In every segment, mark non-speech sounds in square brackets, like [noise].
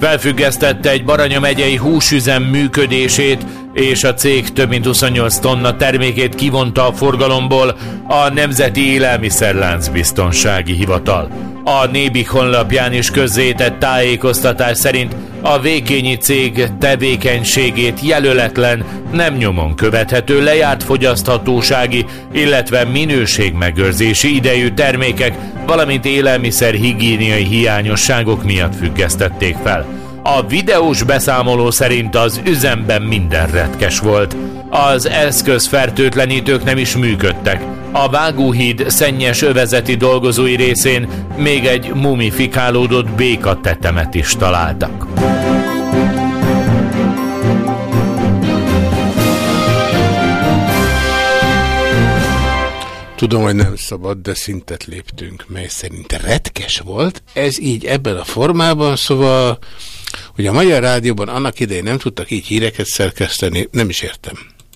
Felfüggesztette egy Baranya megyei húsüzem működését, és a cég több mint 28 tonna termékét kivonta a forgalomból a Nemzeti Élelmiszerlánc Biztonsági Hivatal. A Nébik honlapján is közzétett tájékoztatás szerint a Vékényi cég tevékenységét jelöletlen, nem nyomon követhető lejárt fogyaszthatósági, illetve minőségmegőrzési idejű termékek, valamint élelmiszer higiéniai hiányosságok miatt függesztették fel. A videós beszámoló szerint az üzemben minden retkes volt. Az eszközfertőtlenítők nem is működtek. A Vágóhíd szennyes övezeti dolgozói részén még egy mumifikálódott béka tetemet is találtak. Tudom, hogy nem szabad, de szintet léptünk, mely szerint retkes volt. Ez így ebben a formában, szóval, hogy a Magyar Rádióban annak idején nem tudtak így híreket szerkeszteni, nem is értem.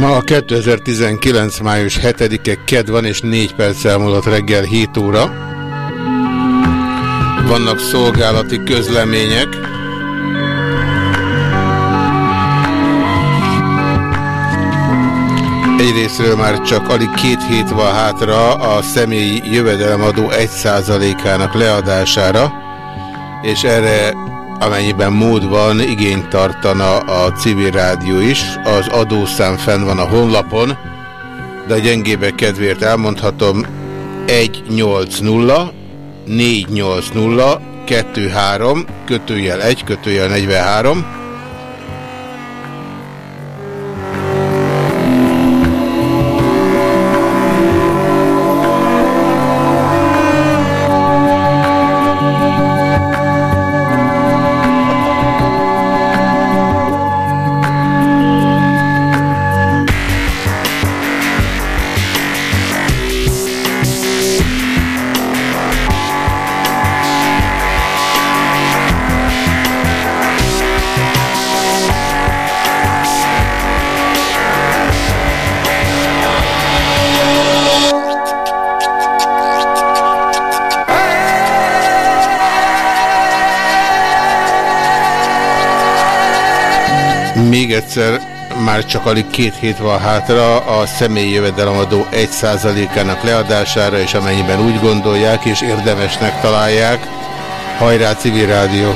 Ma a 2019. május 7-e ked van, és 4 perc elmúlott reggel 7 óra. Vannak szolgálati közlemények. Egyrésztről már csak alig két hét van hátra a személyi jövedelemadó 1%-ának leadására, és erre amennyiben mód van, igényt tartana a civil rádió is. Az adószám fenn van a honlapon, de a gyengébe kedvéért elmondhatom 180 480 23 kötőjel 1 kötőjel 43 már csak alig két hét van hátra a személyi jövedelemadó 1%-ának leadására, és amennyiben úgy gondolják és érdemesnek találják, hajrá civil rádió!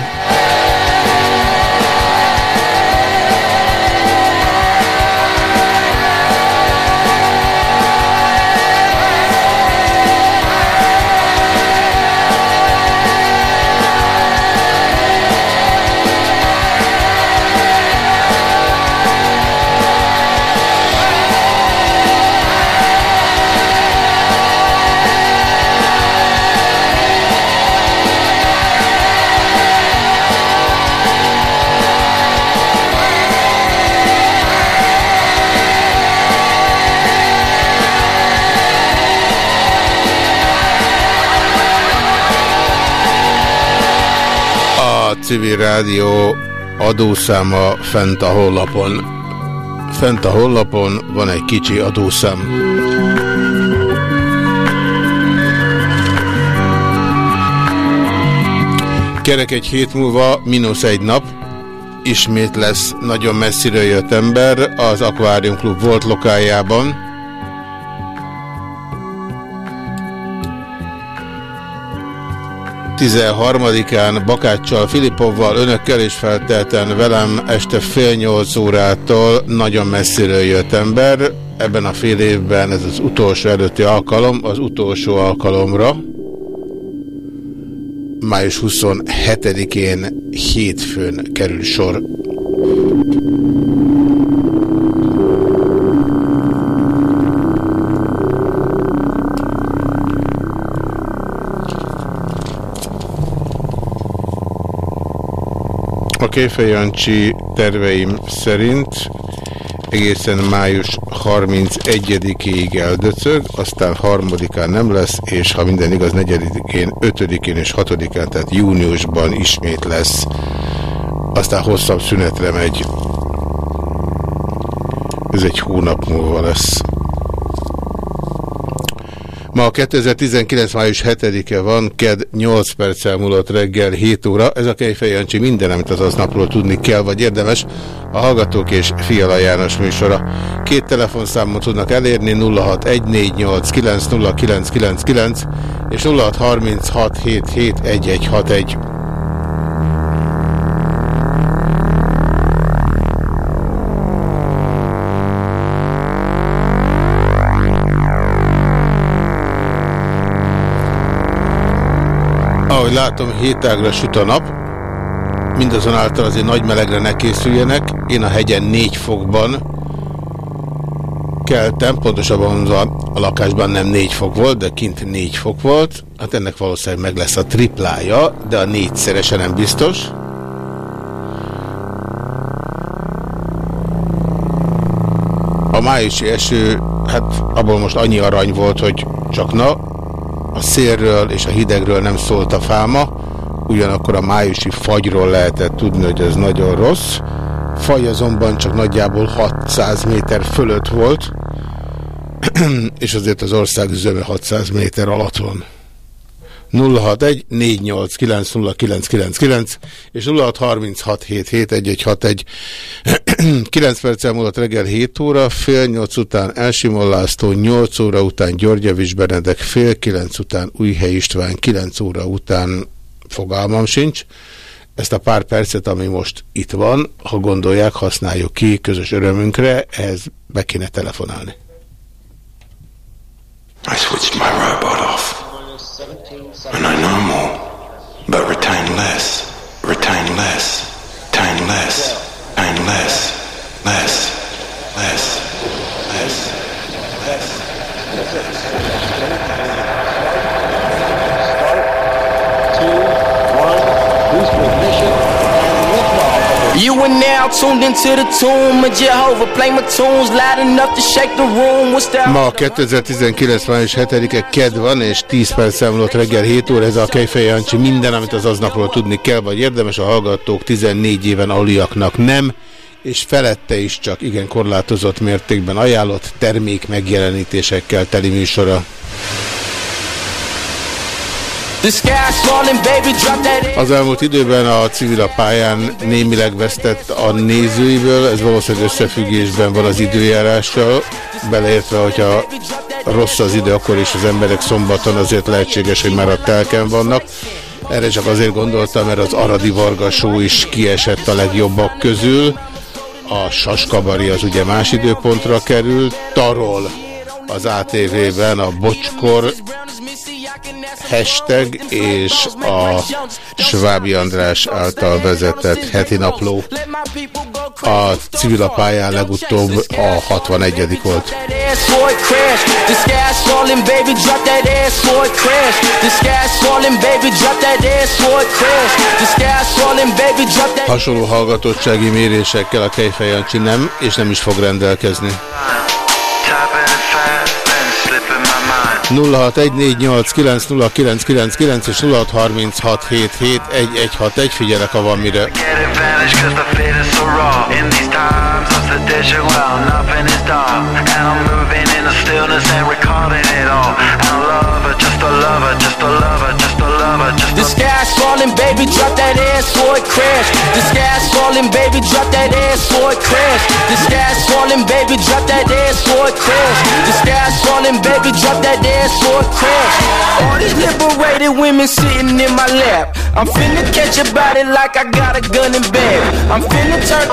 Civil rádió adószáma fent a honlapon. Fent a honlapon van egy kicsi adószám. Kerek egy hét múlva, mínusz egy nap, ismét lesz nagyon messziről jött ember az Aquarium Club volt lokájában. Tizenharmadikán Bakáccsal, Filipovval, önökkel is feltelten velem este fél nyolc órától nagyon messziről jött ember. Ebben a fél évben ez az utolsó előtti alkalom, az utolsó alkalomra május 27-én hétfőn kerül sor. Kéfej Jancsi terveim szerint egészen május 31-ig eldöcög, aztán harmadikán nem lesz, és ha minden igaz, negyedikén, ötödikén és hatodikán, tehát júniusban ismét lesz. Aztán hosszabb szünetre megy. Ez egy hónap múlva lesz. Ma 2019. május 7-e van, KED 8 perccel múlott reggel 7 óra. Ez a Kejfej Jancsi minden, amit az aznapról tudni kell, vagy érdemes. A Hallgatók és Fiala János műsora. Két telefonszámot tudnak elérni 0614890999 és 0636771161. ahogy látom, hétágra süt a nap, mindazonáltal azért nagy melegre ne készüljenek. Én a hegyen 4 fokban keltem, pontosabban a, lakásban nem 4 fok volt, de kint 4 fok volt. Hát ennek valószínűleg meg lesz a triplája, de a négyszerese nem biztos. A májusi eső, hát abból most annyi arany volt, hogy csak na, szélről és a hidegről nem szólt a fáma, ugyanakkor a májusi fagyról lehetett tudni, hogy ez nagyon rossz. Fagy azonban csak nagyjából 600 méter fölött volt, [clears throat] és azért az ország zöme 600 méter alatt van. 061 489 és 0636771161 9 [clears throat] perccel múlott reggel 7 óra, fél 8 után Elsimon László, 8 óra után Györgyevics Benedek, fél 9 után Újhely István, 9 óra után fogalmam sincs. Ezt a pár percet, ami most itt van, ha gondolják, használjuk ki közös örömünkre, ehhez be kéne telefonálni. I switched my robot off. And I know more, but retain less, retain less, retain less, retain less, less, less, less, less. You are now tuned into the tomb of Jehovah. Play my tunes loud enough to shake the room. What's that? Ma 2019. május 7-e KED van, és 10 perc számolott reggel 7 óra. Ez a Kejfej Jancsi minden, amit az aznapról tudni kell, vagy érdemes a hallgatók 14 éven aluliaknak nem és felette is csak igen korlátozott mértékben ajánlott termék megjelenítésekkel teli műsora. Az elmúlt időben a civil a pályán némileg vesztett a nézőiből, ez valószínűleg összefüggésben van az időjárással, beleértve, hogyha rossz az idő, akkor is az emberek szombaton azért lehetséges, hogy már a telken vannak. Erre csak azért gondoltam, mert az Aradi Vargasó is kiesett a legjobbak közül. A Saskabari az ugye más időpontra került. Tarol az ATV-ben a Bocskor hashtag és a Svábi András által vezetett heti napló. A civil a pályán legutóbb a 61 volt. Hasonló hallgatottsági mérésekkel a Kejfej nem, és nem is fog rendelkezni. 0614890999 és 0636771161 figyelek, ha van mire. Just a lover, just a lover, just a lover, just a The sky's falling, baby, drop that ass for it crash. The sky's falling, baby, drop that ass for it crash. The sky's falling, baby, drop that ass for it crash. The sky's falling, baby, drop that ass for it crash. All these liberated women sitting in my lap. I'm finna catch a body like I got a gun in bed. I'm finna turn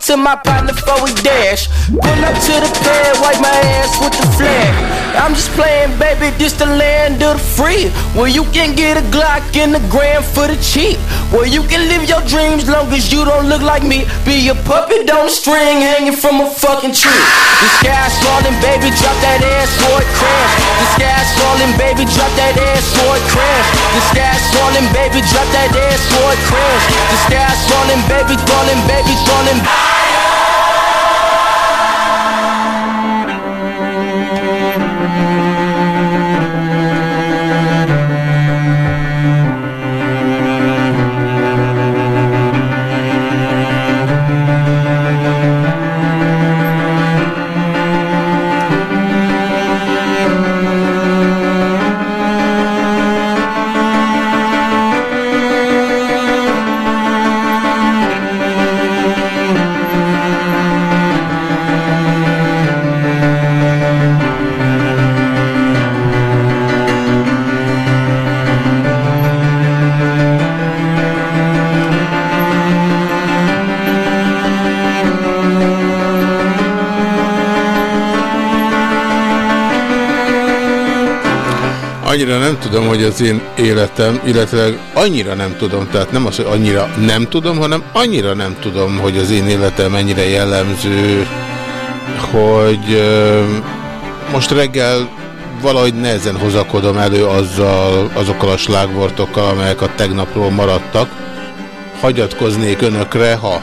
to my partner before we dash. Pull up to the pad, wipe my ass with the flag. I'm just playing, baby, this the land of the free. Where you can get a Glock in the gram for the cheap. Where you can live your dreams long as you don't look like me. Be a puppet on a string hanging from a fucking tree. The sky's falling, baby, drop that ass for it crash. The sky's falling, baby, drop that ass for it crash. The stash falling, baby, drop that ass for a. The stash rolling, baby, rolling, baby, rolling. Annyira nem tudom, hogy az én életem, illetve annyira nem tudom, tehát nem az, hogy annyira nem tudom, hanem annyira nem tudom, hogy az én életem mennyire jellemző, hogy most reggel valahogy nehezen hozakodom elő azzal, azokkal a slágvortokkal, amelyek a tegnapról maradtak. Hagyatkoznék önökre, ha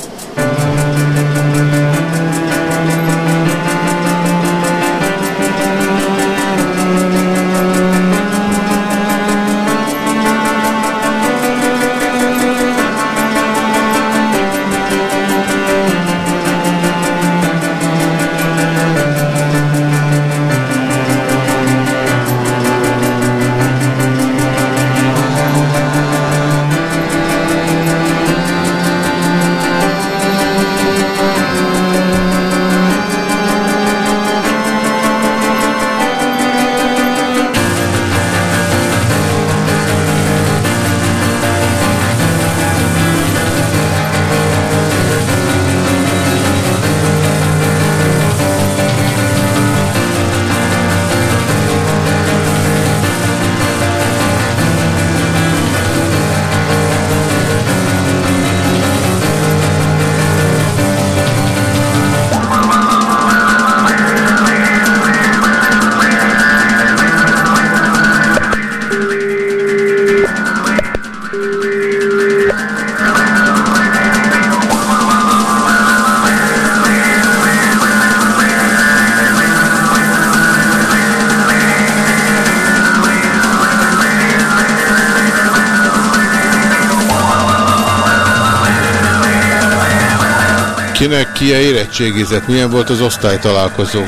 Ki érettségizett? Milyen volt az osztálytalálkozó?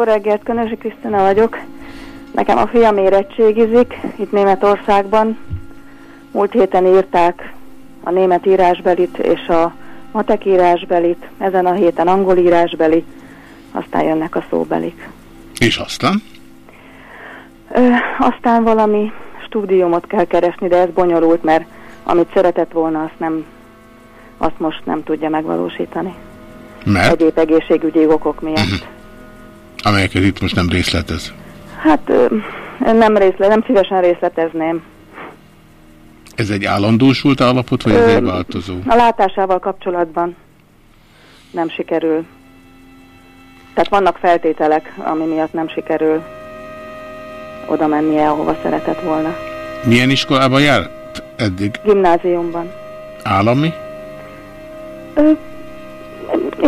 Jó reggelt, Könösi Krisztina vagyok. Nekem a fiam érettségizik itt Németországban. Múlt héten írták a német írásbelit és a matek írásbelit, ezen a héten angol írásbeli, aztán jönnek a szóbelik. És aztán? Ö, aztán valami stúdiumot kell keresni, de ez bonyolult, mert amit szeretett volna, azt nem, azt most nem tudja megvalósítani. Mert? Egyéb egészségügyi okok miatt. Uh -huh. Amelyeket itt most nem részletez. Hát nem, részlet, nem szívesen részletezném. Ez egy állandósult állapot, vagy ez egy változó? A látásával kapcsolatban nem sikerül. Tehát vannak feltételek, ami miatt nem sikerül oda mennie, ahova szeretett volna. Milyen iskolában járt eddig? Gimnáziumban. Állami? Ö,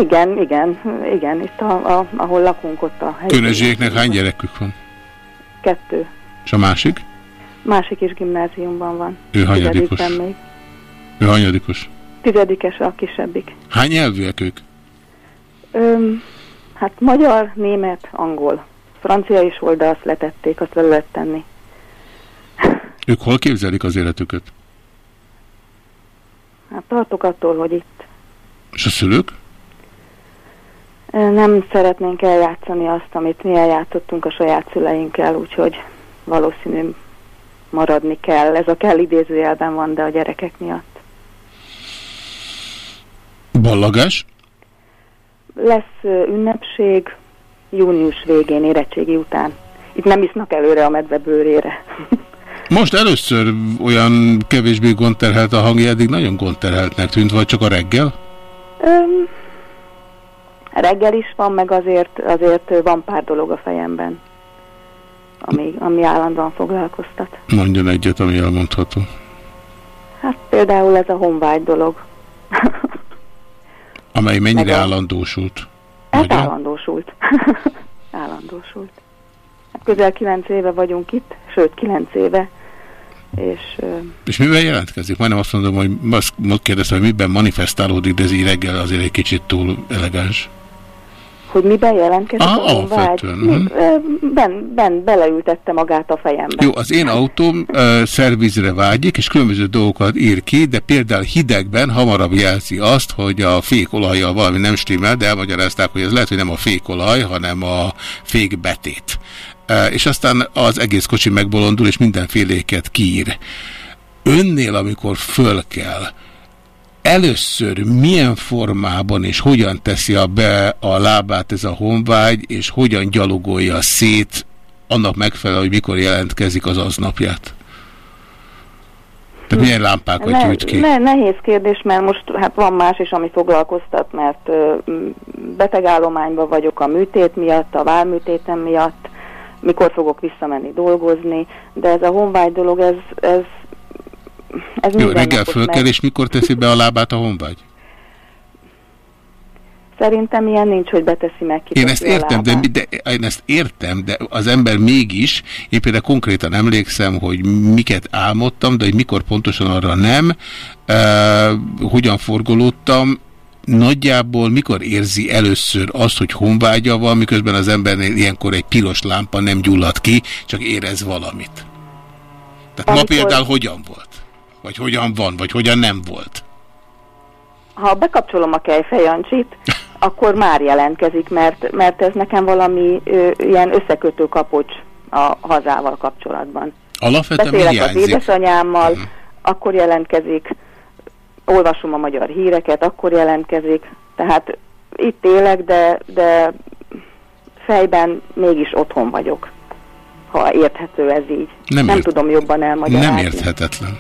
igen, igen, igen, itt a, a, ahol lakunk, ott a helyi. Körözsieknek hány gyerekük van? Kettő. És a másik? Másik is gimnáziumban van. Ő hanyadikos? Még. Ő hanyadikos? Tizedikes a kisebbik. Hány nyelvűek ők? Öm, hát magyar, német, angol. Francia is volt, de azt letették, azt le lehet tenni. Ők hol képzelik az életüket? Hát tartok attól, hogy itt És a szülők? Nem szeretnénk eljátszani azt, amit mi eljátszottunk a saját szüleinkkel, úgyhogy valószínű maradni kell. Ez a kell idézőjelben van, de a gyerekek miatt. Ballagás? Lesz ünnepség június végén, érettségi után. Itt nem isznak előre a medvebőrére. [laughs] Most először olyan kevésbé gondterhelt a hangja, eddig nagyon gondterheltnek tűnt, vagy csak a reggel? Öm, reggel is van, meg azért, azért van pár dolog a fejemben, ami, ami állandóan foglalkoztat. Mondjon egyet, ami elmondható. Hát például ez a honvágy dolog. [laughs] Amely mennyire a- állandósult. Ez Nagyon? állandósult. [laughs] állandósult. Hát közel kilenc éve vagyunk itt, sőt kilenc éve, és És mivel jelentkezik? Majdnem azt mondom, hogy azt kérdeztem, hogy miben manifestálódik, de ez így reggel azért egy kicsit túl elegáns. Hogy miben jelentkezik Ah, a honvágy. Mi- Ben, ben beleültette magát a fejembe. Jó, az én autóm uh, szervizre vágyik, és különböző dolgokat ír ki, de például hidegben hamarabb jelzi azt, hogy a fékolajjal valami nem stimmel, de elmagyarázták, hogy ez lehet, hogy nem a fékolaj, hanem a fékbetét. Uh, és aztán az egész kocsi megbolondul, és mindenféléket kiír. Önnél, amikor föl kell, először milyen formában és hogyan teszi a be a lábát ez a honvágy, és hogyan gyalogolja szét annak megfelelően, hogy mikor jelentkezik az aznapját? Tehát milyen lámpákat gyűjt ki? Ne, nehéz kérdés, mert most hát van más is, ami foglalkoztat, mert ö, betegállományban vagyok a műtét miatt, a válműtétem miatt, mikor fogok visszamenni dolgozni, de ez a honvágy dolog, ez, ez, ez Jó, reggel föl kell, és mikor teszi be a lábát a honvágy? Szerintem ilyen nincs, hogy beteszi meg ki. Én ezt értem, de, de én ezt értem, de az ember mégis, én például konkrétan emlékszem, hogy miket álmodtam, de hogy mikor pontosan arra nem, uh, hogyan forgolódtam, nagyjából mikor érzi először azt, hogy honvágya van, miközben az embernél ilyenkor egy piros lámpa nem gyullad ki, csak érez valamit. Tehát ma Amikor- például hogyan volt? Vagy hogyan van, vagy hogyan nem volt? Ha bekapcsolom a kejfejancsit, [laughs] akkor már jelentkezik, mert, mert ez nekem valami ö, ilyen összekötő kapocs a hazával kapcsolatban. Alapvetően Beszélek az hiányzik? Mhm. édesanyámmal, akkor jelentkezik, olvasom a magyar híreket, akkor jelentkezik. Tehát itt élek, de, de fejben mégis otthon vagyok, ha érthető ez így. Nem Nem ért- tudom jobban elmagyarázni. Nem érthetetlen.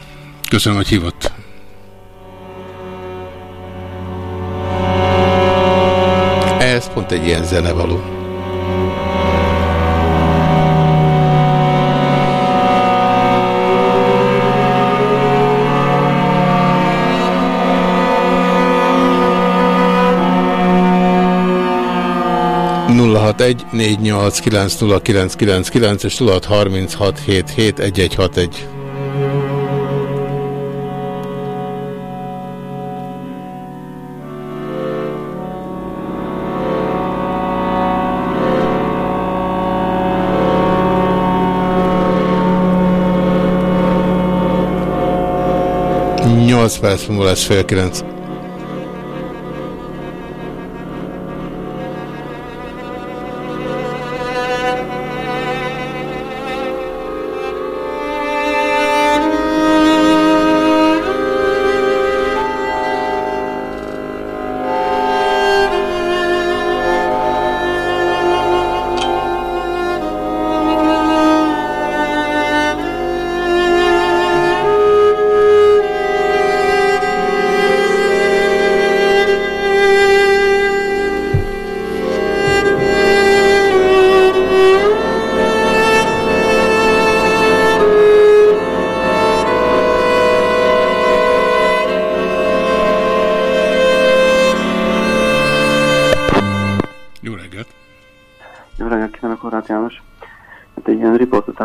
Köszönöm, hogy hívott. Ez pont egy ilyen zenevaló. egy és 0636771161. 8 perc múlva lesz fél 9.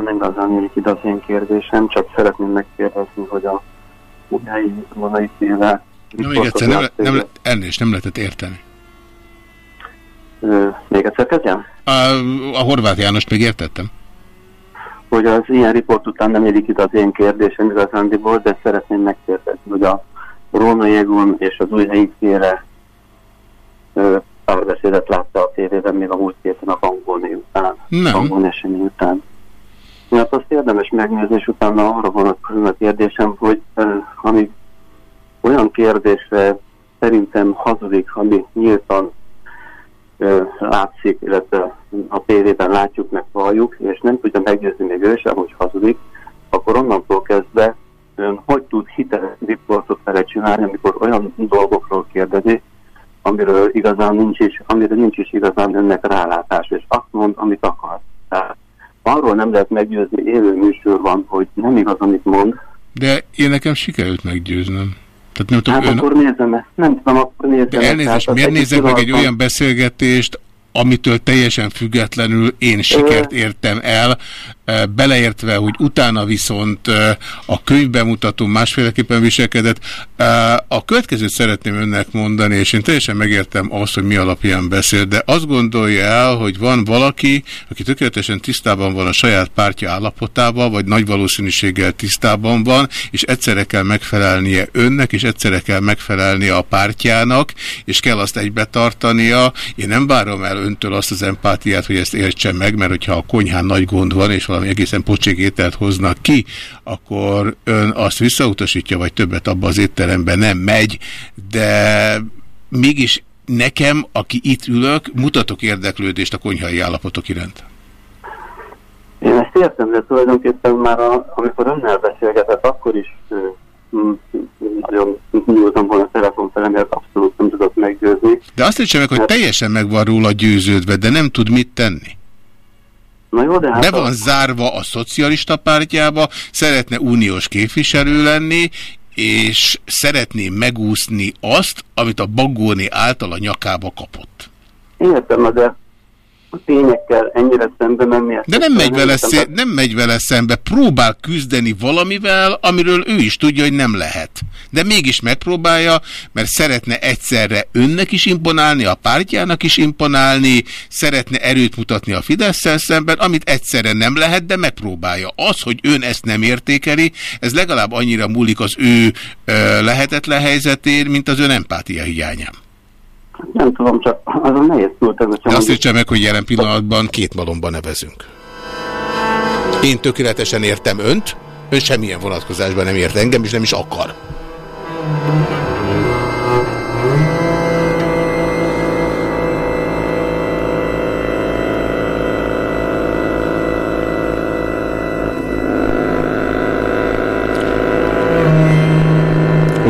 nem igazán élik ide az én kérdésem, csak szeretném megkérdezni, hogy a helyi vonai féle Na, még egyszer, nem, nem, elnézést, nem lehetett érteni. Ö, még egyszer kezdjem? A, a Horváth Jánost még értettem. Hogy az ilyen riport után nem élik ide az én kérdésem igazándiból, de szeretném megkérdezni, hogy a Róna Jegun és az új helyi féle párbeszédet látta a tévében még a múlt héten a Bangóni után. Nem. Bangóni esemény után. Mert azt érdemes megnézni, és utána arra vonatkozom a kérdésem, hogy ami olyan kérdésre szerintem hazudik, ami nyíltan látszik, illetve a tévében látjuk, meg valljuk, és nem tudja meggyőzni még ő sem, hogy hazudik, akkor onnantól kezdve ön hogy tud hiteles riportot vele csinálni, amikor olyan dolgokról kérdezi, amiről igazán nincs is, amire nincs is igazán önnek rálátás, és azt mond, amit akar. Tehát arról nem lehet meggyőzni élő műsorban, hogy nem igaz, amit mond. De én nekem sikerült meggyőznöm. Tehát nem tudom, hát ön... akkor nézem ezt. Nem tudom, akkor nézem De elnézést, miért nézek meg egy olyan beszélgetést, amitől teljesen függetlenül én sikert értem el, beleértve, hogy utána viszont a könyvbemutató másféleképpen viselkedett. A következőt szeretném önnek mondani, és én teljesen megértem azt, hogy mi alapján beszél, de azt gondolja el, hogy van valaki, aki tökéletesen tisztában van a saját pártja állapotával, vagy nagy valószínűséggel tisztában van, és egyszerre kell megfelelnie önnek, és egyszerre kell megfelelnie a pártjának, és kell azt egybe tartania. Én nem várom el öntől azt az empátiát, hogy ezt értsen meg, mert hogyha a konyhán nagy gond van, és valami egészen pocsék ételt hoznak ki, akkor ön azt visszautasítja, vagy többet abba az étteremben nem megy, de mégis nekem, aki itt ülök, mutatok érdeklődést a konyhai állapotok iránt. Én ezt értem, de tulajdonképpen már a, amikor önnel beszélgetett, akkor is nagyon nyúltam volna a telefon felem, mert abszolút nem tudok meggyőzni. De azt is meg, hogy teljesen meg van róla győződve, de nem tud mit tenni. Na jó, de hát Be van a... zárva a szocialista pártjába, szeretne uniós képviselő lenni, és szeretné megúszni azt, amit a Bagóni által a nyakába kapott. Értem, de a tényekkel ennyire szembe menni. De nem megy, vele szé nem megy vele szembe, próbál küzdeni valamivel, amiről ő is tudja, hogy nem lehet. De mégis megpróbálja, mert szeretne egyszerre önnek is imponálni, a pártjának is imponálni, szeretne erőt mutatni a fidesz szemben, amit egyszerre nem lehet, de megpróbálja. Az, hogy ön ezt nem értékeli, ez legalább annyira múlik az ő ö, lehetetlen helyzetén, mint az ön empátia hiányán. Nem tudom, csak azon nehéz túlt ez a Azt értse meg, hogy jelen pillanatban két malomban nevezünk. Én tökéletesen értem önt, ön semmilyen vonatkozásban nem ért engem, és nem is akar.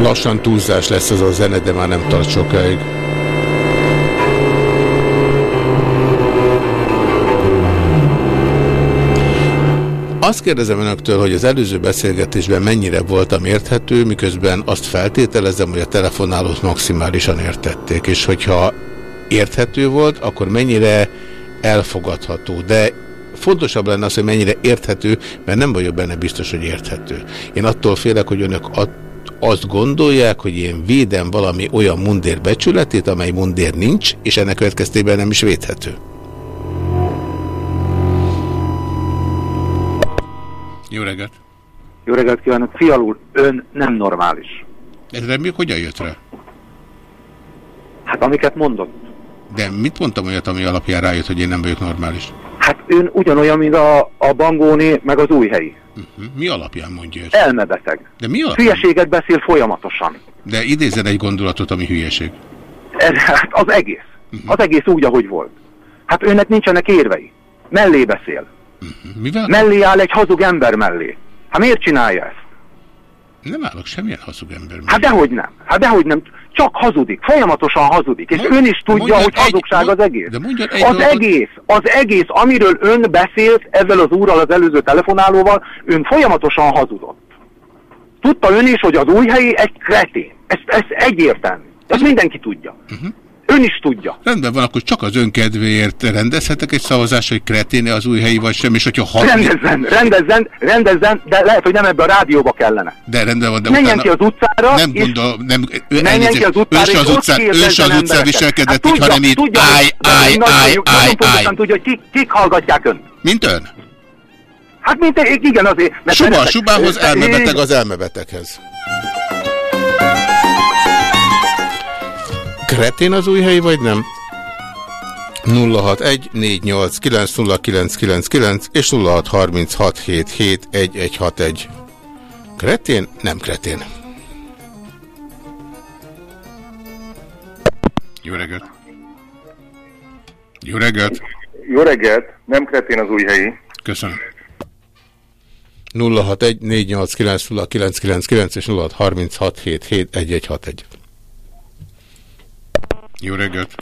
Lassan túlzás lesz az a zene, de már nem tart sokáig. Azt kérdezem önöktől, hogy az előző beszélgetésben mennyire voltam érthető, miközben azt feltételezem, hogy a telefonálót maximálisan értették, és hogyha érthető volt, akkor mennyire elfogadható. De fontosabb lenne az, hogy mennyire érthető, mert nem vagyok benne biztos, hogy érthető. Én attól félek, hogy önök azt gondolják, hogy én védem valami olyan mundér becsületét, amely mundér nincs, és ennek következtében nem is védhető. Jó reggelt! Jó reggelt kívánok! Fial úr, ön nem normális. De mi hogyan jött rá? Hát amiket mondott. De mit mondtam olyat, ami alapján rájött, hogy én nem vagyok normális? Hát ön ugyanolyan, mint a, a Bangóni, meg az Újhelyi. Uh mhm. -huh. Mi alapján mondja ezt? Elmebeteg. De mi alapján? Hülyeséget beszél folyamatosan. De idézzen egy gondolatot, ami hülyeség. Ez, hát az egész. Uh -huh. Az egész úgy, ahogy volt. Hát önnek nincsenek érvei. Mellé beszél. Uh-huh. Mivel? Mellé áll egy hazug ember mellé. Hát miért csinálja ezt? Nem állok semmilyen hazug ember mellé. Hát dehogy nem. Hát dehogy nem. Csak hazudik. Folyamatosan hazudik. És Mond, ön is tudja, hogy hazugság egy, az egész. De egy az dolgot... egész, az egész, amiről ön beszélt ezzel az úrral, az előző telefonálóval, ön folyamatosan hazudott. Tudta ön is, hogy az új helyi egy kretén. Ez, ez egyértelmű. Ezt mindenki tudja. Uh -huh. Ön is tudja. Rendben van, akkor csak az önkedvéért rendezhetek egy szavazást, hogy kreténe az új helyi vagy sem, és hogyha hat... Rendezzen, rendezzen, rendezzen, de lehet, hogy nem ebbe a rádióba kellene. De rendben van, de Menjen utána... ki az utcára, Nem gondolom, nem... menjen ki az utcára, az és ott utcán, ő se az utcán viselkedett Hát így, tudja, hanem itt tudja, állj, állj, állj, állj, állj. tudja, hogy kik, kik hallgatják önt. Mint ön? Hát mint igen azért. Suba subához, elmebeteg az elmebeteghez. Kretén az új helyi, vagy nem? 061 48 90999 és 06 36 77 1161. Kretén? Nem kretén. Jó reggelt! Jó reggelt! Jó reggelt, nem kretén az új helyi. Köszönöm. 061 489 0999 és 06 36 77 1161. Jó reggelt!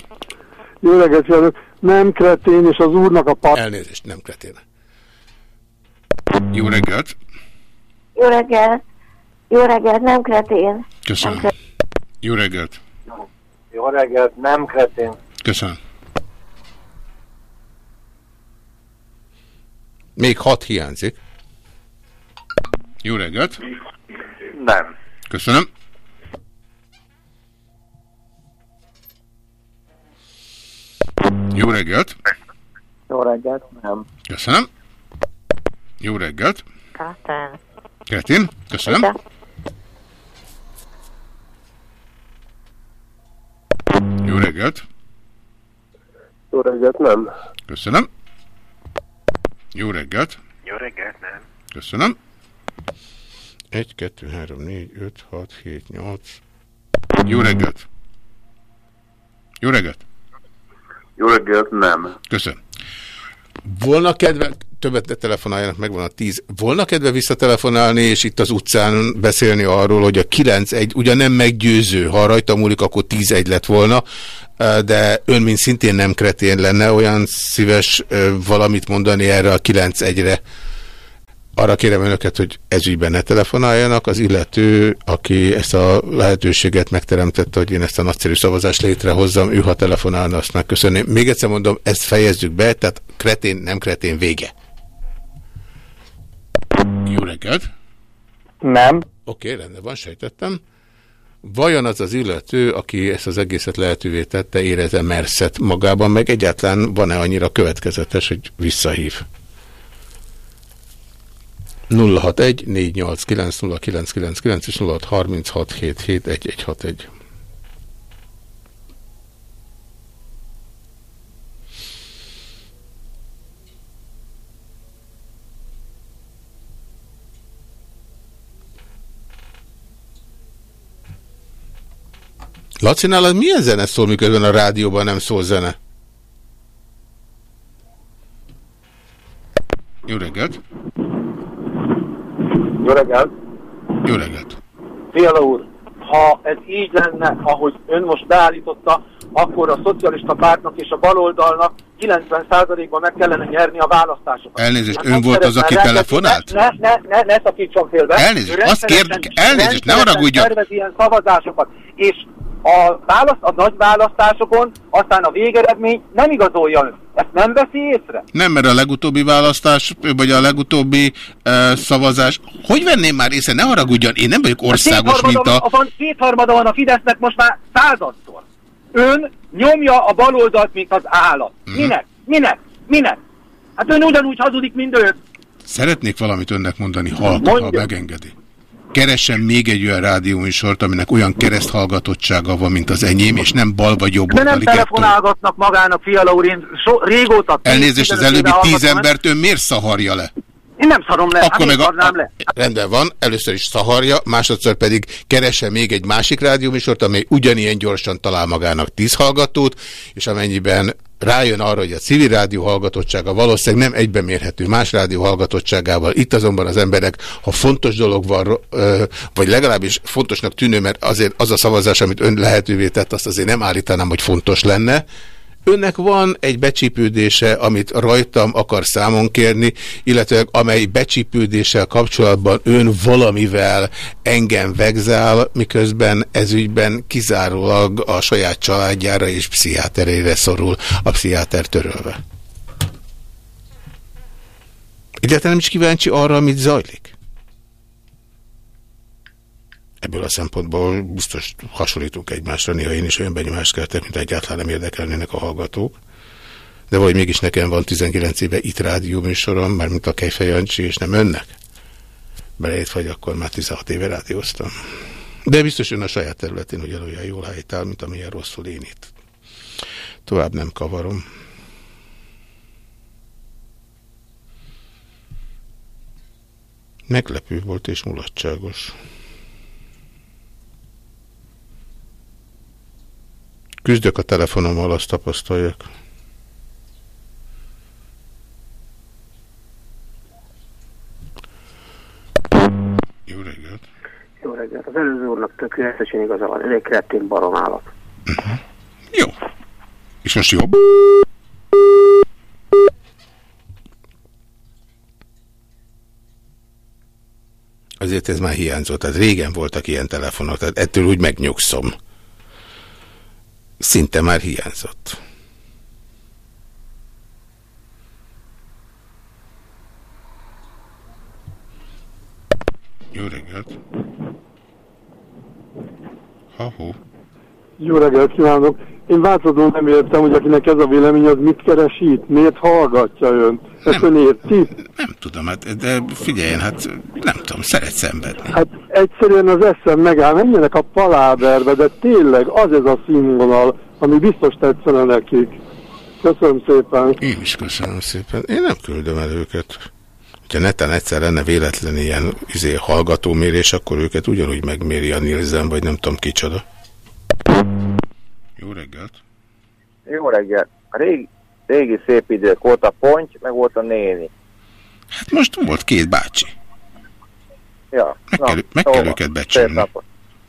Jó reggelt, jövök. Nem kretén, és az úrnak a part... Elnézést, nem kretén. Jó reggelt! Jó reggelt! Jó reggelt, nem kretén. Köszönöm. Jó reggelt! Jó reggelt, nem kretén. Köszönöm. Még hat hiányzik. Jó reggelt! Nem. Köszönöm. Jó reggelt! Jó reggelt, nem. Köszönöm. Jó reggelt! Kretén. Kretin, köszönöm. Jó reggelt! Jó reggelt, nem. Köszönöm. Jó reggelt! Jó reggelt, nem. Köszönöm. 1, 2, 3, 4, 5, 6, 7, 8. Jó reggelt! Jó reggelt! Jó reggelt, nem. Köszönöm. Volna kedve, többet ne telefonáljanak, megvan a 10. Volna kedve visszatelefonálni, és itt az utcán beszélni arról, hogy a 9-1 ugyan nem meggyőző, ha rajta múlik, akkor 10-1 lett volna, de ön, mint szintén nem kretén lenne, olyan szíves ö, valamit mondani erre a 9-1-re. Arra kérem önöket, hogy ezügyben ne telefonáljanak. Az illető, aki ezt a lehetőséget megteremtette, hogy én ezt a nagyszerű szavazást létrehozzam, ő ha telefonálna, azt megköszönném. Még egyszer mondom, ezt fejezzük be, tehát kretén, nem kretén, vége. Jó reggelt! Nem. Oké, okay, rendben van, sejtettem. Vajon az az illető, aki ezt az egészet lehetővé tette, érez-e merszet magában, meg egyáltalán van-e annyira következetes, hogy visszahív? 061 489 0999 és 06 36 77 1161. Laci, nálad milyen zene szól, miközben a rádióban nem szól zene? Jó reggelt! Jó reggelt. Jó reggelt! Fiala úr, ha ez így lenne, ahogy ön most beállította, akkor a szocialista pártnak és a baloldalnak 90%-ban meg kellene nyerni a választásokat. Elnézést, Hát ön volt az, aki telefonált? Ne, ne, ne, ne szakítson félbe. Elnézést, azt kérd- elnézést, ne haragudjon. Szervez ilyen szavazásokat, és a, választ, a nagy választásokon aztán a végeredmény nem igazolja ön. Ezt nem veszi észre? Nem, mert a legutóbbi választás, vagy a legutóbbi uh, szavazás, hogy venném már észre, ne haragudjon, én nem vagyok országos kétharmada, minta. van, kétharmada van a Fidesznek most már századszor. Ön nyomja a baloldalt, mint az állat. Mhm. Minek? Minek? Minek? Hát ön ugyanúgy hazudik, mint ő. Szeretnék valamit önnek mondani, halkan, ha megengedi. Keressen még egy olyan rádióműsort, aminek olyan kereszthallgatottsága van, mint az enyém, és nem bal vagy jobb De nem telefonálgatnak magának, Fiala úr, én so, régóta... Elnézést, az 10-15 előbbi tíz embert ön miért szaharja le? Én nem szarom le, hát Akkor én meg a, le. Rendben van, először is szaharja, másodszor pedig keresse még egy másik rádióműsort, amely ugyanilyen gyorsan talál magának tíz hallgatót, és amennyiben rájön arra, hogy a civil rádió hallgatottsága valószínűleg nem egyben mérhető más rádió hallgatottságával. Itt azonban az emberek, ha fontos dolog van, vagy legalábbis fontosnak tűnő, mert azért az a szavazás, amit ön lehetővé tett, azt azért nem állítanám, hogy fontos lenne, Önnek van egy becsípődése, amit rajtam akar számon kérni, illetve amely becsípődéssel kapcsolatban ön valamivel engem vegzál, miközben ezügyben kizárólag a saját családjára és pszichiáterére szorul, a pszichiáter törölve. Egyáltalán nem is kíváncsi arra, amit zajlik? Ebből a szempontból biztos hasonlítunk egymásra, néha én is olyan benyomást keltek, mint egyáltalán nem érdekelnének a hallgatók. De vagy mégis nekem van 19 éve itt rádió műsorom, már mint a Kejfej Jancsi, és nem önnek. Belejét vagy akkor már 16 éve rádióztam. De biztos ön a saját területén ugyanolyan jól helytáll, mint amilyen rosszul én itt. Tovább nem kavarom. Meglepő volt és mulatságos. Küzdök a telefonommal, azt tapasztaljak. Jó reggelt! Jó reggelt! Az előző úrnak tökéletesen igaza van. Ez egy kretén baromállat. Uh -huh. Jó. És most jobb? Azért ez már hiányzott. Tehát régen voltak ilyen telefonok, tehát ettől úgy megnyugszom szinte már hiányzott. Jó reggelt! Ha-ho! Jó reggelt kívánok! Én változó nem értem, hogy akinek ez a vélemény, az mit keres itt? Miért hallgatja ön? Ezt ön érti? Nem tudom, hát, de figyeljen, hát nem tudom, szeret szenvedni. Hát egyszerűen az eszem megáll, menjenek a paláberbe, de tényleg az ez a színvonal, ami biztos tetszene nekik. Köszönöm szépen. Én is köszönöm szépen. Én nem küldöm el őket. Ha neten egyszer lenne véletlen ilyen izé, hallgatómérés, akkor őket ugyanúgy megméri a Nielsen, vagy nem tudom kicsoda. Jó reggelt! Jó reggelt! A régi, régi szép idők volt a ponty, meg volt a néni. Hát most volt két bácsi. Ja. Meg, na, kell, meg szóval, kell őket becsülni.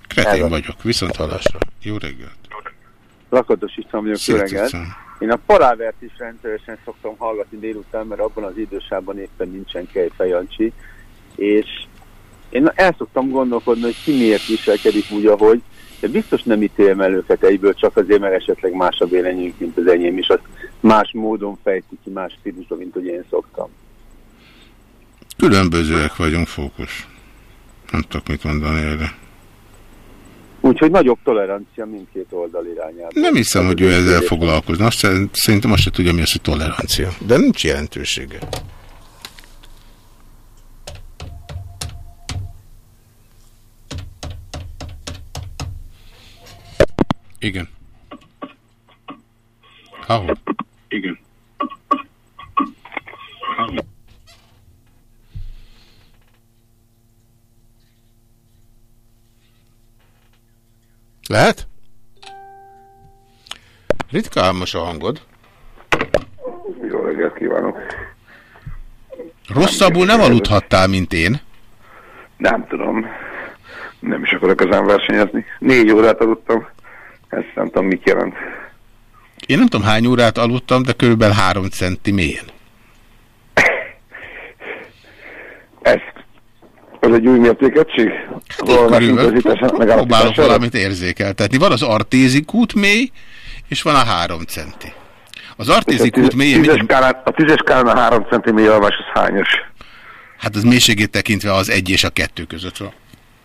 Kretén vagyok, viszont hallásra. Jó reggelt! Lakatos István vagyok, jó reggelt. Én a Palávert is rendszeresen szoktam hallgatni délután, mert abban az idősában éppen nincsen Kejfej Jancsi, és én el szoktam gondolkodni, hogy ki miért viselkedik úgy, ahogy, de biztos nem ítélem el őket egyből, csak azért, mert esetleg más a véleményünk, mint az enyém, és azt más módon fejti ki, más stílusban, mint hogy én szoktam. Különbözőek vagyunk, fókusz. Nem tudok mit mondani erre. Úgyhogy nagyobb tolerancia mindkét oldal irányában. Nem hiszem, hogy ő ezzel foglalkozna. Azt szerintem azt se tudja, mi az, hogy tolerancia. De nincs jelentősége. Igen. Ahol? Igen. Ahol? Lehet? Ritka álmos a hangod. Jó reggelt kívánok. Rosszabbul nem aludhattál, mint én. Nem tudom. Nem is akarok ezen versenyezni. Négy órát aludtam. Ezt nem tudom, mit jelent. Én nem tudom, hány órát aludtam, de körülbelül három centi mélyen. Ez az egy új mértékegység? Próbálok valamit érzékeltetni. Van az artézi kút mély, és van a három centi. Az artézi kút mély... A tízes skálán, a három centi mély alvás, az hányos? Hát az mélységét tekintve az egy és a kettő között van.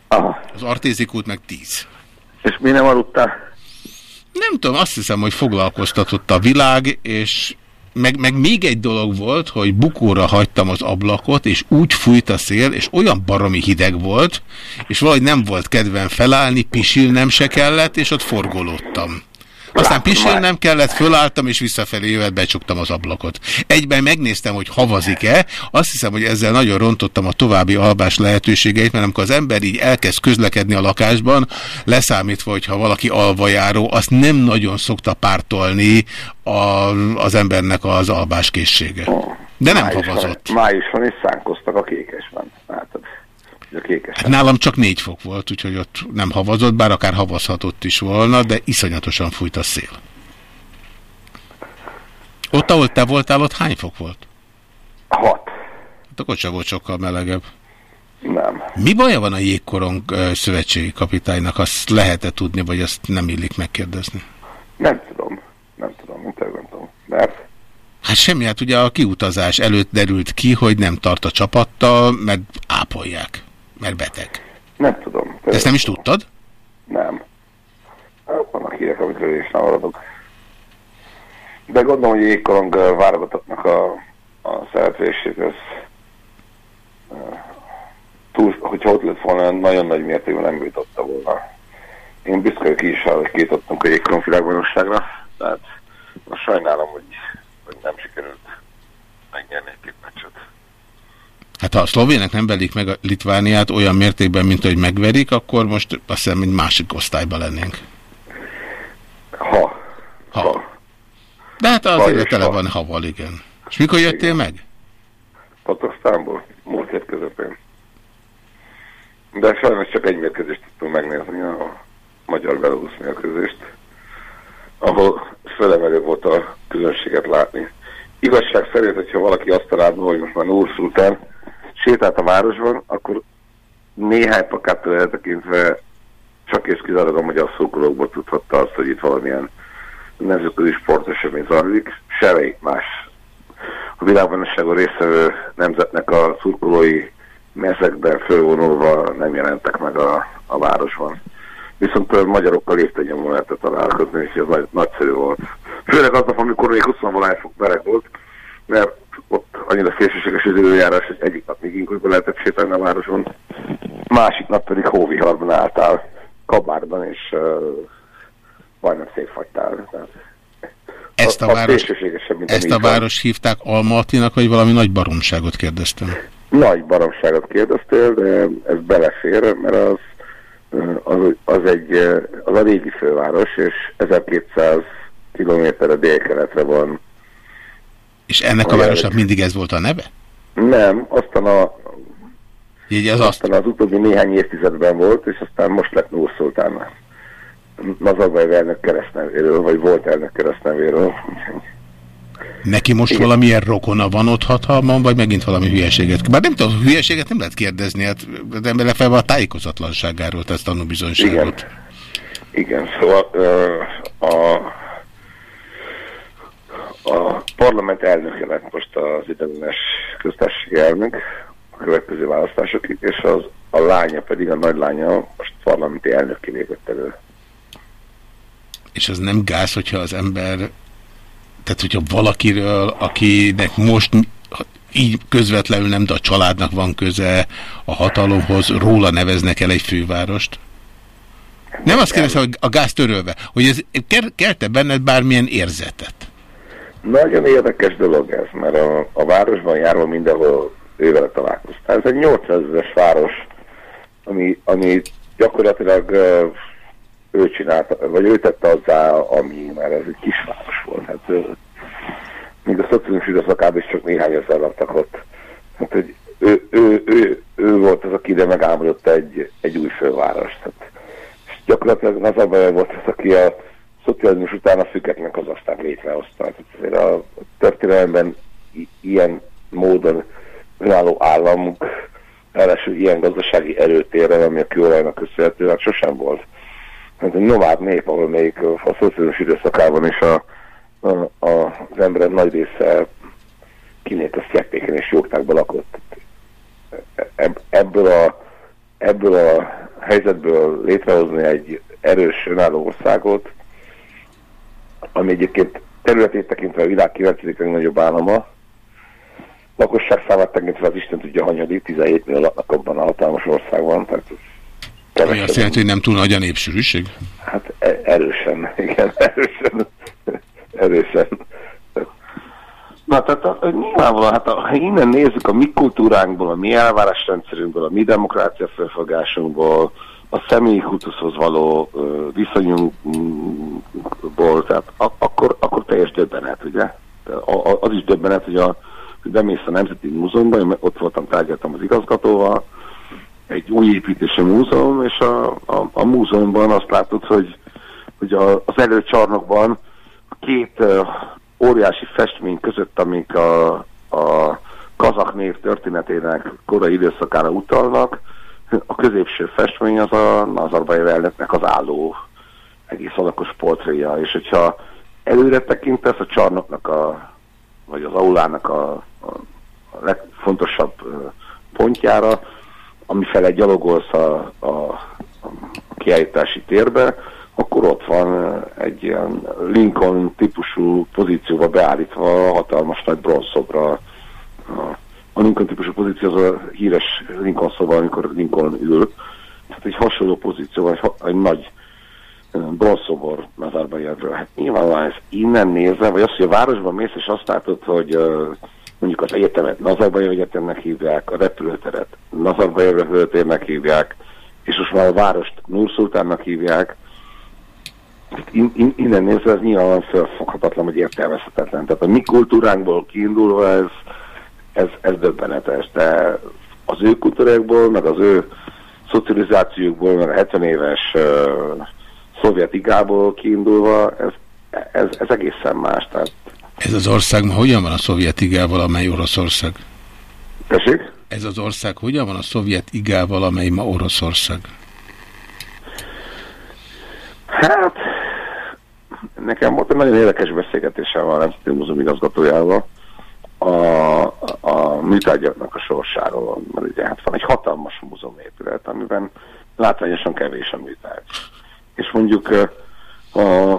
Aha. Az artézi kút meg tíz. És mi nem aludtál? Nem tudom, azt hiszem, hogy foglalkoztatott a világ, és meg, meg még egy dolog volt, hogy bukóra hagytam az ablakot, és úgy fújt a szél, és olyan baromi hideg volt, és valahogy nem volt kedvem felállni, pisilnem se kellett, és ott forgolódtam. Aztán pisilnem kellett, fölálltam, és visszafelé jövet becsuktam az ablakot. Egyben megnéztem, hogy havazik-e, azt hiszem, hogy ezzel nagyon rontottam a további alvás lehetőségeit, mert amikor az ember így elkezd közlekedni a lakásban, leszámítva, hogyha valaki alvajáró, azt nem nagyon szokta pártolni a, az embernek az alváskészsége. De nem havazott. Májusban is szánkoztak a kékesben. Látod? Hát nálam csak négy fok volt, úgyhogy ott nem havazott, bár akár havazhatott is volna, de iszonyatosan fújt a szél. Ott, ahol te voltál, ott hány fok volt? Hat. Hát akkor sem volt sokkal melegebb. Nem. Mi baja van a jégkorong szövetségi kapitánynak? Azt lehet-e tudni, vagy azt nem illik megkérdezni? Nem tudom. Nem tudom, nem tudom, nem tudom. Mert Hát semmi, hát ugye a kiutazás előtt derült ki, hogy nem tart a csapattal, mert ápolják, mert beteg. nem tudom. De ezt nem is tudtad? Nem. Hát Vannak hírek, amikről is nem maradok. De gondolom, hogy jégkorong ö, válogatottak a, a szereplését, ez túl, hogyha ott lett volna, nagyon nagy mértékben nem jutotta volna. Én büszke vagyok is, hogy kétottunk a jégkorong világbajnokságra, tehát most sajnálom, hogy, hogy nem sikerült megnyerni egy-két meccset. Hát ha a szlovének nem verik meg a Litvániát olyan mértékben, mint hogy megverik, akkor most azt hiszem egy másik osztályban lennénk. Ha. Ha. De hát az élet tele van haval, igen. És mikor jöttél meg? Patasztánból, múlt hét közepén. De sajnos csak egy mérkőzést tudtunk megnézni, a magyar-belarusz mérkőzést, ahol fölemelő volt a közönséget látni. Igazság szerint, hogyha valaki azt találna, hogy most már Nur Sultán sétált a városban, akkor néhány plakától eltekintve csak és kizárólag a magyar szókolókból tudhatta azt, hogy itt valamilyen nemzetközi sportesemény zajlik, semmelyik más a világbajnokságon résztvevő nemzetnek a szurkolói mezekben fölvonulva nem jelentek meg a, a városban. Viszont a magyarokkal évtegyemben lehetett találkozni, és ez nagy, nagyszerű volt. Főleg aznap, amikor még 20 valány fok volt, mert ott annyira szélsőséges az időjárás, hogy egyik nap még inkább lehetett sétálni a városon, másik nap pedig hóviharban álltál kabárban, és uh, majdnem szétfagytál. Tehát Ezt a, a város, ezt a város hívták Almatinak, vagy valami nagy baromságot kérdeztem? Nagy baromságot kérdeztél, de ez belefér, mert az, az, az, egy, az a régi főváros, és 1200 kilométerre délkeletre van. És ennek a A városnak mindig ez volt a neve? Nem, aztán a, Így az aztán az utóbbi néhány évtizedben volt, és aztán most lett Nur Szultán. Nazarbayev elnök keresztnevéről, vagy volt elnök keresztnevéről. Neki most Igen. valamilyen rokona van ott hatalmon, vagy megint valami hülyeséget? Bár nem tudom, hülyeséget nem lehet kérdezni, hát, de lefelé a tájékozatlanságáról tesz tanúbizonyságot. Igen. Igen, szóval ö, a, a parlament elnöke lett most az idegenes köztársasági elnök a következő választásokig, és az, a lánya pedig, a nagylánya most parlamenti elnökké lépett elő. És az nem gáz, hogyha az ember, tehát hogyha valakiről, akinek most így közvetlenül nem, de a családnak van köze a hatalomhoz, róla neveznek el egy fővárost? Nem azt kérdezem, hogy a gáz törölve, hogy ez kelte benned bármilyen érzetet? Nagyon érdekes dolog ez, mert a, a városban járva mindenhol ővel találkoztál. Ez egy 800 ezeres város, ami, ami gyakorlatilag ő csinálta, vagy ő tette azzá, ami, mert ez egy kisváros volt. Hát, még a szociális időszakában is csak néhány ezer laktak ott. Hát, hogy ő, ő, ő, ő, volt az, aki ide megálmodott egy, egy új fővárost. Hát, és gyakorlatilag Nazarbayev volt az, aki a szocializmus után a független Kazasztán létrehozta. Hát azért a történelemben ilyen módon önálló államunk, ráadásul ilyen gazdasági erőtérrel, ami a kőolajnak köszönhető, hát sosem volt. Hát egy nomád nép, ahol még a szocializmus időszakában is a, a, a, az emberek nagy része kinét a sztyeppéken és jóktákban lakott. Ebb, ebből, a, ebből a helyzetből létrehozni egy erős önálló országot, ami egyébként területét tekintve a világ 9. legnagyobb állama, lakosság számát tekintve az Isten tudja hanyadik, 17 millió laknak abban a hatalmas országban, tehát Ami azt jelenti, hogy nem túl nagy a népsűrűség? Hát e- erősen, [laughs] igen, erősen, [laughs] erősen. Na, tehát a, nyilvánvalóan, hát a, ha innen nézzük a mi kultúránkból, a mi elvárásrendszerünkből, a mi demokrácia felfogásunkból, a személyi kultuszhoz való viszonyunkból, tehát akkor, akkor teljes döbbenet, ugye? Az is döbbenet, hogy, a, hogy bemész a Nemzeti Múzeumban, én ott voltam, tárgyaltam az igazgatóval, egy új építési múzeum, és a, a, a múzeumban azt látod, hogy, hogy a, az előcsarnokban a két óriási festmény között, amik a, a kazak név történetének korai időszakára utalnak, a középső festmény az a Nazarbayev elnöknek az álló egész alakos portréja, és hogyha előre tekintesz a csarnoknak a, vagy az aulának a, a, legfontosabb pontjára, amifele gyalogolsz a, a, a kiállítási térbe, akkor ott van egy ilyen Lincoln típusú pozícióba beállítva hatalmas nagy bronzszobra. A Lincoln típusú pozíció az a híres Lincoln szoba, amikor Lincoln ül. Tehát egy hasonló pozíció, egy, egy nagy bronzszobor Nazarbayevről. Hát nyilvánvalóan ez innen nézve, vagy az, hogy a városban mész, és azt látod, hogy mondjuk az egyetemet Nazarbayev Egyetemnek hívják, a repülőteret Nazarbayev repülőtérnek hívják, és most már a várost Nurszultánnak hívják, in, in, innen nézve ez nyilván felfoghatatlan, hogy értelmezhetetlen. Tehát a mi kultúránkból kiindulva ez, ez, ez döbbenetes, de az ő kultúrákból, meg az ő szocializációkból, meg a 70 éves uh, szovjet igából kiindulva, ez, ez, ez egészen más. Tehát... Ez az ország ma hogyan van a szovjet igával, amely Oroszország? Tessék? Ez az ország hogyan van a szovjet igával, amely ma Oroszország? Hát, nekem volt egy nagyon érdekes beszélgetésem a Nemzeti Múzeum igazgatójával a, a műtárgyaknak a sorsáról, mert ugye hát van egy hatalmas múzeumépület, amiben látványosan kevés a műtárgy. És mondjuk a,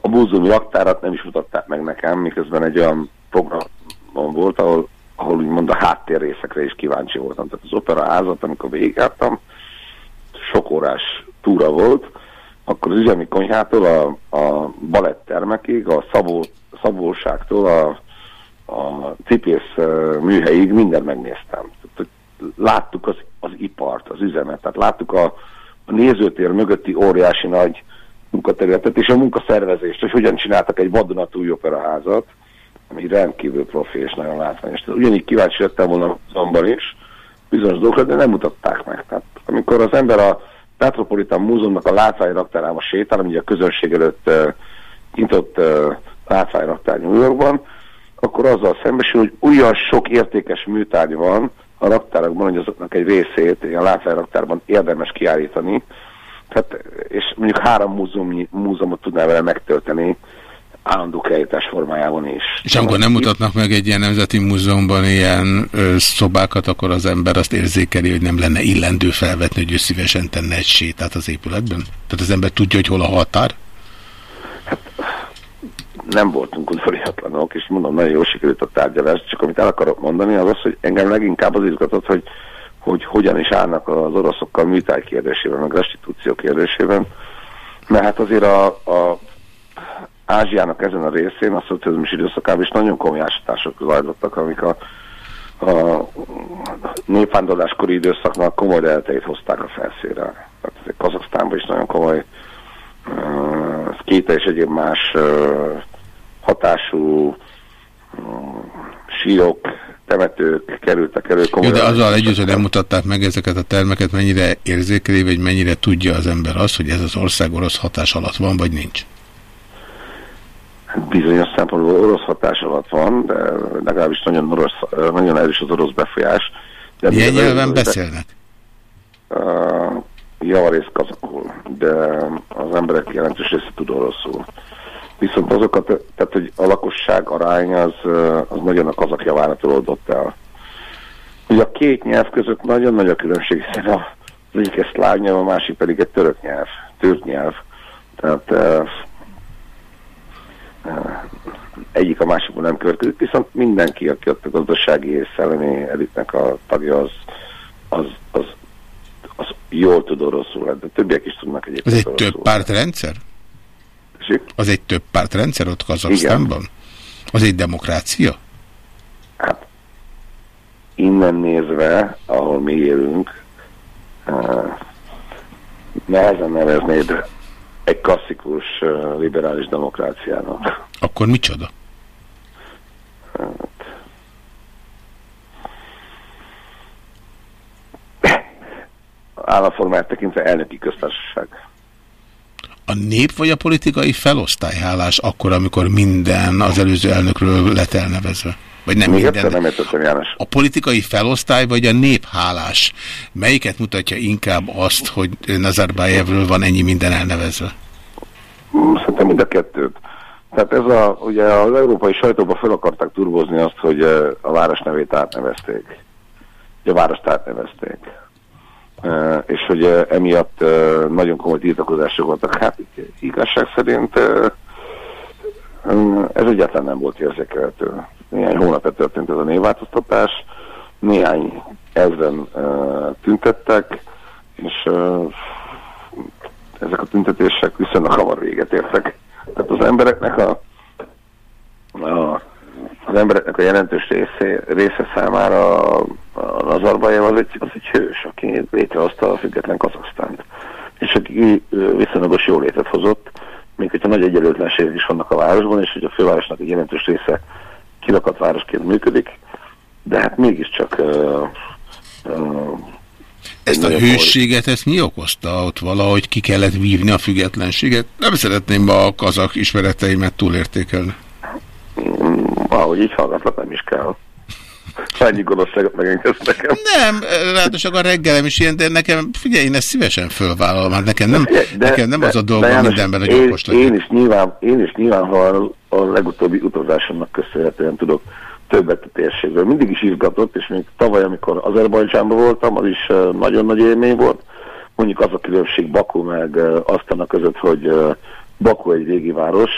a múzeumi raktárat nem is mutatták meg nekem, miközben egy olyan programon volt, ahol, ahol úgymond a háttérrészekre is kíváncsi voltam. Tehát az opera házat, amikor végigjártam, sok órás túra volt, akkor az üzemi konyhától a, a balettermekig, a szabó, szabóságtól a, a cipész műhelyig mindent megnéztem. Láttuk az, az ipart, az üzemet, tehát láttuk a, a nézőtér mögötti óriási nagy munkaterületet és a munkaszervezést, hogy hogyan csináltak egy vadonatúj operaházat, ami rendkívül profi és nagyon látványos. Ugyanígy kíváncsi lettem volna azonban is, bizonyos dolgokat, de nem mutatták meg. Tehát amikor az ember a Metropolitan Múzeumnak a látványraktárába sétál, ami a közönség előtt nyitott uh, látványraktár New Yorkban, akkor azzal szembesül, hogy olyan sok értékes műtárgy van a raktárakban, hogy azoknak egy részét a látványraktárban érdemes kiállítani, tehát, és mondjuk három múzeum, múzeumot tudná vele megtölteni, állandó kiállítás formájában is. És amikor nem mutatnak meg egy ilyen nemzeti múzeumban ilyen ö, szobákat, akkor az ember azt érzékeli, hogy nem lenne illendő felvetni, hogy ő szívesen tenne egy sétát az épületben? Tehát az ember tudja, hogy hol a határ? Nem voltunk udvariatlanok, és mondom, nagyon jól sikerült a tárgyalás, csak amit el akarok mondani, az az, hogy engem leginkább az izgatott, hogy, hogy hogyan is állnak az oroszokkal műtáj kérdésében, meg restitúció kérdésében, mert hát azért a, a Ázsiának ezen a részén, a szocializmus időszakában is nagyon komoly ásatások zajlottak, amik a, a népvándorláskori időszaknak komoly leheteit hozták a felszére. Tehát Kazaksztánban is nagyon komoly uh, szkéte és egyéb más uh, hatású sírok, temetők kerültek elő. Jó, de azzal együtt, hogy nem mutatták meg ezeket a termeket, mennyire érzékeli, vagy mennyire tudja az ember azt, hogy ez az ország orosz hatás alatt van, vagy nincs? bizonyos szempontból orosz hatás alatt van, de legalábbis nagyon, orosz, nagyon erős az orosz befolyás. De Milyen nyelven beszélnek? Uh, javarész kazakul, de az emberek jelentős része tud oroszul. Viszont azokat, tehát hogy a lakosság arány az, az nagyon a kazak javára tolódott el. Ugye a két nyelv között nagyon nagy a különbség, hiszen az egyik egy szláv nyelv, a másik pedig egy török nyelv, türk nyelv. Tehát egyik a másikból nem következik, viszont mindenki, aki ott a gazdasági és szellemi elitnek a tagja, az, az, az, az jól tud oroszul, de többiek is tudnak egyébként Ez egy több pártrendszer? Az egy több pártrendszer ott Kazaksztánban? Az egy demokrácia? Hát innen nézve, ahol mi élünk, uh, nehezen neveznéd egy klasszikus uh, liberális demokráciának. Akkor micsoda? Hát. Államformát tekintve elnöki köztársaság. A nép vagy a politikai felosztály hálás akkor, amikor minden az előző elnökről lett elnevezve? Vagy nem Még minden. nem értettem, János. A politikai felosztály vagy a néphálás? Melyiket mutatja inkább azt, hogy Nazarbayevről van ennyi minden elnevezve? Szerintem mind a kettőt. Tehát ez a, ugye az európai sajtóban fel akarták turbozni azt, hogy eh, a város nevét átnevezték. Hogy a várost átnevezték. És hogy emiatt nagyon komoly tiltakozások voltak. Hát igazság szerint ez egyáltalán nem volt érzékelhető. Néhány hónapja történt ez a névváltoztatás, néhány ezren eh, tüntettek, és ezek a tüntetések viszonylag hamar véget értek. Tehát az embereknek a, a az embereknek a jelentős része, része számára Nazarbayev az egy, az egy hős, aki létrehozta a független Kazaksztánt. És aki viszonylagos jólétet hozott, még hogyha nagy egyenlőtlenségek is vannak a városban, és hogy a fővárosnak egy jelentős része kilakat városként működik, de hát mégiscsak ö, ö, Ezt a hősséget, ezt mi okozta? Ott valahogy ki kellett vívni a függetlenséget? Nem szeretném a kazak ismereteimet túlértékelni. Ahogy így hallgatlak, nem is kell. Ennyi gonoszságot megengedsz nekem. Nem, ráadásul a reggelem is ilyen, de nekem, figyelj, én ezt szívesen fölvállalom, hát nekem nem, de, nekem nem de, az a dolgom János, mindenben, hogy okos legyek. én, is nyilván, én is nyilvánvalóan a legutóbbi utazásomnak köszönhetően tudok többet a térségről. Mindig is izgatott, és még tavaly, amikor Azerbajdzsánban voltam, az is nagyon nagy élmény volt. Mondjuk az a különbség Baku meg Asztana között, hogy Baku egy régi város,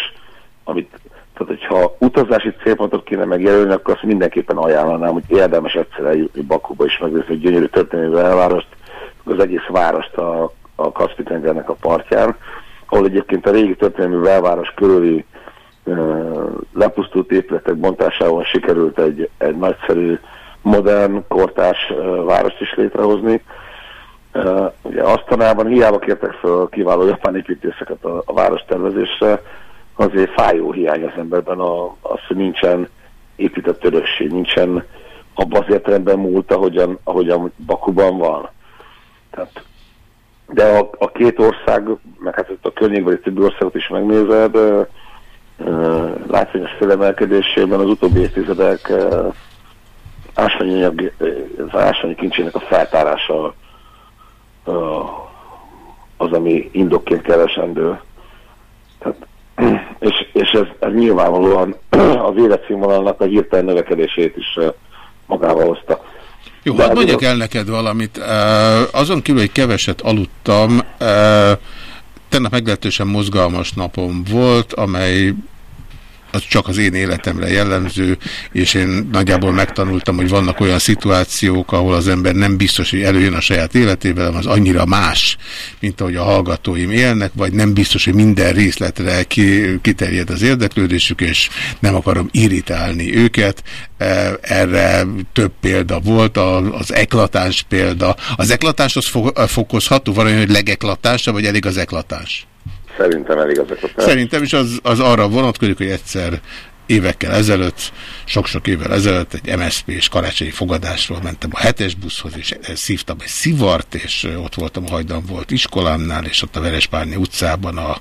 amit tehát, hogyha utazási célpontot kéne megjelölni, akkor azt mindenképpen ajánlanám, hogy érdemes egyszer eljutni Bakuba is megnézni egy gyönyörű történelmi belvárost, az egész várost a, a Kaspi-tengernek a partján, ahol egyébként a régi történelmi belváros körüli lepusztult épületek bontásával sikerült egy, egy nagyszerű, modern, kortás várost is létrehozni. Uh, ugye Asztanában hiába kértek fel kiváló japán építészeket a, a város tervezésre, azért fájó hiány az emberben a, az, hogy nincsen épített örökség, nincsen abban az értelemben múlt, ahogyan, ahogyan Bakuban van. Tehát, de a, a két ország, meg hát a környékbeli többi országot is megnézed, ö, ö, látványos felemelkedésében az utóbbi évtizedek ö, ásványanyag, ö, az ásványi kincsének a feltárása az, ami indokként keresendő. És, és ez, ez nyilvánvalóan [clears throat] az életszínvonalnak a hirtelen növekedését is magával hozta. Jó, hát mondjak el neked valamit. Azon kívül, hogy keveset aludtam, tennap meglehetősen mozgalmas napom volt, amely az csak az én életemre jellemző, és én nagyjából megtanultam, hogy vannak olyan szituációk, ahol az ember nem biztos, hogy előjön a saját életében, az annyira más, mint ahogy a hallgatóim élnek, vagy nem biztos, hogy minden részletre ki, kiterjed az érdeklődésük, és nem akarom irritálni őket. E, erre több példa volt, az eklatáns példa. Az eklatáshoz fokozható, van olyan, hogy legeklatánsabb, vagy elég az eklatás? Szerintem elég az a Szerintem is az, az arra vonatkozik, hogy egyszer évekkel ezelőtt, sok-sok évvel ezelőtt egy MSZP és karácsonyi fogadásról mentem a hetes buszhoz, és szívtam egy szivart, és ott voltam, hajdan volt iskolámnál, és ott a Verespárnyi utcában a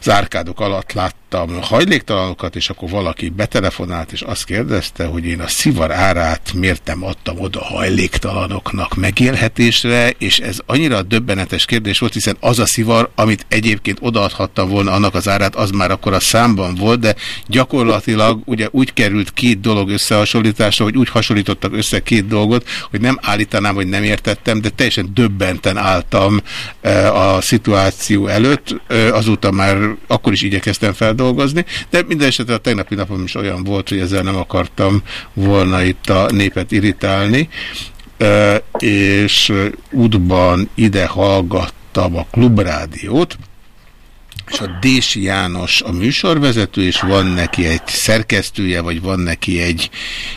az árkádok alatt láttam hajléktalanokat, és akkor valaki betelefonált, és azt kérdezte, hogy én a szivar árát miért nem adtam oda hajléktalanoknak megélhetésre, és ez annyira döbbenetes kérdés volt, hiszen az a szivar, amit egyébként odaadhattam volna annak az árát, az már akkor a számban volt, de gyakorlatilag ugye úgy került két dolog összehasonlításra, hogy úgy hasonlítottak össze két dolgot, hogy nem állítanám, hogy nem értettem, de teljesen döbbenten álltam a szituáció előtt, azóta már akkor is igyekeztem feldolgozni, de minden esetre a tegnapi napom is olyan volt, hogy ezzel nem akartam volna itt a népet irritálni, és útban ide hallgattam a klubrádiót, és a Dési János a műsorvezető, és van neki egy szerkesztője, vagy van neki egy,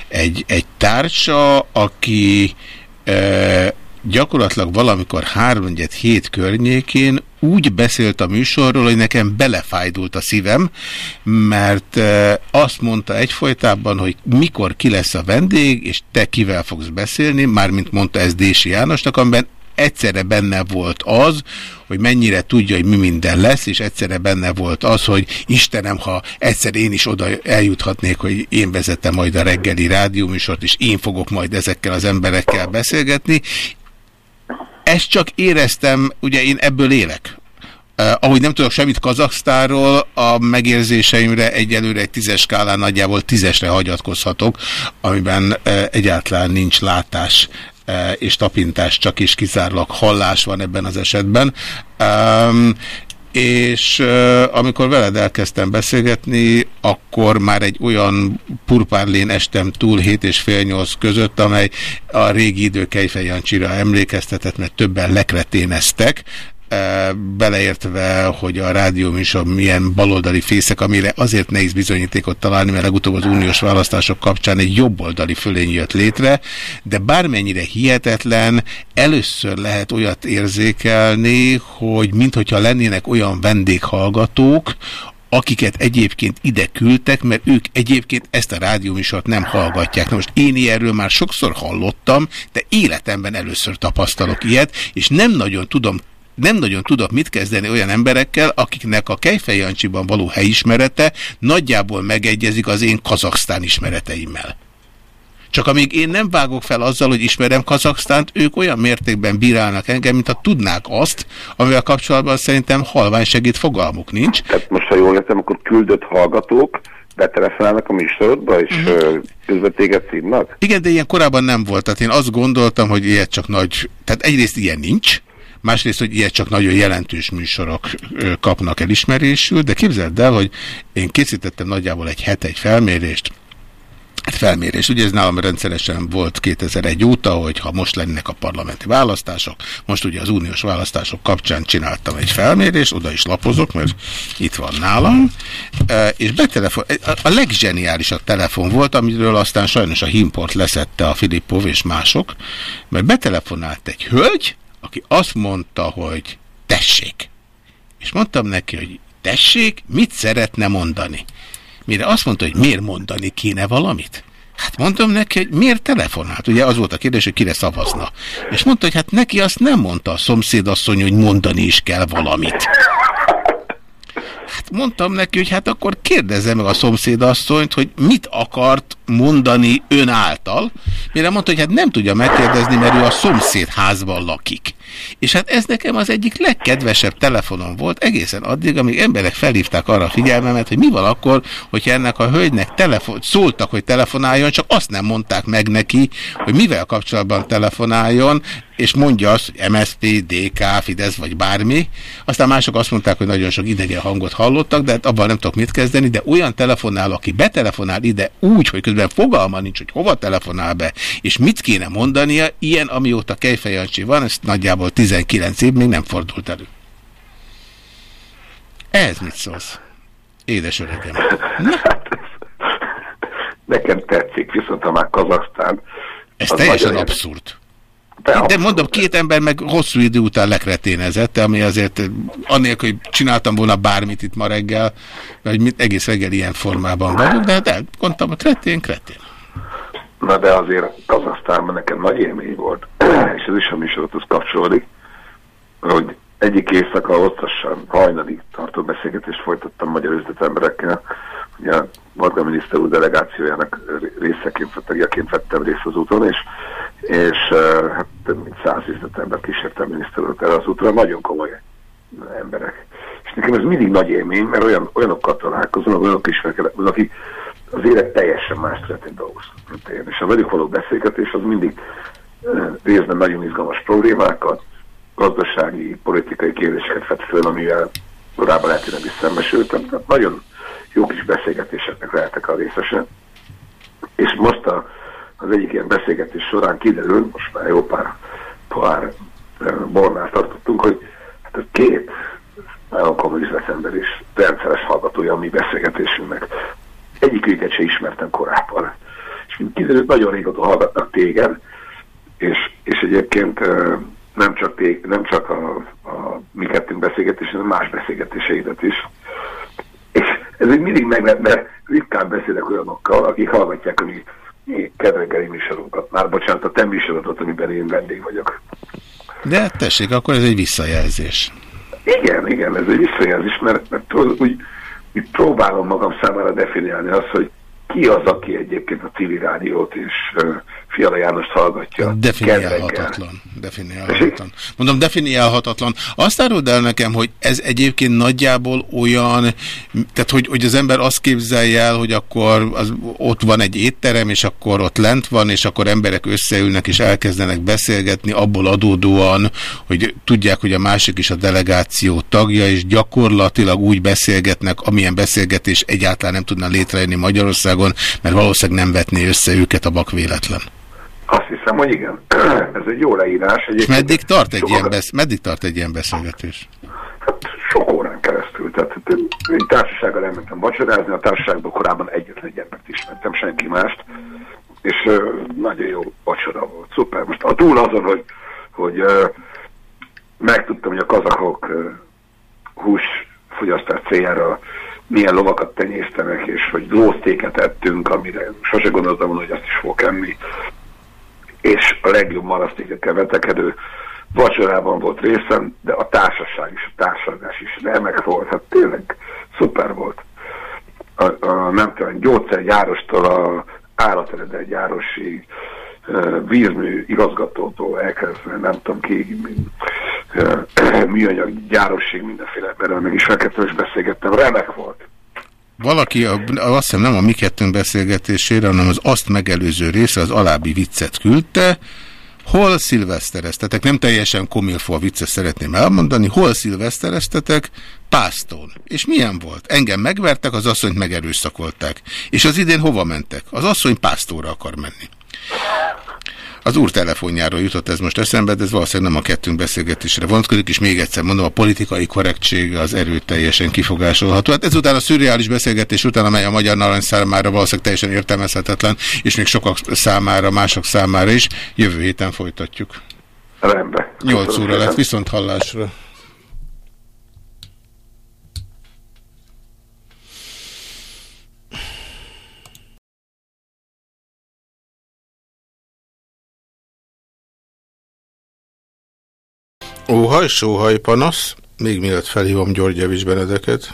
egy, egy társa, aki e, gyakorlatilag valamikor 3 hét környékén úgy beszélt a műsorról, hogy nekem belefájdult a szívem, mert azt mondta egyfolytában, hogy mikor ki lesz a vendég, és te kivel fogsz beszélni, mármint mondta ez Dési Jánosnak, amiben egyszerre benne volt az, hogy mennyire tudja, hogy mi minden lesz, és egyszerre benne volt az, hogy Istenem, ha egyszer én is oda eljuthatnék, hogy én vezetem majd a reggeli rádióműsort, és én fogok majd ezekkel az emberekkel beszélgetni. Ezt csak éreztem, ugye én ebből élek. Uh, ahogy nem tudok semmit Kazaksztáról, a megérzéseimre egyelőre egy tízes skálán nagyjából tízesre hagyatkozhatok, amiben uh, egyáltalán nincs látás uh, és tapintás, csak is kizárólag hallás van ebben az esetben. Um, és uh, amikor veled elkezdtem beszélgetni, akkor már egy olyan purpárlén estem túl 7 és fél 8 között, amely a régi idő Kejfej Jancsira emlékeztetett, mert többen lekreténeztek, beleértve, hogy a rádió is a milyen baloldali fészek, amire azért nehéz bizonyítékot találni, mert legutóbb az uniós választások kapcsán egy jobboldali fölény jött létre, de bármennyire hihetetlen, először lehet olyat érzékelni, hogy minthogyha lennének olyan vendéghallgatók, akiket egyébként ide küldtek, mert ők egyébként ezt a rádióműsort nem hallgatják. Na most én ilyenről már sokszor hallottam, de életemben először tapasztalok ilyet, és nem nagyon tudom nem nagyon tudok mit kezdeni olyan emberekkel, akiknek a Kejfej Jancsiban való helyismerete nagyjából megegyezik az én kazaksztán ismereteimmel. Csak amíg én nem vágok fel azzal, hogy ismerem Kazaksztánt, ők olyan mértékben bírálnak engem, mint ha tudnák azt, amivel kapcsolatban szerintem halvány segít fogalmuk nincs. Tehát most, ha jól értem, akkor küldött hallgatók betelefonálnak a műsorodba, és uh -huh. közben téged szívnak? Igen, de ilyen korábban nem volt. Tehát én azt gondoltam, hogy ilyet csak nagy... Tehát egyrészt ilyen nincs, másrészt, hogy ilyet csak nagyon jelentős műsorok kapnak elismerésül, de képzeld el, hogy én készítettem nagyjából egy hete egy felmérést, felmérés. Ugye ez nálam rendszeresen volt 2001 óta, hogy ha most lennének a parlamenti választások, most ugye az uniós választások kapcsán csináltam egy felmérést, oda is lapozok, mert itt van nálam, és betelefon, a legzseniálisabb telefon volt, amiről aztán sajnos a Himport leszette a Filippov és mások, mert betelefonált egy hölgy, aki azt mondta, hogy tessék. És mondtam neki, hogy tessék, mit szeretne mondani? Mire azt mondta, hogy miért mondani kéne valamit? Hát mondtam neki, hogy miért telefonált? Ugye az volt a kérdés, hogy kire szavazna. És mondta, hogy hát neki azt nem mondta a szomszédasszony, hogy mondani is kell valamit. Hát mondtam neki, hogy hát akkor kérdezze meg a szomszédasszonyt, hogy mit akart mondani ön által, mire mondta, hogy hát nem tudja megkérdezni, mert ő a szomszédházban lakik. És hát ez nekem az egyik legkedvesebb telefonom volt egészen addig, amíg emberek felhívták arra a figyelmemet, hogy mi van akkor, hogyha ennek a hölgynek telefon, szóltak, hogy telefonáljon, csak azt nem mondták meg neki, hogy mivel kapcsolatban telefonáljon, és mondja azt, hogy MSZP, DK, Fidesz vagy bármi. Aztán mások azt mondták, hogy nagyon sok idegen hangot hallottak, de hát abban nem tudok mit kezdeni, de olyan telefonál, aki betelefonál ide úgy, hogy közben fogalma nincs, hogy hova telefonál be, és mit kéne mondania, ilyen, amióta Kejfejancsi van, ez nagyjából 19 év még nem fordult elő. Ez mit szólsz? Édes öregem. Nekem tetszik, viszont ha már Kazaksztán... Ez teljesen abszurd. De, de mondom, két ember meg hosszú idő után lekreténezett, ami azért annélkül, hogy csináltam volna bármit itt ma reggel, vagy egész reggel ilyen formában vagyok, de hát mondtam, hogy kretén, kretén. Na de azért Kazasztánban nekem nagy élmény volt, [clears throat] és ez is a műsorothoz kapcsolódik, hogy egyik éjszaka hosszasan hajnalig tartó beszélgetést folytattam magyar üzletemberekkel, ugye a Varga miniszter úr delegációjának részeként, tagjaként vettem részt az úton, és, és hát több mint száz üzletember kísértem miniszter úr erre az útra, nagyon komoly emberek. És nekem ez mindig nagy élmény, mert olyan, olyanokkal találkozom, olyanok ismerkedek, akik az élet teljesen más mint én. És a velük való beszélgetés az mindig részben nagyon izgalmas problémákat, gazdasági, politikai kérdéseket vett föl, amivel korábban lehet, hogy nem is szembesültem. Tehát nagyon jó kis beszélgetéseknek lehetek a részesen. És most a, az egyik ilyen beszélgetés során kiderül, most már jó pár pár bornál tartottunk, hogy hát a két nagyon komoly üzletember is rendszeres hallgatója a mi beszélgetésünknek. Egyik őket se ismertem korábban. És mint kiderült, nagyon régóta hallgatnak téged, és, és egyébként nem csak, tég, nem csak a, a mi kettőnk beszélgetés, hanem más beszélgetéseidet is. És ez még mindig meglep, mert ritkán beszélek olyanokkal, akik hallgatják a mi, kedvengeli műsorunkat. Már bocsánat, a te műsorodat, amiben én vendég vagyok. De tessék, akkor ez egy visszajelzés. Igen, igen, ez egy visszajelzés, mert, mert tudod, úgy, úgy próbálom magam számára definiálni azt, hogy ki az, aki egyébként a civil rádiót és Fiala János hallgatja. Definiálhatatlan. Definiálhatatlan. Mondom, definiálhatatlan. Azt áruld el nekem, hogy ez egyébként nagyjából olyan, tehát hogy, hogy az ember azt képzelje el, hogy akkor az, ott van egy étterem, és akkor ott lent van, és akkor emberek összeülnek, és elkezdenek beszélgetni abból adódóan, hogy tudják, hogy a másik is a delegáció tagja, és gyakorlatilag úgy beszélgetnek, amilyen beszélgetés egyáltalán nem tudna létrejönni Magyarországon, mert valószínűleg nem vetné össze őket a bak véletlen. Azt hiszem, hogy igen. [clears throat] Ez egy jó leírás. És meddig tart, egy ilyen besz meddig tart egy ilyen beszélgetés? Hát sok órán keresztül. Tehát egy társasággal elmentem vacsorázni, a társaságban korábban egyetlen egy embert ismertem, senki mást, és uh, nagyon jó vacsora volt, szuper. Most a túl azon, hogy, hogy uh, megtudtam, hogy a kazakok uh, húsfogyasztás céljára milyen lovakat tenyésztenek, és hogy lósztéket ettünk, amire sose gondoltam volna, hogy azt is fog enni és a legjobb marasztékekkel vetekedő vacsorában volt részem, de a társaság is, a társadalás is remek volt, hát tényleg szuper volt. A, a nem tudom, gyógyszergyárostól a állateredett gyárosig, vízmű igazgatótól elkezdve, nem tudom ki, [clears throat] műanyag gyárosség, mindenféle erről meg is feketől is beszélgettem, remek volt. Valaki, a, azt hiszem nem a mi kettőnk beszélgetésére, hanem az azt megelőző része az alábbi viccet küldte, hol szilvesztereztetek, nem teljesen komilfó a vicces szeretném elmondani, hol szilvesztereztetek, Pásztón. És milyen volt? Engem megvertek, az asszonyt megerőszakolták. És az idén hova mentek? Az asszony Pásztóra akar menni. Az úr telefonjáról jutott ez most eszembe, de ez valószínűleg nem a kettőnk beszélgetésre vonatkozik, és még egyszer mondom, a politikai korrektség az erőteljesen kifogásolható. Hát ezután a szürreális beszélgetés után, amely a magyar narancs számára valószínűleg teljesen értelmezhetetlen, és még sokak számára, mások számára is, jövő héten folytatjuk. Rendben. 8 óra lett, viszont hallásra. Óhaj, sóhaj, panasz. Még mielőtt felhívom György Javis Benedeket.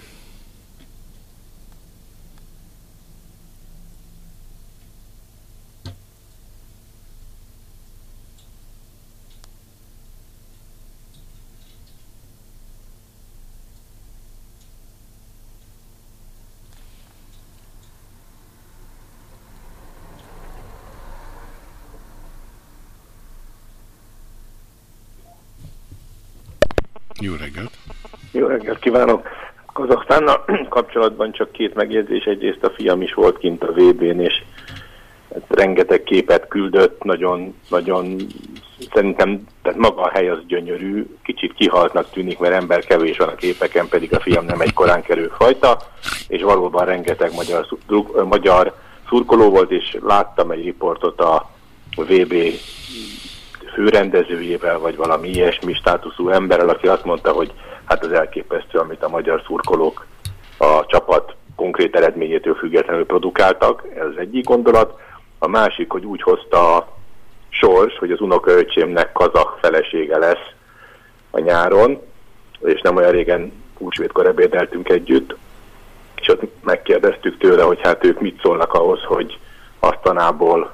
kívánok! Kazaksztánnal [clears throat] kapcsolatban csak két megjegyzés. Egyrészt a fiam is volt kint a VB-n, és hát rengeteg képet küldött, nagyon, nagyon szerintem tehát maga a hely az gyönyörű, kicsit kihaltnak tűnik, mert ember kevés van a képeken, pedig a fiam nem egy korán kerül fajta, és valóban rengeteg magyar, magyar szurkoló volt, és láttam egy riportot a VB főrendezőjével, vagy valami ilyesmi státuszú emberrel, aki azt mondta, hogy hát az elképesztő, amit a magyar szurkolók a csapat konkrét eredményétől függetlenül produkáltak, ez az egyik gondolat. A másik, hogy úgy hozta a sors, hogy az unokaöcsémnek kazak felesége lesz a nyáron, és nem olyan régen húsvétkor ebédeltünk együtt, és ott megkérdeztük tőle, hogy hát ők mit szólnak ahhoz, hogy Asztanából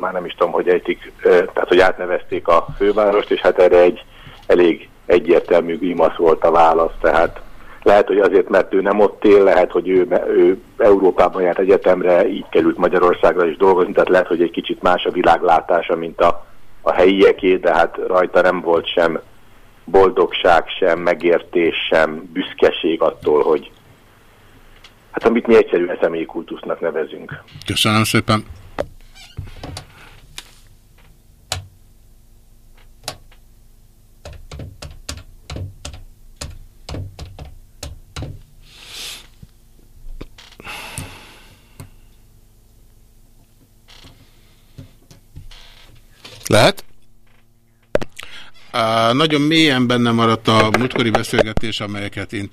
már nem is tudom, hogy ejtik, tehát hogy átnevezték a fővárost, és hát erre egy elég egyértelmű grimasz volt a válasz, tehát lehet, hogy azért, mert ő nem ott él, lehet, hogy ő, ő Európában járt egyetemre, így került Magyarországra is dolgozni, tehát lehet, hogy egy kicsit más a világlátása, mint a, a helyieké, de hát rajta nem volt sem boldogság sem, megértés sem, büszkeség attól, hogy hát amit mi egyszerűen személykultusznak nevezünk. Köszönöm szépen. Lehet? Uh, nagyon mélyen benne maradt a múltkori beszélgetés, amelyeket én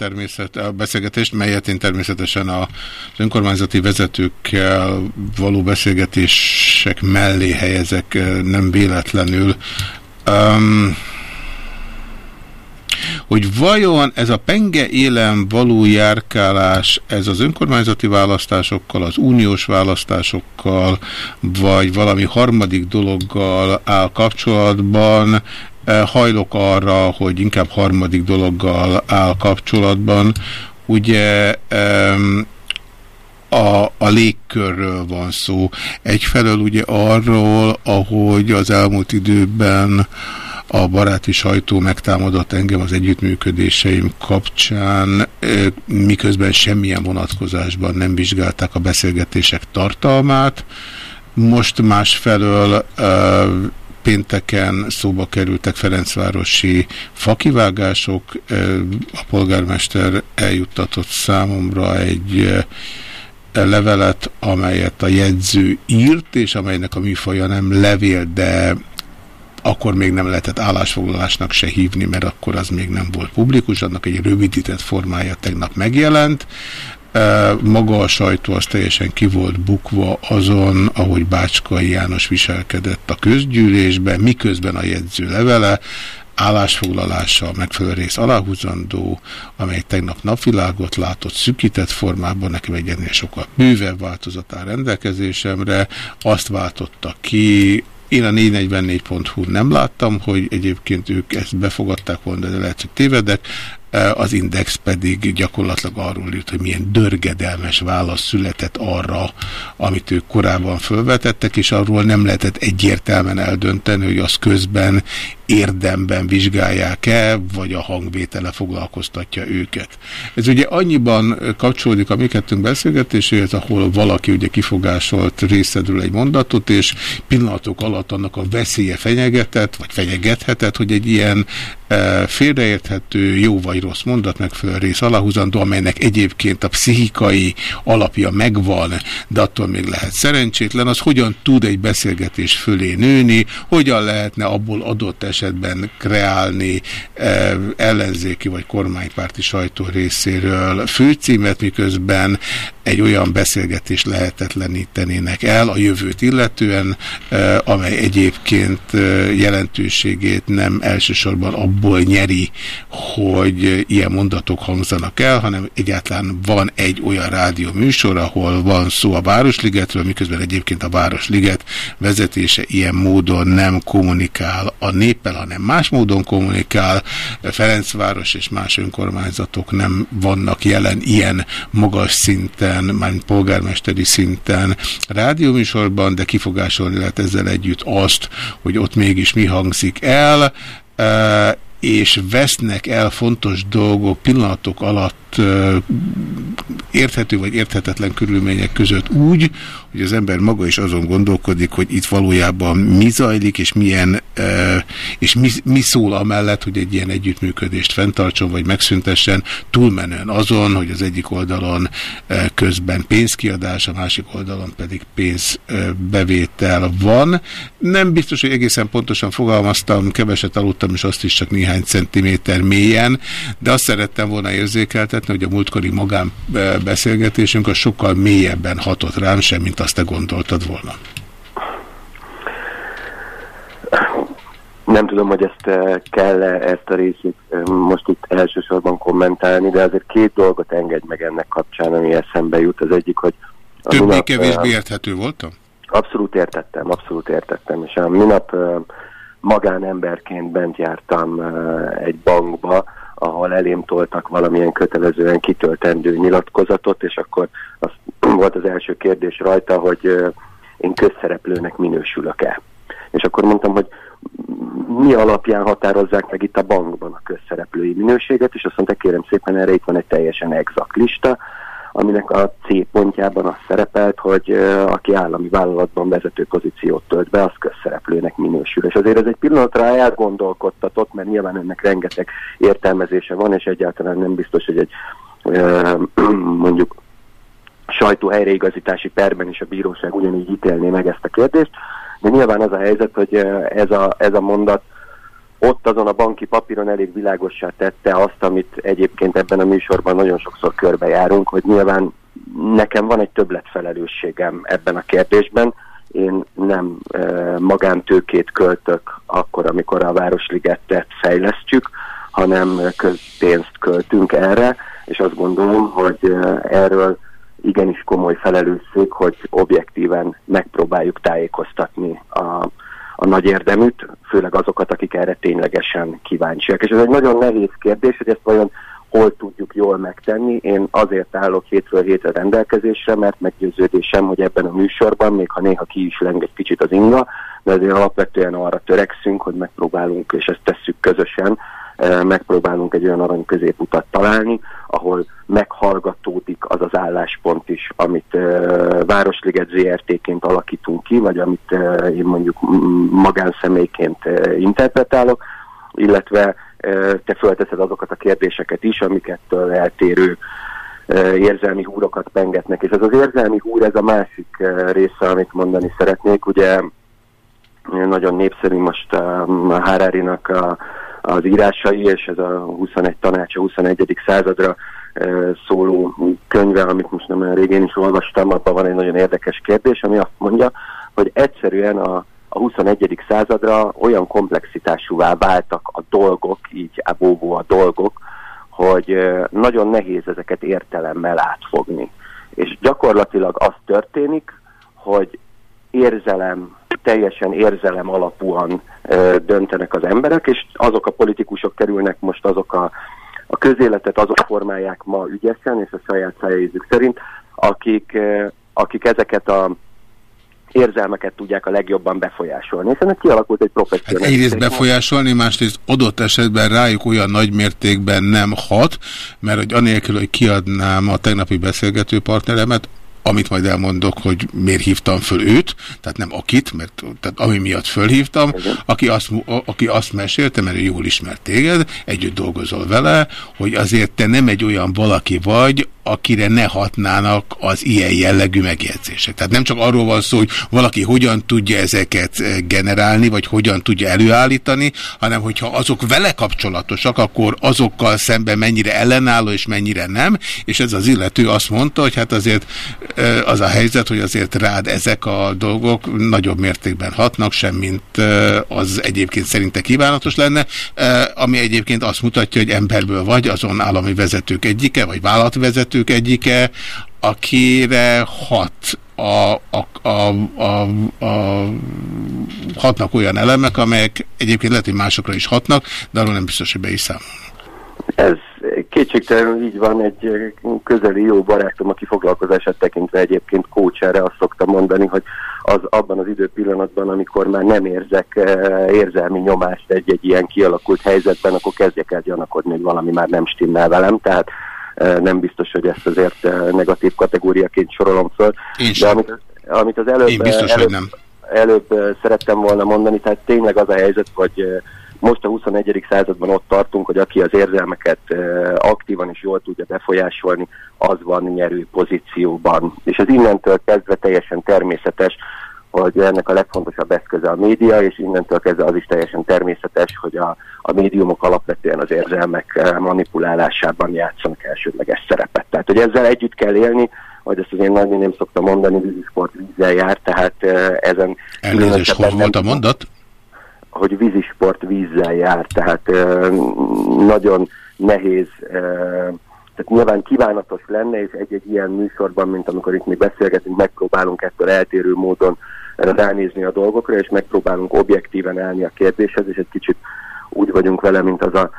a beszélgetést, melyet én természetesen az önkormányzati vezetőkkel való beszélgetések mellé helyezek nem véletlenül. Um, hogy vajon ez a penge élen való járkálás, ez az önkormányzati választásokkal, az uniós választásokkal, vagy valami harmadik dologgal áll kapcsolatban, e, hajlok arra, hogy inkább harmadik dologgal áll kapcsolatban. Ugye a, a légkörről van szó. Egyfelől ugye arról, ahogy az elmúlt időben a baráti sajtó megtámadott engem az együttműködéseim kapcsán, miközben semmilyen vonatkozásban nem vizsgálták a beszélgetések tartalmát. Most másfelől pénteken szóba kerültek Ferencvárosi fakivágások. A polgármester eljuttatott számomra egy levelet, amelyet a jegyző írt, és amelynek a műfaja nem levél, de akkor még nem lehetett állásfoglalásnak se hívni, mert akkor az még nem volt publikus, annak egy rövidített formája tegnap megjelent. Maga a sajtó az teljesen ki volt bukva azon, ahogy Bácskai János viselkedett a közgyűlésben, miközben a jegyző levele állásfoglalása megfelelő rész aláhúzandó, amely tegnap napvilágot látott szükített formában, nekem egy ennél sokkal bővebb változatán rendelkezésemre, azt váltotta ki, én a 444.hu nem láttam, hogy egyébként ők ezt befogadták volna, de lehet, hogy tévedek. Az Index pedig gyakorlatilag arról írt, hogy milyen dörgedelmes válasz született arra, amit ők korábban felvetettek, és arról nem lehetett egyértelműen eldönteni, hogy az közben érdemben vizsgálják-e, vagy a hangvétele foglalkoztatja őket. Ez ugye annyiban kapcsolódik a mi kettőnk beszélgetéséhez, ahol valaki ugye kifogásolt részedről egy mondatot, és pillanatok alatt annak a veszélye fenyegetett, vagy fenyegethetett, hogy egy ilyen e, félreérthető, jó vagy rossz mondat megfelelő rész alahúzandó, amelynek egyébként a pszichikai alapja megvan, de attól még lehet szerencsétlen, az hogyan tud egy beszélgetés fölé nőni, hogyan lehetne abból adott esetben esetben kreálni eh, ellenzéki vagy kormánypárti sajtó részéről főcímet, miközben egy olyan beszélgetést lehetetlenítenének el a jövőt illetően, eh, amely egyébként eh, jelentőségét nem elsősorban abból nyeri, hogy ilyen mondatok hangzanak el, hanem egyáltalán van egy olyan rádió műsor, ahol van szó a Városligetről, miközben egyébként a Városliget vezetése ilyen módon nem kommunikál a néppel, hanem más módon kommunikál. Ferencváros és más önkormányzatok nem vannak jelen ilyen magas szinten, már polgármesteri szinten rádióműsorban, de kifogásolni lehet ezzel együtt azt, hogy ott mégis mi hangzik el, és vesznek el fontos dolgok pillanatok alatt érthető vagy érthetetlen körülmények között úgy, hogy az ember maga is azon gondolkodik, hogy itt valójában mi zajlik, és milyen, és mi, mi szól amellett, hogy egy ilyen együttműködést fenntartson, vagy megszüntessen, túlmenően azon, hogy az egyik oldalon közben pénzkiadás, a másik oldalon pedig pénzbevétel van. Nem biztos, hogy egészen pontosan fogalmaztam, keveset aludtam, és azt is csak néhány centiméter mélyen, de azt szerettem volna érzékeltetni, hogy a múltkori magánbeszélgetésünk a sokkal mélyebben hatott rám sem, mint azt te gondoltad volna. Nem tudom, hogy ezt eh, kell-e ezt a részét eh, most itt elsősorban kommentálni, de azért két dolgot engedj meg ennek kapcsán, ami eszembe jut. Az egyik, hogy... Többé-kevésbé eh, érthető voltam? Abszolút értettem, abszolút értettem. És a minap magánemberként bent jártam egy bankba, ahol elém toltak valamilyen kötelezően kitöltendő nyilatkozatot, és akkor az [clears throat] volt az első kérdés rajta, hogy én közszereplőnek minősülök-e. És akkor mondtam, hogy mi alapján határozzák meg itt a bankban a közszereplői minőséget, és azt mondta, kérem szépen, erre itt van egy teljesen exakt lista, aminek a C pontjában az szerepelt, hogy aki állami vállalatban vezető pozíciót tölt be, az közszereplőnek minősül. És azért ez egy pillanatra elgondolkodtatott, mert nyilván ennek rengeteg értelmezése van, és egyáltalán nem biztos, hogy egy [clears throat] mondjuk sajtó helyreigazítási perben is a bíróság ugyanígy ítélné meg ezt a kérdést, de nyilván az a helyzet, hogy ez a, ez a mondat ott azon a banki papíron elég világossá tette azt, amit egyébként ebben a műsorban nagyon sokszor körbejárunk, hogy nyilván nekem van egy többletfelelősségem ebben a kérdésben. Én nem e, magántőkét költök akkor, amikor a Városligetet fejlesztjük, hanem közpénzt költünk erre, és azt gondolom, hogy erről igenis komoly felelősség, hogy objektíven megpróbáljuk tájékoztatni a, a nagy érdeműt, főleg azokat, akik erre ténylegesen kíváncsiak. És ez egy nagyon nehéz kérdés, hogy ezt vajon hol tudjuk jól megtenni. Én azért állok hétről hétre rendelkezésre, mert meggyőződésem, hogy ebben a műsorban, még ha néha ki is leng egy kicsit az inga, de azért alapvetően arra törekszünk, hogy megpróbálunk, és ezt tesszük közösen, megpróbálunk egy olyan arany középutat találni, ahol meghallgatódik az az álláspont is, amit Városliget ZRT-ként alakítunk ki, vagy amit én mondjuk magánszemélyként interpretálok, illetve te fölteszed azokat a kérdéseket is, amikettől eltérő érzelmi húrokat pengetnek. És ez az érzelmi húr, ez a másik része, amit mondani szeretnék. Ugye nagyon népszerű most a Harari-nak a az írásai, és ez a 21 tanács a 21. századra szóló könyve, amit most nem olyan régén is olvastam, abban van egy nagyon érdekes kérdés, ami azt mondja, hogy egyszerűen a, a 21. századra olyan komplexitásúvá váltak a dolgok, így a a dolgok, hogy nagyon nehéz ezeket értelemmel átfogni. És gyakorlatilag az történik, hogy érzelem, teljesen érzelem alapúan ö, döntenek az emberek, és azok a politikusok kerülnek most azok a, a közéletet, azok formálják ma ügyesen, és a saját szájézük szerint, akik, ö, akik ezeket a érzelmeket tudják a legjobban befolyásolni. És ennek kialakult egy professzionális... Hát egyrészt befolyásolni, másrészt adott esetben rájuk olyan nagy mértékben nem hat, mert hogy anélkül, hogy kiadnám a tegnapi beszélgető partneremet, amit majd elmondok, hogy miért hívtam föl őt, tehát nem akit, mert tehát ami miatt fölhívtam, aki azt, aki azt mesélte, mert ő jól ismert téged, együtt dolgozol vele, hogy azért te nem egy olyan valaki vagy, akire ne hatnának az ilyen jellegű megjegyzések. Tehát nem csak arról van szó, hogy valaki hogyan tudja ezeket eh, generálni, vagy hogyan tudja előállítani, hanem hogyha azok vele kapcsolatosak, akkor azokkal szemben mennyire ellenálló és mennyire nem, és ez az illető azt mondta, hogy hát azért eh, az a helyzet, hogy azért rád ezek a dolgok nagyobb mértékben hatnak, sem mint eh, az egyébként szerinte kívánatos lenne, ami egyébként azt mutatja, hogy emberből vagy, azon állami vezetők egyike, vagy vállalatvezető, vezetők egyike, akire hat a, a, a, a, a, hatnak olyan elemek, amelyek egyébként lehet, hogy másokra is hatnak, de arról nem biztos, hogy be is. Ez kétségtelenül így van, egy közeli jó barátom, aki foglalkozását tekintve egyébként kócsára azt szokta mondani, hogy az abban az időpillanatban, amikor már nem érzek eh, érzelmi nyomást egy-egy ilyen kialakult helyzetben, akkor kezdjek el gyanakodni, hogy valami már nem stimmel velem, tehát nem biztos, hogy ezt azért negatív kategóriaként sorolom föl. Én De amit, amit az előbb, Én biztos, előbb, hogy nem. előbb szerettem volna mondani, tehát tényleg az a helyzet, hogy most a 21. században ott tartunk, hogy aki az érzelmeket aktívan és jól tudja befolyásolni, az van nyerő pozícióban. És az innentől kezdve teljesen természetes, hogy ennek a legfontosabb eszköze a média, és innentől kezdve az is teljesen természetes, hogy a, a médiumok alapvetően az érzelmek eh, manipulálásában játszanak elsődleges szerepet. Tehát, hogy ezzel együtt kell élni, hogy ezt az én nagymi nem szoktam mondani, vízisport vízzel jár, tehát eh, ezen... Elnézést, hol volt a mondat? Hogy vízisport vízzel jár, tehát eh, nagyon nehéz tehát nyilván kívánatos lenne, és egy-egy ilyen műsorban, mint amikor itt mi beszélgetünk, megpróbálunk ettől eltérő módon ránézni a dolgokra, és megpróbálunk objektíven állni a kérdéshez, és egy kicsit úgy vagyunk vele, mint az a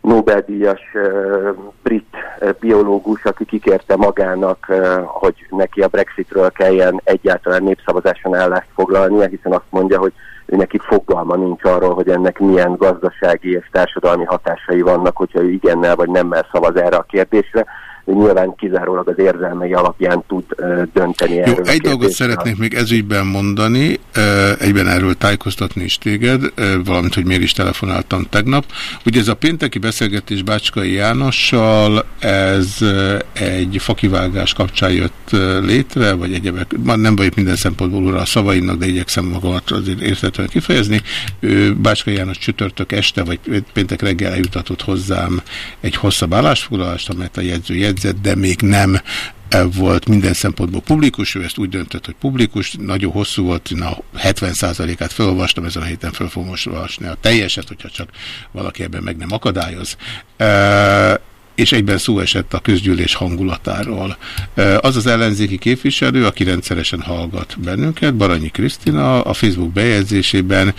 Nobel-díjas uh, brit uh, biológus, aki kikérte magának, uh, hogy neki a Brexitről kelljen egyáltalán népszavazáson állást foglalnia, hiszen azt mondja, hogy neki fogalma nincs arról, hogy ennek milyen gazdasági és társadalmi hatásai vannak, hogyha ő igennel vagy nemmel szavaz erre a kérdésre nyilván kizárólag az érzelmei alapján tud dönteni Jó, erről. egy dolgot szeretnék még ezügyben mondani, egyben erről tájékoztatni is téged, valamint, hogy miért is telefonáltam tegnap. Ugye ez a pénteki beszélgetés Bácskai Jánossal, ez egy fakivágás kapcsán jött létre, vagy egyebek, nem vagyok minden szempontból ura a szavainak, de igyekszem magamat azért értetően kifejezni. Ő Bácskai János csütörtök este, vagy péntek reggel eljutatott hozzám egy hosszabb állásfoglalást, amelyet a jegyző jegyző jegyzet, de még nem e, volt minden szempontból publikus, ő ezt úgy döntött, hogy publikus, nagyon hosszú volt, na 70%-át felolvastam, ezen a héten fel fogom olvasni a teljeset, hogyha csak valaki ebben meg nem akadályoz. És egyben szó esett a közgyűlés hangulatáról. Az az ellenzéki képviselő, aki rendszeresen hallgat bennünket, Baranyi Krisztina a Facebook bejegyzésében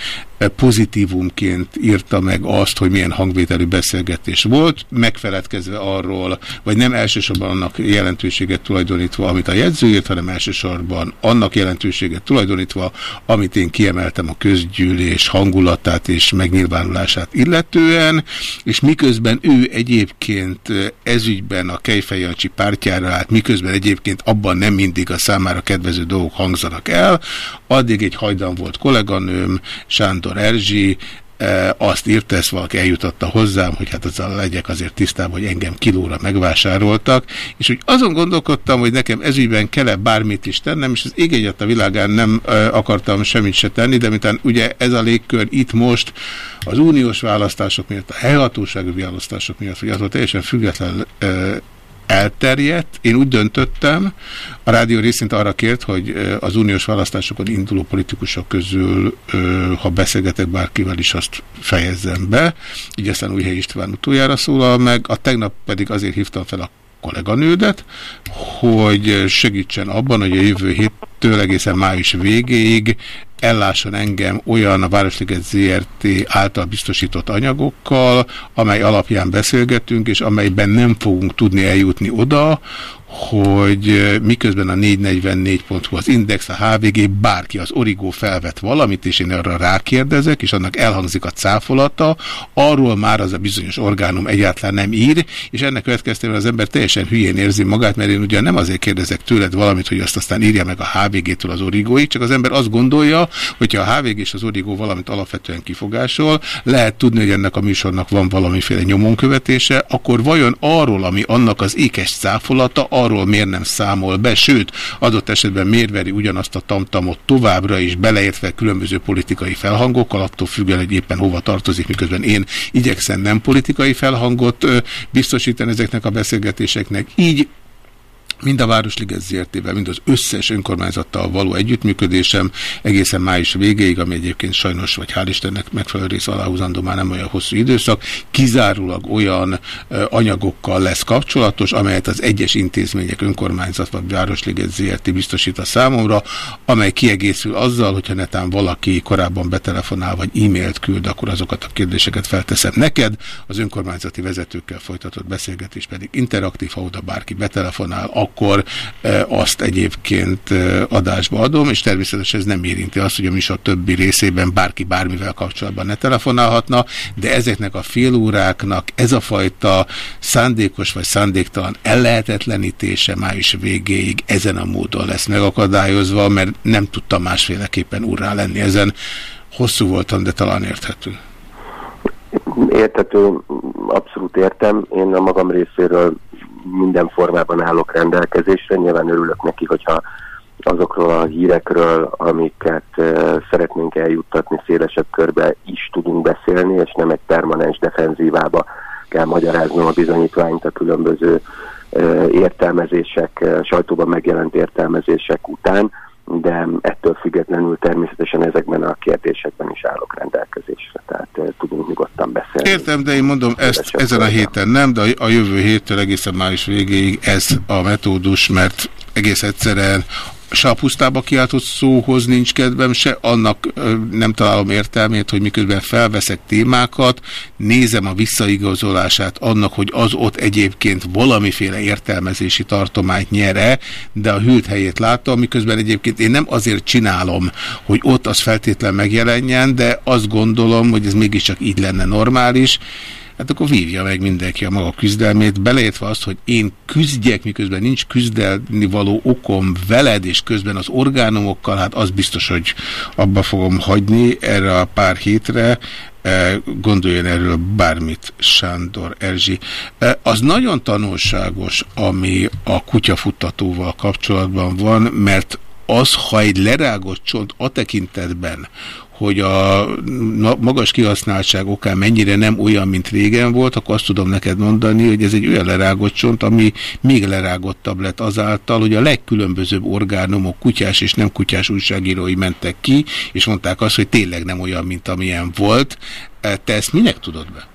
pozitívumként írta meg azt, hogy milyen hangvételű beszélgetés volt, megfeledkezve arról, vagy nem elsősorban annak jelentőséget tulajdonítva, amit a jegyző írt, hanem elsősorban annak jelentőséget tulajdonítva, amit én kiemeltem a közgyűlés hangulatát és megnyilvánulását illetően, és miközben ő egyébként ezügyben a Kejfej pártjára állt, miközben egyébként abban nem mindig a számára kedvező dolgok hangzanak el, addig egy hajdan volt kolléganőm, Sándor. Erzsi azt írta, ezt valaki eljutatta hozzám, hogy hát azzal legyek azért tisztában, hogy engem kilóra megvásároltak, és hogy azon gondolkodtam, hogy nekem ezügyben kell -e bármit is tennem, és az ég a világán nem e, akartam semmit se tenni, de miután ugye ez a légkör itt most az uniós választások miatt, a helyhatósági választások miatt, hogy attól teljesen független e, elterjedt. Én úgy döntöttem, a rádió részint arra kért, hogy az uniós választásokon induló politikusok közül, ha beszélgetek bárkivel is, azt fejezzem be. Így aztán Újhely István utoljára szólal meg. A tegnap pedig azért hívtam fel a kolléganődet, hogy segítsen abban, hogy a jövő héttől egészen május végéig ellásson engem olyan a Városliget ZRT által biztosított anyagokkal, amely alapján beszélgetünk, és amelyben nem fogunk tudni eljutni oda, hogy miközben a 444.hu az Index, a HVG, bárki, az Origo felvet valamit, és én arra rákérdezek, és annak elhangzik a cáfolata, arról már az a bizonyos orgánum egyáltalán nem ír, és ennek következtében az ember teljesen hülyén érzi magát, mert én ugyan nem azért kérdezek tőled valamit, hogy azt aztán írja meg a HVG-től az Origóig, csak az ember azt gondolja, hogyha a HVG és az Origo valamit alapvetően kifogásol, lehet tudni, hogy ennek a műsornak van valamiféle nyomonkövetése, akkor vajon arról, ami annak az ékes cáfolata, arról miért nem számol be, sőt, adott esetben miért veri ugyanazt a tamtamot továbbra is, beleértve különböző politikai felhangokkal, attól függően, hogy éppen hova tartozik, miközben én igyekszem nem politikai felhangot biztosítani ezeknek a beszélgetéseknek. Így mind a Városliget ZRT-vel, mind az összes önkormányzattal való együttműködésem egészen május végéig, ami egyébként sajnos, vagy hál' Istennek megfelelő rész aláhúzandó már nem olyan hosszú időszak, kizárólag olyan anyagokkal lesz kapcsolatos, amelyet az egyes intézmények, önkormányzat vagy Városliget ZRT biztosít a számomra, amely kiegészül azzal, hogyha netán valaki korábban betelefonál, vagy e-mailt küld, akkor azokat a kérdéseket felteszem neked, az önkormányzati vezetőkkel folytatott beszélgetés pedig interaktív, ha oda bárki betelefonál, akkor e, azt egyébként e, adásba adom, és természetesen ez nem érinti azt, hogy a műsor többi részében bárki bármivel kapcsolatban ne telefonálhatna, de ezeknek a félóráknak ez a fajta szándékos vagy szándéktalan ellehetetlenítése május végéig ezen a módon lesz megakadályozva, mert nem tudtam másféleképpen urrá lenni ezen. Hosszú voltam, de talán érthető. Érthető, abszolút értem. Én a magam részéről minden formában állok rendelkezésre. Nyilván örülök neki, hogyha azokról a hírekről, amiket szeretnénk eljuttatni szélesebb körbe is tudunk beszélni, és nem egy permanens defenzívába kell magyaráznom a bizonyítványt a különböző értelmezések, uh, sajtóban megjelent értelmezések után, de ettől függetlenül természetesen ezekben a kérdésekben is állok rendelkezésre, tehát uh, tudunk nyugodtan beszélni. Értem, de én mondom, ezt ezen a héten nem, de a jövő héttől egészen május végéig ez a metódus, mert egész egyszerűen se a pusztába kiáltott szóhoz nincs kedvem, se annak nem találom értelmét, hogy miközben felveszek témákat, nézem a visszaigazolását annak, hogy az ott egyébként valamiféle értelmezési tartományt nyere, de a hűlt helyét látom, miközben egyébként én nem azért csinálom, hogy ott az feltétlen megjelenjen, de azt gondolom, hogy ez mégiscsak így lenne normális, hát akkor vívja meg mindenki a maga küzdelmét, beleértve azt, hogy én küzdjek, miközben nincs küzdelni való okom veled, és közben az orgánumokkal, hát az biztos, hogy abba fogom hagyni erre a pár hétre, e, gondoljon erről bármit Sándor Erzsi. E, az nagyon tanulságos, ami a kutyafuttatóval kapcsolatban van, mert az, ha egy lerágott csont a tekintetben, hogy a magas kihasználtság okán mennyire nem olyan, mint régen volt, akkor azt tudom neked mondani, hogy ez egy olyan lerágott csont, ami még lerágottabb lett azáltal, hogy a legkülönbözőbb orgánumok, kutyás és nem kutyás újságírói mentek ki, és mondták azt, hogy tényleg nem olyan, mint amilyen volt. Te ezt minek tudod be?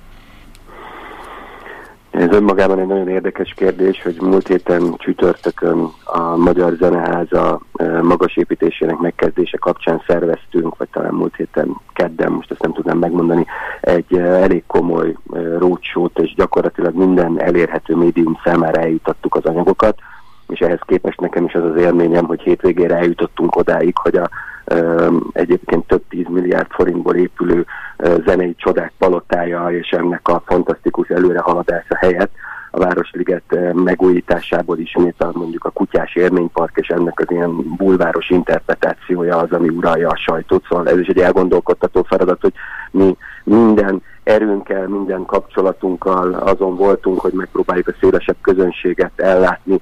Ez önmagában egy nagyon érdekes kérdés, hogy múlt héten csütörtökön a Magyar Zeneháza e, magasépítésének megkezdése kapcsán szerveztünk, vagy talán múlt héten kedden, most ezt nem tudnám megmondani, egy elég komoly rócsót, és gyakorlatilag minden elérhető médium számára eljutattuk az anyagokat, és ehhez képest nekem is az az élményem, hogy hétvégére eljutottunk odáig, hogy a egyébként több tíz milliárd forintból épülő zenei csodák palotája és ennek a fantasztikus előrehaladása helyett a Városliget megújításából ismét a, mondjuk a kutyás élménypark és ennek az ilyen bulváros interpretációja az, ami uralja a sajtót. Szóval ez is egy elgondolkodtató feladat, hogy mi minden erőnkkel, minden kapcsolatunkkal azon voltunk, hogy megpróbáljuk a szélesebb közönséget ellátni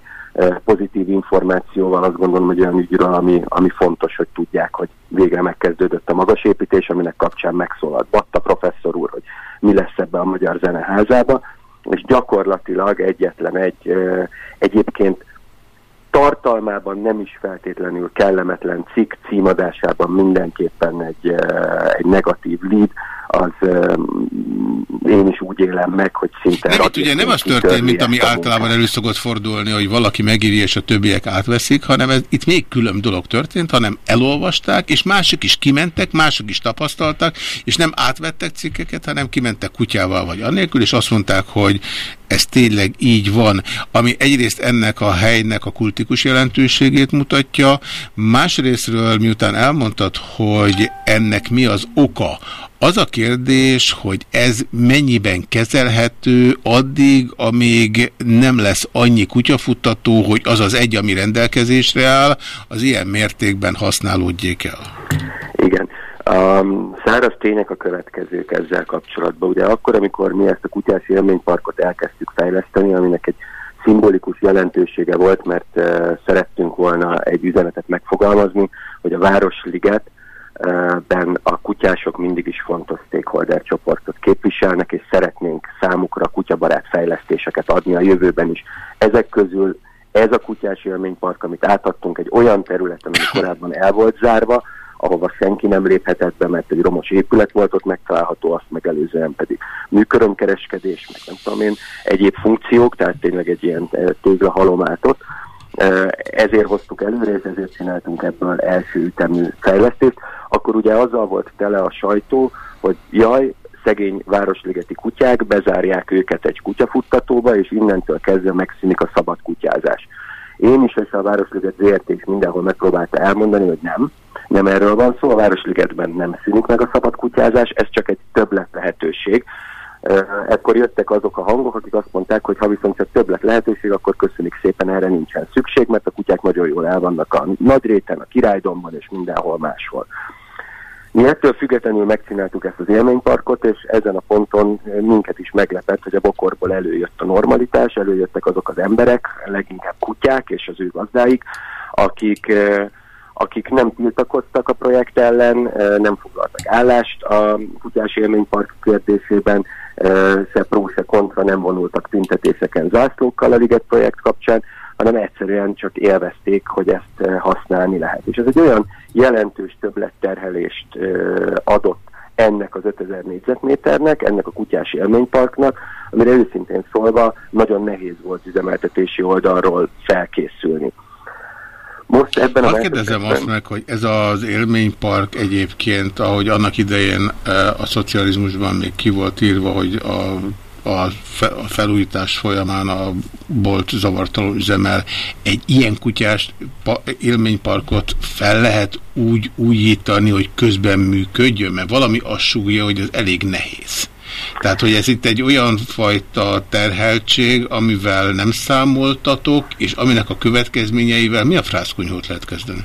pozitív információval azt gondolom, hogy olyan ügyről, ami, ami fontos, hogy tudják, hogy végre megkezdődött a magasépítés, aminek kapcsán megszólalt Batta professzor úr, hogy mi lesz ebbe a Magyar Zeneházába, és gyakorlatilag egyetlen egy egyébként tartalmában nem is feltétlenül kellemetlen cikk címadásában mindenképpen egy, egy negatív lead, az én is úgy élem meg, hogy szinte... Nem, itt ugye nem az történt, mint ami általában elő szokott fordulni, hogy valaki megírja, és a többiek átveszik, hanem ez, itt még külön dolog történt, hanem elolvasták, és mások is kimentek, mások is tapasztaltak, és nem átvettek cikkeket, hanem kimentek kutyával vagy annélkül, és azt mondták, hogy ez tényleg így van, ami egyrészt ennek a helynek a kultikus jelentőségét mutatja, másrésztről miután elmondtad, hogy ennek mi az oka, az a kérdés, hogy ez mennyiben kezelhető addig, amíg nem lesz annyi kutyafuttató, hogy az az egy, ami rendelkezésre áll, az ilyen mértékben használódjék el. Igen. A száraz tények a következők ezzel kapcsolatban. Ugye akkor, amikor mi ezt a kutyás élményparkot elkezdtük fejleszteni, aminek egy szimbolikus jelentősége volt, mert uh, szerettünk volna egy üzenetet megfogalmazni, hogy a Városliget ben a kutyások mindig is fontos stakeholder csoportot képviselnek, és szeretnénk számukra kutyabarát fejlesztéseket adni a jövőben is. Ezek közül ez a kutyás élménypark, amit átadtunk egy olyan területen, ami korábban el volt zárva, ahova senki nem léphetett be, mert egy romos épület volt ott megtalálható, azt megelőzően pedig műkörömkereskedés, meg nem tudom én, egyéb funkciók, tehát tényleg egy ilyen tégla halomátot. Ezért hoztuk előre, és ezért csináltunk ebből első ütemű fejlesztést. Akkor ugye azzal volt tele a sajtó, hogy jaj, szegény városligeti kutyák, bezárják őket egy kutyafuttatóba, és innentől kezdve megszűnik a szabad kutyázás. Én is, és a Városliget ZRT is mindenhol megpróbálta elmondani, hogy nem, nem erről van szó, a Városligetben nem szűnik meg a szabad kutyázás, ez csak egy többlet lehetőség, Ekkor jöttek azok a hangok, akik azt mondták, hogy ha viszont csak több lett lehetőség, akkor köszönik szépen, erre nincsen szükség, mert a kutyák nagyon jól el vannak a Nagyréten, a Királydomban és mindenhol máshol. Mi ettől függetlenül megcsináltuk ezt az élményparkot, és ezen a ponton minket is meglepett, hogy a bokorból előjött a normalitás, előjöttek azok az emberek, leginkább kutyák és az ő gazdáik, akik akik nem tiltakoztak a projekt ellen, nem foglaltak állást. A kutyás élménypark kérdésében, se pró, se kontra nem vonultak tüntetéseken zászlókkal a Liget projekt kapcsán, hanem egyszerűen csak élvezték, hogy ezt használni lehet. És ez egy olyan jelentős többletterhelést adott ennek az 5000 négyzetméternek, ennek a kutyás élményparknak, amire őszintén szólva nagyon nehéz volt üzemeltetési oldalról felkészülni. Most ebben Hadd a kérdezem azt meg, hogy ez az élménypark egyébként, ahogy annak idején a szocializmusban még ki volt írva, hogy a a felújítás folyamán a bolt zavartalan üzemel egy ilyen kutyás élményparkot fel lehet úgy újítani, hogy közben működjön, mert valami azt súgja, hogy ez elég nehéz. Tehát, hogy ez itt egy olyan fajta terheltség, amivel nem számoltatok, és aminek a következményeivel mi a frászkonyhót lehet kezdeni?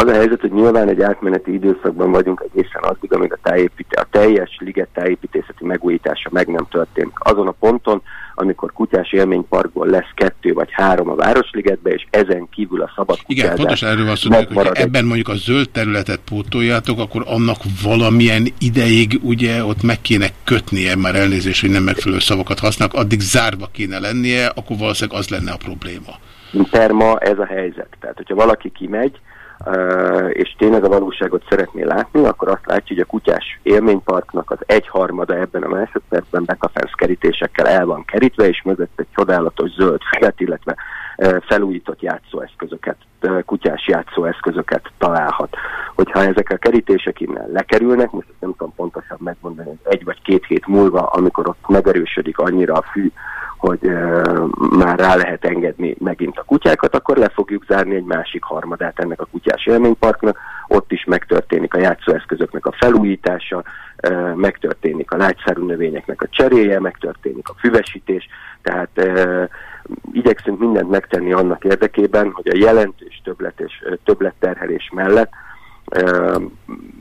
Az a helyzet, hogy nyilván egy átmeneti időszakban vagyunk egészen addig, amíg a, a teljes liget tájépítészeti megújítása meg nem történik. Azon a ponton, amikor kutyás élményparkból lesz kettő vagy három a Városligetbe, és ezen kívül a szabad Igen, pontosan erről van szó, hogy ebben mondjuk a zöld területet pótoljátok, akkor annak valamilyen ideig ugye ott meg kéne kötnie, már elnézést, hogy nem megfelelő szavakat használnak, addig zárva kéne lennie, akkor valószínűleg az lenne a probléma. Per ma ez a helyzet. Tehát, hogyha valaki kimegy, és tényleg a valóságot szeretné látni, akkor azt látja, hogy a kutyás élményparknak az egyharmada ebben a másodpercben betafensz kerítésekkel el van kerítve, és mögött egy csodálatos zöld felet, illetve felújított játszóeszközöket, kutyás játszóeszközöket találhat. Hogyha ezek a kerítések innen lekerülnek, most nem tudom pontosan megmondani, egy vagy két hét múlva, amikor ott megerősödik annyira a fű, hogy már rá lehet engedni megint a kutyákat, akkor le fogjuk zárni egy másik harmadát ennek a kutyás élményparknak. Ott is megtörténik a játszóeszközöknek a felújítása, megtörténik a lágyszárú növényeknek a cseréje, megtörténik a füvesítés, tehát igyekszünk mindent megtenni annak érdekében, hogy a jelentős többlet és többletterhelés mellett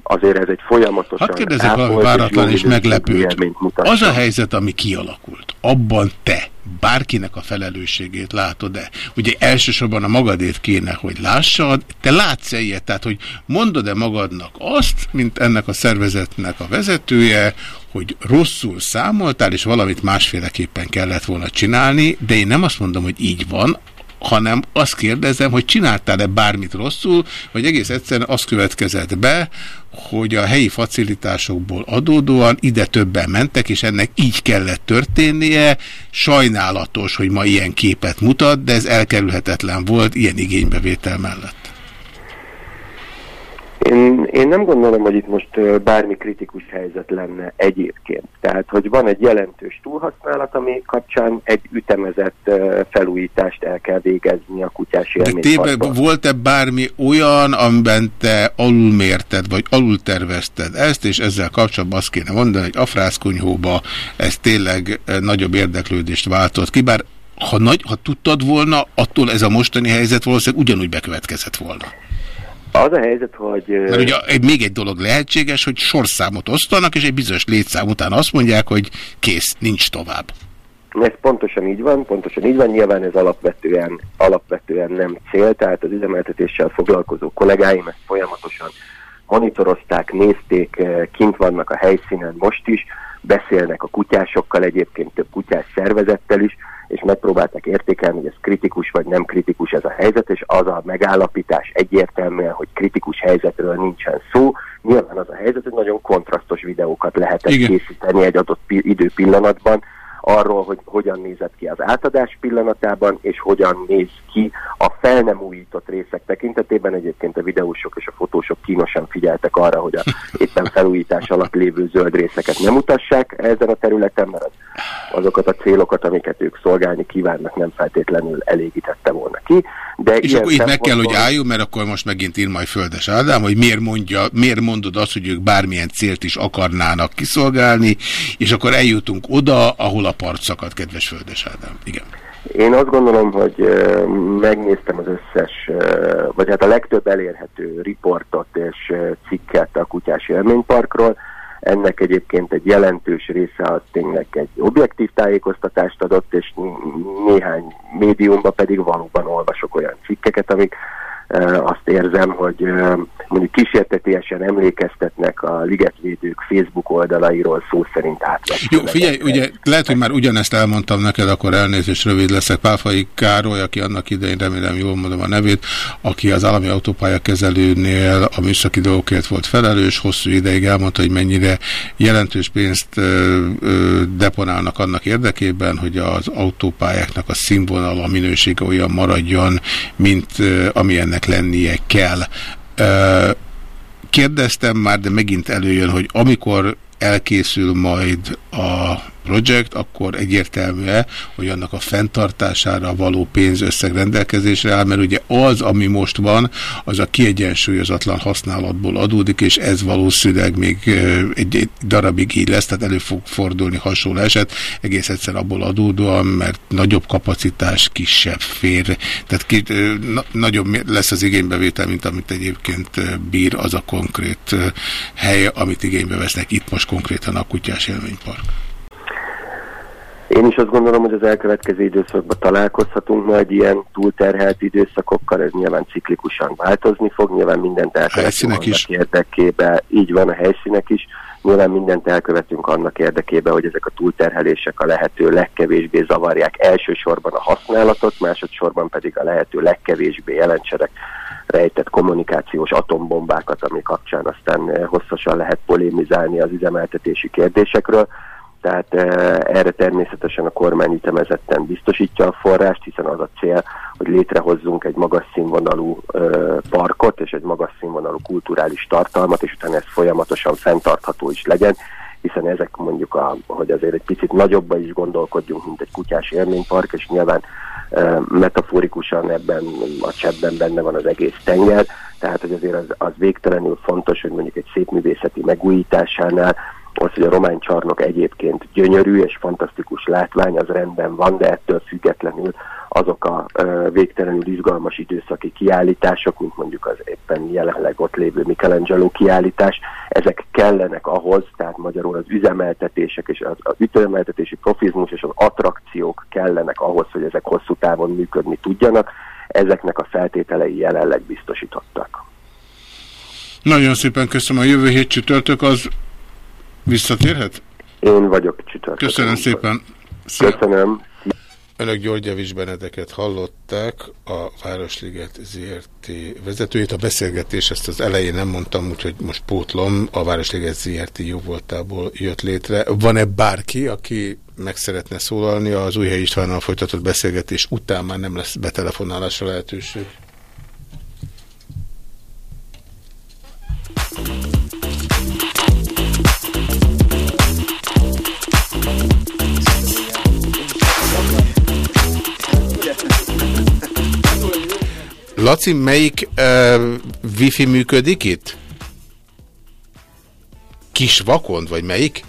azért ez egy folyamatosan... Hadd kérdezzek valami váratlan és meglepőt. Az a helyzet, ami kialakult, abban te bárkinek a felelősségét látod-e? Ugye elsősorban a magadét kéne, hogy lássad, te látsz-e ilyet? Tehát, hogy mondod-e magadnak azt, mint ennek a szervezetnek a vezetője, hogy rosszul számoltál, és valamit másféleképpen kellett volna csinálni, de én nem azt mondom, hogy így van, hanem azt kérdezem, hogy csináltál-e bármit rosszul, vagy egész egyszerűen az következett be, hogy a helyi facilitásokból adódóan ide többen mentek, és ennek így kellett történnie. Sajnálatos, hogy ma ilyen képet mutat, de ez elkerülhetetlen volt ilyen igénybevétel mellett. Én, én nem gondolom, hogy itt most bármi kritikus helyzet lenne egyébként. Tehát, hogy van egy jelentős túlhasználat, ami kapcsán egy ütemezett felújítást el kell végezni a kutyás élményparkban. Volt-e bármi olyan, amiben te alulmérted, vagy alultervezted ezt, és ezzel kapcsolatban azt kéne mondani, hogy Afrászkonyhóba ez tényleg nagyobb érdeklődést váltott ki, bár ha, nagy, ha tudtad volna, attól ez a mostani helyzet valószínűleg ugyanúgy bekövetkezett volna. Az a helyzet, hogy... Mert ugye még egy dolog lehetséges, hogy sorszámot osztanak, és egy bizonyos létszám után azt mondják, hogy kész, nincs tovább. Ez pontosan így van, pontosan így van, nyilván ez alapvetően, alapvetően nem cél, tehát az üzemeltetéssel foglalkozó kollégáim ezt folyamatosan monitorozták, nézték, kint vannak a helyszínen most is, beszélnek a kutyásokkal, egyébként több kutyás szervezettel is, és megpróbálták értékelni, hogy ez kritikus vagy nem kritikus ez a helyzet, és az a megállapítás egyértelműen, hogy kritikus helyzetről nincsen szó. Nyilván az a helyzet, hogy nagyon kontrasztos videókat lehetett Igen. készíteni egy adott időpillanatban, arról, hogy hogyan nézett ki az átadás pillanatában, és hogyan néz ki a fel nem újított részek tekintetében. Egyébként a videósok és a fotósok kínosan figyeltek arra, hogy a [laughs] éppen felújítás alatt lévő zöld részeket nem mutassák ezen a területen, mert azokat a célokat, amiket ők szolgálni kívánnak, nem feltétlenül elégítette volna ki. De és akkor itt meg kell, hogy álljon, mert akkor most megint ír majd Földes Ádám, hogy miért, mondja, miért mondod azt, hogy ők bármilyen célt is akarnának kiszolgálni, és akkor eljutunk oda, ahol a part szakad, kedves Földes Ádám. Igen. Én azt gondolom, hogy megnéztem az összes, vagy hát a legtöbb elérhető riportot és cikket a Kutyás Élményparkról. Ennek egyébként egy jelentős része az tényleg egy objektív tájékoztatást adott, és néhány médiumban pedig valóban olvasok olyan cikkeket, amik azt érzem, hogy mondjuk kísértetésen emlékeztetnek a ligetvédők Facebook oldalairól szó szerint átvenni. Jó, figyelj, ugye lehet, hogy már ugyanezt elmondtam neked, akkor elnézést rövid leszek. Pálfai Károly, aki annak idején, remélem jól mondom a nevét, aki az állami autópálya kezelőnél a műszaki dolgokért volt felelős, hosszú ideig elmondta, hogy mennyire jelentős pénzt deponálnak annak érdekében, hogy az autópályáknak a színvonal, a minősége olyan maradjon, mint amilyennek ennek lennie kell. Kérdeztem már, de megint előjön, hogy amikor elkészül majd a projekt, akkor egyértelmű-e, hogy annak a fenntartására való pénzösszeg rendelkezésre áll, mert ugye az, ami most van, az a kiegyensúlyozatlan használatból adódik, és ez valószínűleg még egy, egy darabig így lesz, tehát elő fog fordulni hasonló eset, egész egyszer abból adódóan, mert nagyobb kapacitás, kisebb fér, tehát ki, na, nagyobb lesz az igénybevétel, mint amit egyébként bír az a konkrét hely, amit igénybe vesznek itt most konkrétan a Kutyás Élménypark. Én is azt gondolom, hogy az elkövetkező időszakban találkozhatunk majd ilyen túlterhelt időszakokkal, ez nyilván ciklikusan változni fog, nyilván mindent elkövetünk annak is. érdekében, így van a helyszínek is, nyilván mindent elkövetünk annak érdekében, hogy ezek a túlterhelések a lehető legkevésbé zavarják elsősorban a használatot, másodszorban pedig a lehető legkevésbé jelentsenek rejtett kommunikációs atombombákat, ami kapcsán aztán hosszasan lehet polémizálni az üzemeltetési kérdésekről tehát erre természetesen a kormány ütemezetten biztosítja a forrást, hiszen az a cél, hogy létrehozzunk egy magas színvonalú parkot és egy magas színvonalú kulturális tartalmat, és utána ez folyamatosan fenntartható is legyen, hiszen ezek mondjuk, a, hogy azért egy picit nagyobban is gondolkodjunk, mint egy kutyás élménypark, és nyilván metaforikusan ebben a cseppben benne van az egész tenger, tehát hogy azért az, az végtelenül fontos, hogy mondjuk egy szép művészeti megújításánál az, hogy a román csarnok egyébként gyönyörű és fantasztikus látvány, az rendben van, de ettől függetlenül azok a ö, végtelenül izgalmas időszaki kiállítások, mint mondjuk az éppen jelenleg ott lévő Michelangelo kiállítás, ezek kellenek ahhoz, tehát magyarul az üzemeltetések és az, az üzemeltetési profizmus és az attrakciók kellenek ahhoz, hogy ezek hosszú távon működni tudjanak, ezeknek a feltételei jelenleg biztosítottak. Nagyon szépen köszönöm. A jövő hét csütörtök az Visszatérhet? Én vagyok csütörtök. Köszönöm szépen. Szia. Köszönöm. Önök György Javis Benedeket hallották, a Városliget ZRT vezetőjét. A beszélgetés, ezt az elején nem mondtam, úgyhogy most pótlom, a Városliget ZRT jó voltából jött létre. Van-e bárki, aki meg szeretne szólalni az Újhely Istvánnal folytatott beszélgetés után már nem lesz betelefonálásra lehetőség? Laci, melyik uh, wifi működik itt? Kis vakond, vagy melyik?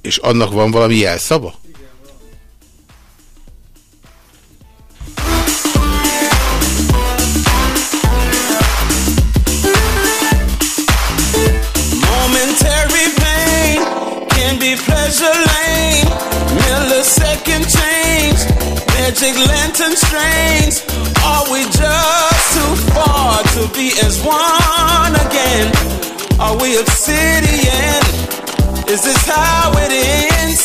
És annak van valami jelszava? Pleasure lane, millisecond change magic lantern strings? Are we just too far to be as one again? Are we obsidian? Is this how it ends?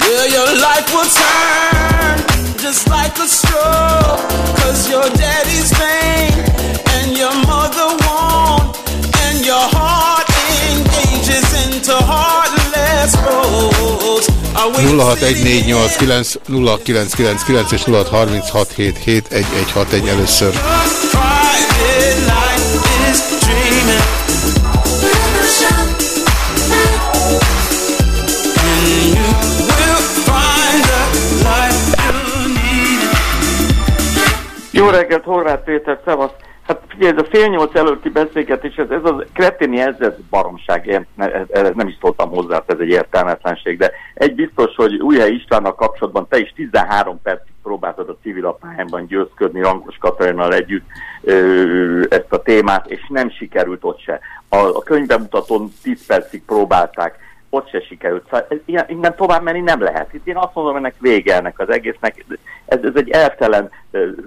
Yeah, your life will turn just like a straw. Cause your daddy's vain and your mother won't, and your heart engages into heartless roads. 061489 0999 és 0636771161 először. Jó reggelt, Horváth Péter, szevasz! Hát figyelj, ez a fél nyolc előtti beszélgetés, ez, ez az kreténi ez, ez baromság, én ne, ez, nem is szóltam hozzá, ez egy értelmetlenség, de egy biztos, hogy Újhely Istvánnal kapcsolatban te is 13 percig próbáltad a civil pályánban győzködni Rangos Katarinnal együtt ö, ezt a témát, és nem sikerült ott se. A, a könyvbemutatón 10 percig próbálták, ott se sikerült. Szóval ilyen, innen tovább menni nem lehet. Itt én azt mondom, ennek vége ennek az egésznek. Ez, ez egy eltelen,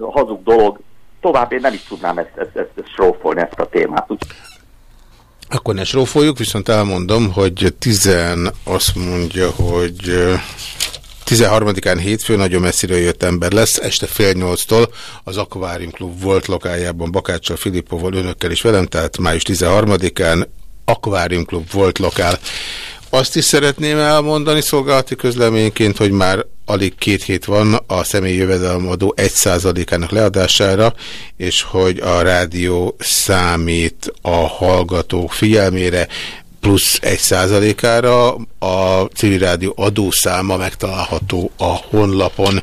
hazug dolog, tovább én nem is tudnám ezt, ezt, ezt, ezt srófolni, ezt a témát. Akkor ne srófoljuk, viszont elmondom, hogy tizen azt mondja, hogy 13-án hétfő nagyon messziről jött ember lesz, este fél nyolctól az Aquarium Klub volt lokájában Bakáccsal, Filippovval, önökkel is velem, tehát május 13-án Aquarium Klub volt lokál. Azt is szeretném elmondani szolgálati közleményként, hogy már alig két hét van a személyi jövedelemadó 1%-ának leadására, és hogy a rádió számít a hallgatók figyelmére plusz 1%-ára. A civil rádió adószáma megtalálható a honlapon.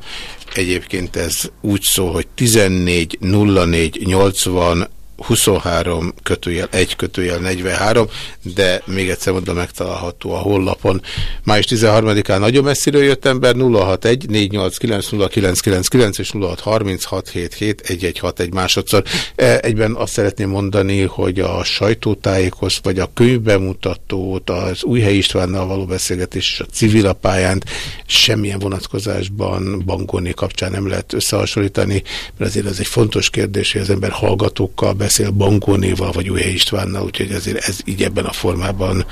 Egyébként ez úgy szól, hogy 14 04 80 23 kötőjel 1 kötőjel 43, de még egyszer mondom, megtalálható a honlapon. Május 13-án nagyon messziről jött ember, 061 489 0999 és 0636771161 egy másodszor. E, egyben azt szeretném mondani, hogy a sajtótájékhoz, vagy a könyvbemutatót, az Újhely Istvánnal való beszélgetés és a civilapályánt semmilyen vonatkozásban Bangoni kapcsán nem lehet összehasonlítani, mert azért ez egy fontos kérdés, hogy az ember hallgatókkal beszél Bankónéval vagy Újhely Istvánnal, úgyhogy ezért ez így ebben a formában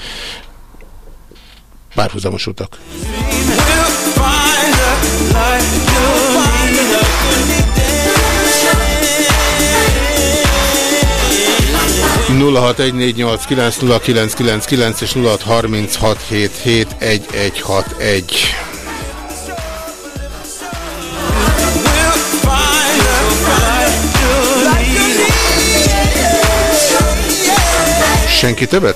párhuzamosultak. nulla hat egy négy nyolc kilenc nulla kilenc kilenc kilenc és nulla harminc hat hét hét egy egy hat egy Senki többet?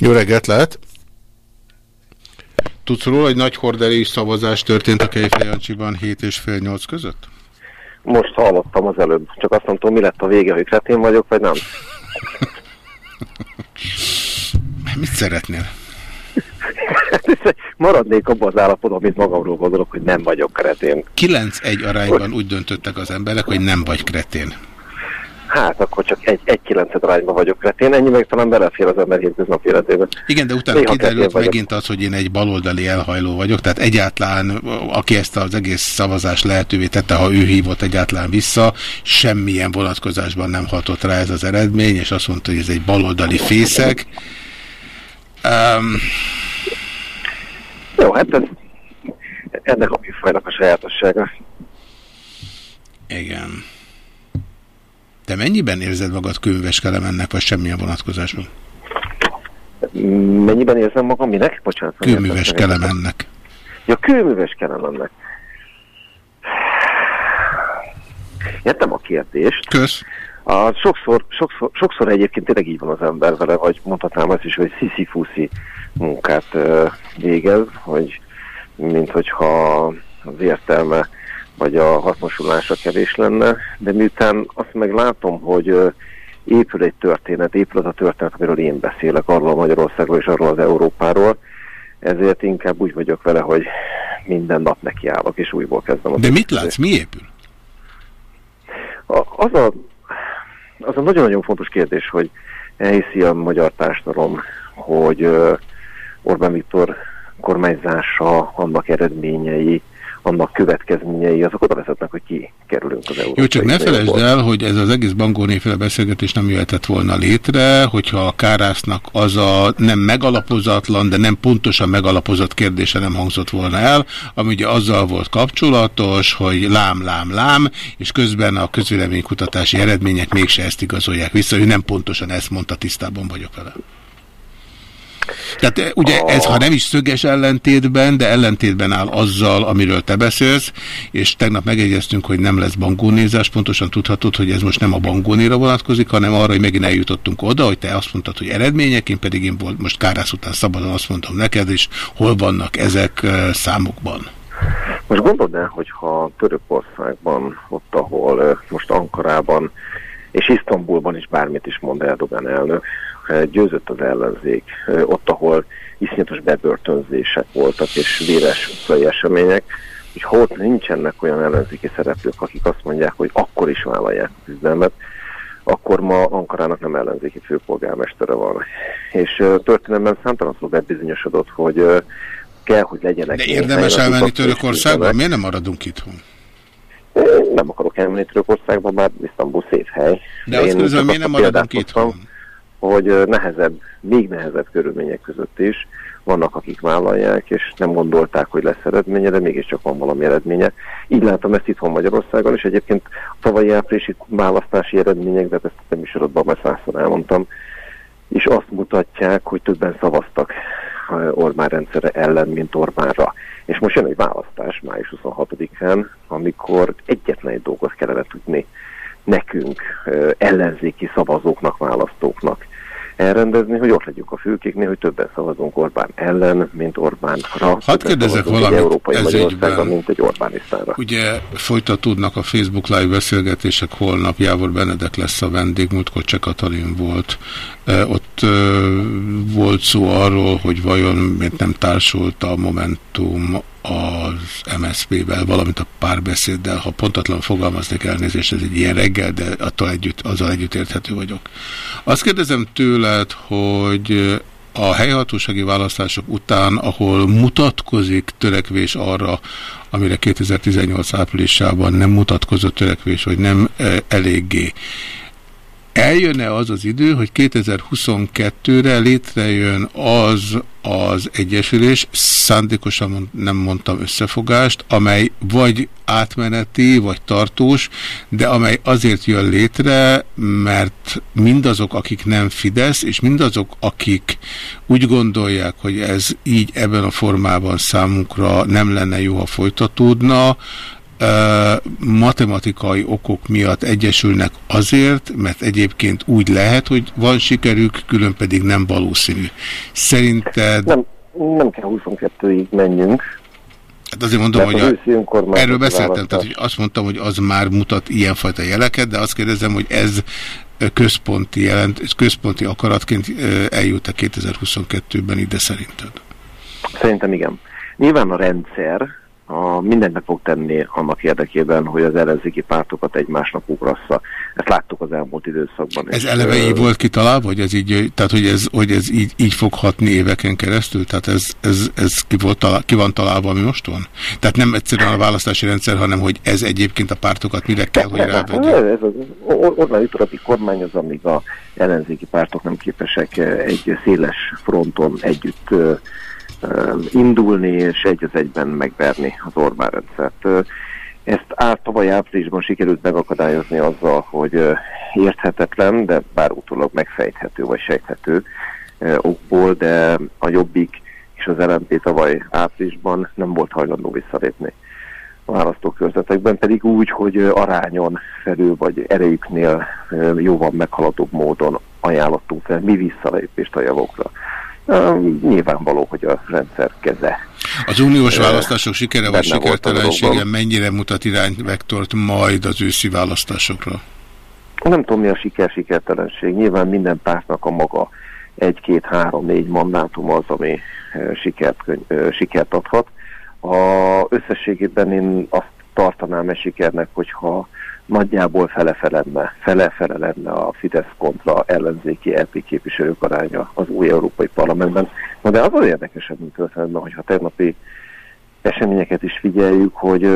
Jó reggelt lehet! Tudsz róla, hogy nagy horderés szavazás történt a Kejfejancsiban 7 és fél 8 között? Most hallottam az előbb, csak azt nem tudom, mi lett a vége, hogy kretén vagyok, vagy nem. [laughs] Mit szeretnél? [laughs] Maradnék abban az állapotban, amit magamról gondolok, hogy nem vagyok kretén. 9-1 arányban úgy döntöttek az emberek, hogy nem vagy kretén. Hát akkor csak egy, egy kilencet arányban vagyok kretén, ennyi meg talán belefér az ember hétköznap életében. Igen, de utána Néha kiderült megint az, hogy én egy baloldali elhajló vagyok, tehát egyáltalán, aki ezt az egész szavazást lehetővé tette, ha ő hívott egyáltalán vissza, semmilyen vonatkozásban nem hatott rá ez az eredmény, és azt mondta, hogy ez egy baloldali fészek. Um, Jó, hát ez, ennek a műfajnak a sajátossága. Igen. Te mennyiben érzed magad könyves kelemennek, vagy semmilyen vonatkozásban? Mennyiben érzem magam minek? Bocsánat. Kőműves kelemennek. Ja, kőműves kelemennek. Értem a kérdést. Kösz. A, sokszor, sokszor, sokszor egyébként tényleg így van az ember vele, vagy mondhatnám azt is, hogy sziszi-fuszi munkát uh, végez, hogy mint hogyha az értelme vagy a hasznosulása kevés lenne, de miután azt meg látom, hogy épül egy történet, épül az a történet, amiről én beszélek, arról a Magyarországról és arról az Európáról, ezért inkább úgy vagyok vele, hogy minden nap nekiállok, és újból kezdem. De mit látsz, mi épül? A, az a az a nagyon-nagyon fontos kérdés, hogy elhiszi a magyar társadalom, hogy Orbán Viktor kormányzása, annak eredményei, annak következményei azok oda vezetnek, hogy ki kerülünk az Európai Jó, csak ne felejtsd el, hogy ez az egész bankónéféle beszélgetés nem jöhetett volna létre, hogyha a Kárásznak az a nem megalapozatlan, de nem pontosan megalapozott kérdése nem hangzott volna el, ami ugye azzal volt kapcsolatos, hogy lám, lám, lám, és közben a közvéleménykutatási eredmények mégse ezt igazolják vissza, ő nem pontosan ezt mondta, tisztában vagyok vele. Tehát eh, ugye ez, ha nem is szöges ellentétben, de ellentétben áll azzal, amiről te beszélsz, és tegnap megegyeztünk, hogy nem lesz bankónézás, pontosan tudhatod, hogy ez most nem a bankónéra vonatkozik, hanem arra, hogy megint eljutottunk oda, hogy te azt mondtad, hogy eredmények, én pedig én volt most Kárász után szabadon azt mondtam neked, és hol vannak ezek eh, számokban? Most gondold el, hogyha Törökországban, ott ahol eh, most Ankarában és Isztambulban is bármit is mond Erdogan elnök, győzött az ellenzék, ott, ahol iszonyatos bebörtönzések voltak és véres utcai események, hogy ha ott nincsenek olyan ellenzéki szereplők, akik azt mondják, hogy akkor is vállalják a küzdelmet, akkor ma Ankarának nem ellenzéki főpolgármestere van. És történelemben számtalanszor bebizonyosodott, hogy kell, hogy legyenek... De érdemes elmenni Törökországba? Miért nem maradunk itthon? Nem akarok elmenni Törökországba, bár Isztambul szép hely. De, De azt közben miért nem maradunk itthon? Hogy nehezebb, még nehezebb körülmények között is vannak, akik vállalják, és nem gondolták, hogy lesz eredménye, de mégiscsak van valami eredménye. Így látom ezt itthon Magyarországon, és egyébként a tavalyi áprilisi választási eredmények, de ezt nem is adatban már százszor elmondtam, és azt mutatják, hogy többen szavaztak Orbán rendszere ellen, mint Orbánra. És most jön egy választás május 26-án, amikor egyetlen egy dolgot kellene tudni nekünk, ellenzéki szavazóknak, választóknak elrendezni, hogy ott legyünk a fülkéknél, hogy többen szavazunk Orbán ellen, mint Orbánra. Hadd kérdezek valamit egy európai ez egyben. mint egy Orbánisztánra. Ugye folytatódnak a Facebook live beszélgetések, holnap Jávor Benedek lesz a vendég, múltkor Cseh Katalin volt. Ott volt szó arról, hogy vajon miért nem társult a Momentum az MSZP-vel, valamint a párbeszéddel, ha pontatlan fogalmaznék elnézést, ez egy ilyen reggel, de attól együtt, azzal együtt érthető vagyok. Azt kérdezem tőled, hogy a helyhatósági választások után, ahol mutatkozik törekvés arra, amire 2018 áprilisában nem mutatkozott törekvés, vagy nem e, eléggé eljönne az az idő, hogy 2022-re létrejön az az egyesülés, szándékosan nem mondtam összefogást, amely vagy átmeneti, vagy tartós, de amely azért jön létre, mert mindazok, akik nem Fidesz, és mindazok, akik úgy gondolják, hogy ez így ebben a formában számunkra nem lenne jó, ha folytatódna, matematikai okok miatt egyesülnek azért, mert egyébként úgy lehet, hogy van sikerük, külön pedig nem valószínű. Szerinted... Nem, nem kell 22-ig menjünk. Hát azért mondom, hogy a, erről beszéltem, tehát hogy azt mondtam, hogy az már mutat ilyenfajta jeleket, de azt kérdezem, hogy ez központi, jelent, központi akaratként eljut-e 2022-ben ide szerinted? Szerintem igen. Nyilván a rendszer, a mindent meg fog tenni annak érdekében, hogy az ellenzéki pártokat egymásnak ugrassza. Ezt láttuk az elmúlt időszakban. Ez eleve így volt kitalálva, hogy ez így, tehát hogy ez, hogy ez így, így fog hatni éveken keresztül? Tehát ez, ez, ez ki, volt talál, ki van találva, ami most van? Tehát nem egyszerűen a választási rendszer, hanem hogy ez egyébként a pártokat mire kell, hogy rávegye? Ez az Orbán Viktor, kormány az, amíg a ellenzéki pártok nem képesek egy széles fronton együtt indulni és egy az egyben megverni az Orbán rendszert. Ezt át tavaly áprilisban sikerült megakadályozni azzal, hogy érthetetlen, de bár utólag megfejthető vagy sejthető okból, de a Jobbik és az LMP tavaly áprilisban nem volt hajlandó visszalépni a választókörzetekben, pedig úgy, hogy arányon felül vagy erejüknél jóval meghaladóbb módon ajánlottunk fel mi visszalépést a javokra nyilvánvaló, hogy a rendszer keze. Az uniós választások sikere vagy sikertelensége mennyire mutat irányvektort majd az őszi választásokra? Nem tudom, mi a siker-sikertelenség. Nyilván minden pártnak a maga egy, két, három, négy mandátum az, ami sikert, sikert adhat. A összességében én azt tartanám e sikernek, hogyha nagyjából fele-fele fele-fele lenne a Fidesz kontra ellenzéki EP képviselők aránya az új Európai Parlamentben. Na de az az érdekesebb, mint történetben, hogyha tegnapi eseményeket is figyeljük, hogy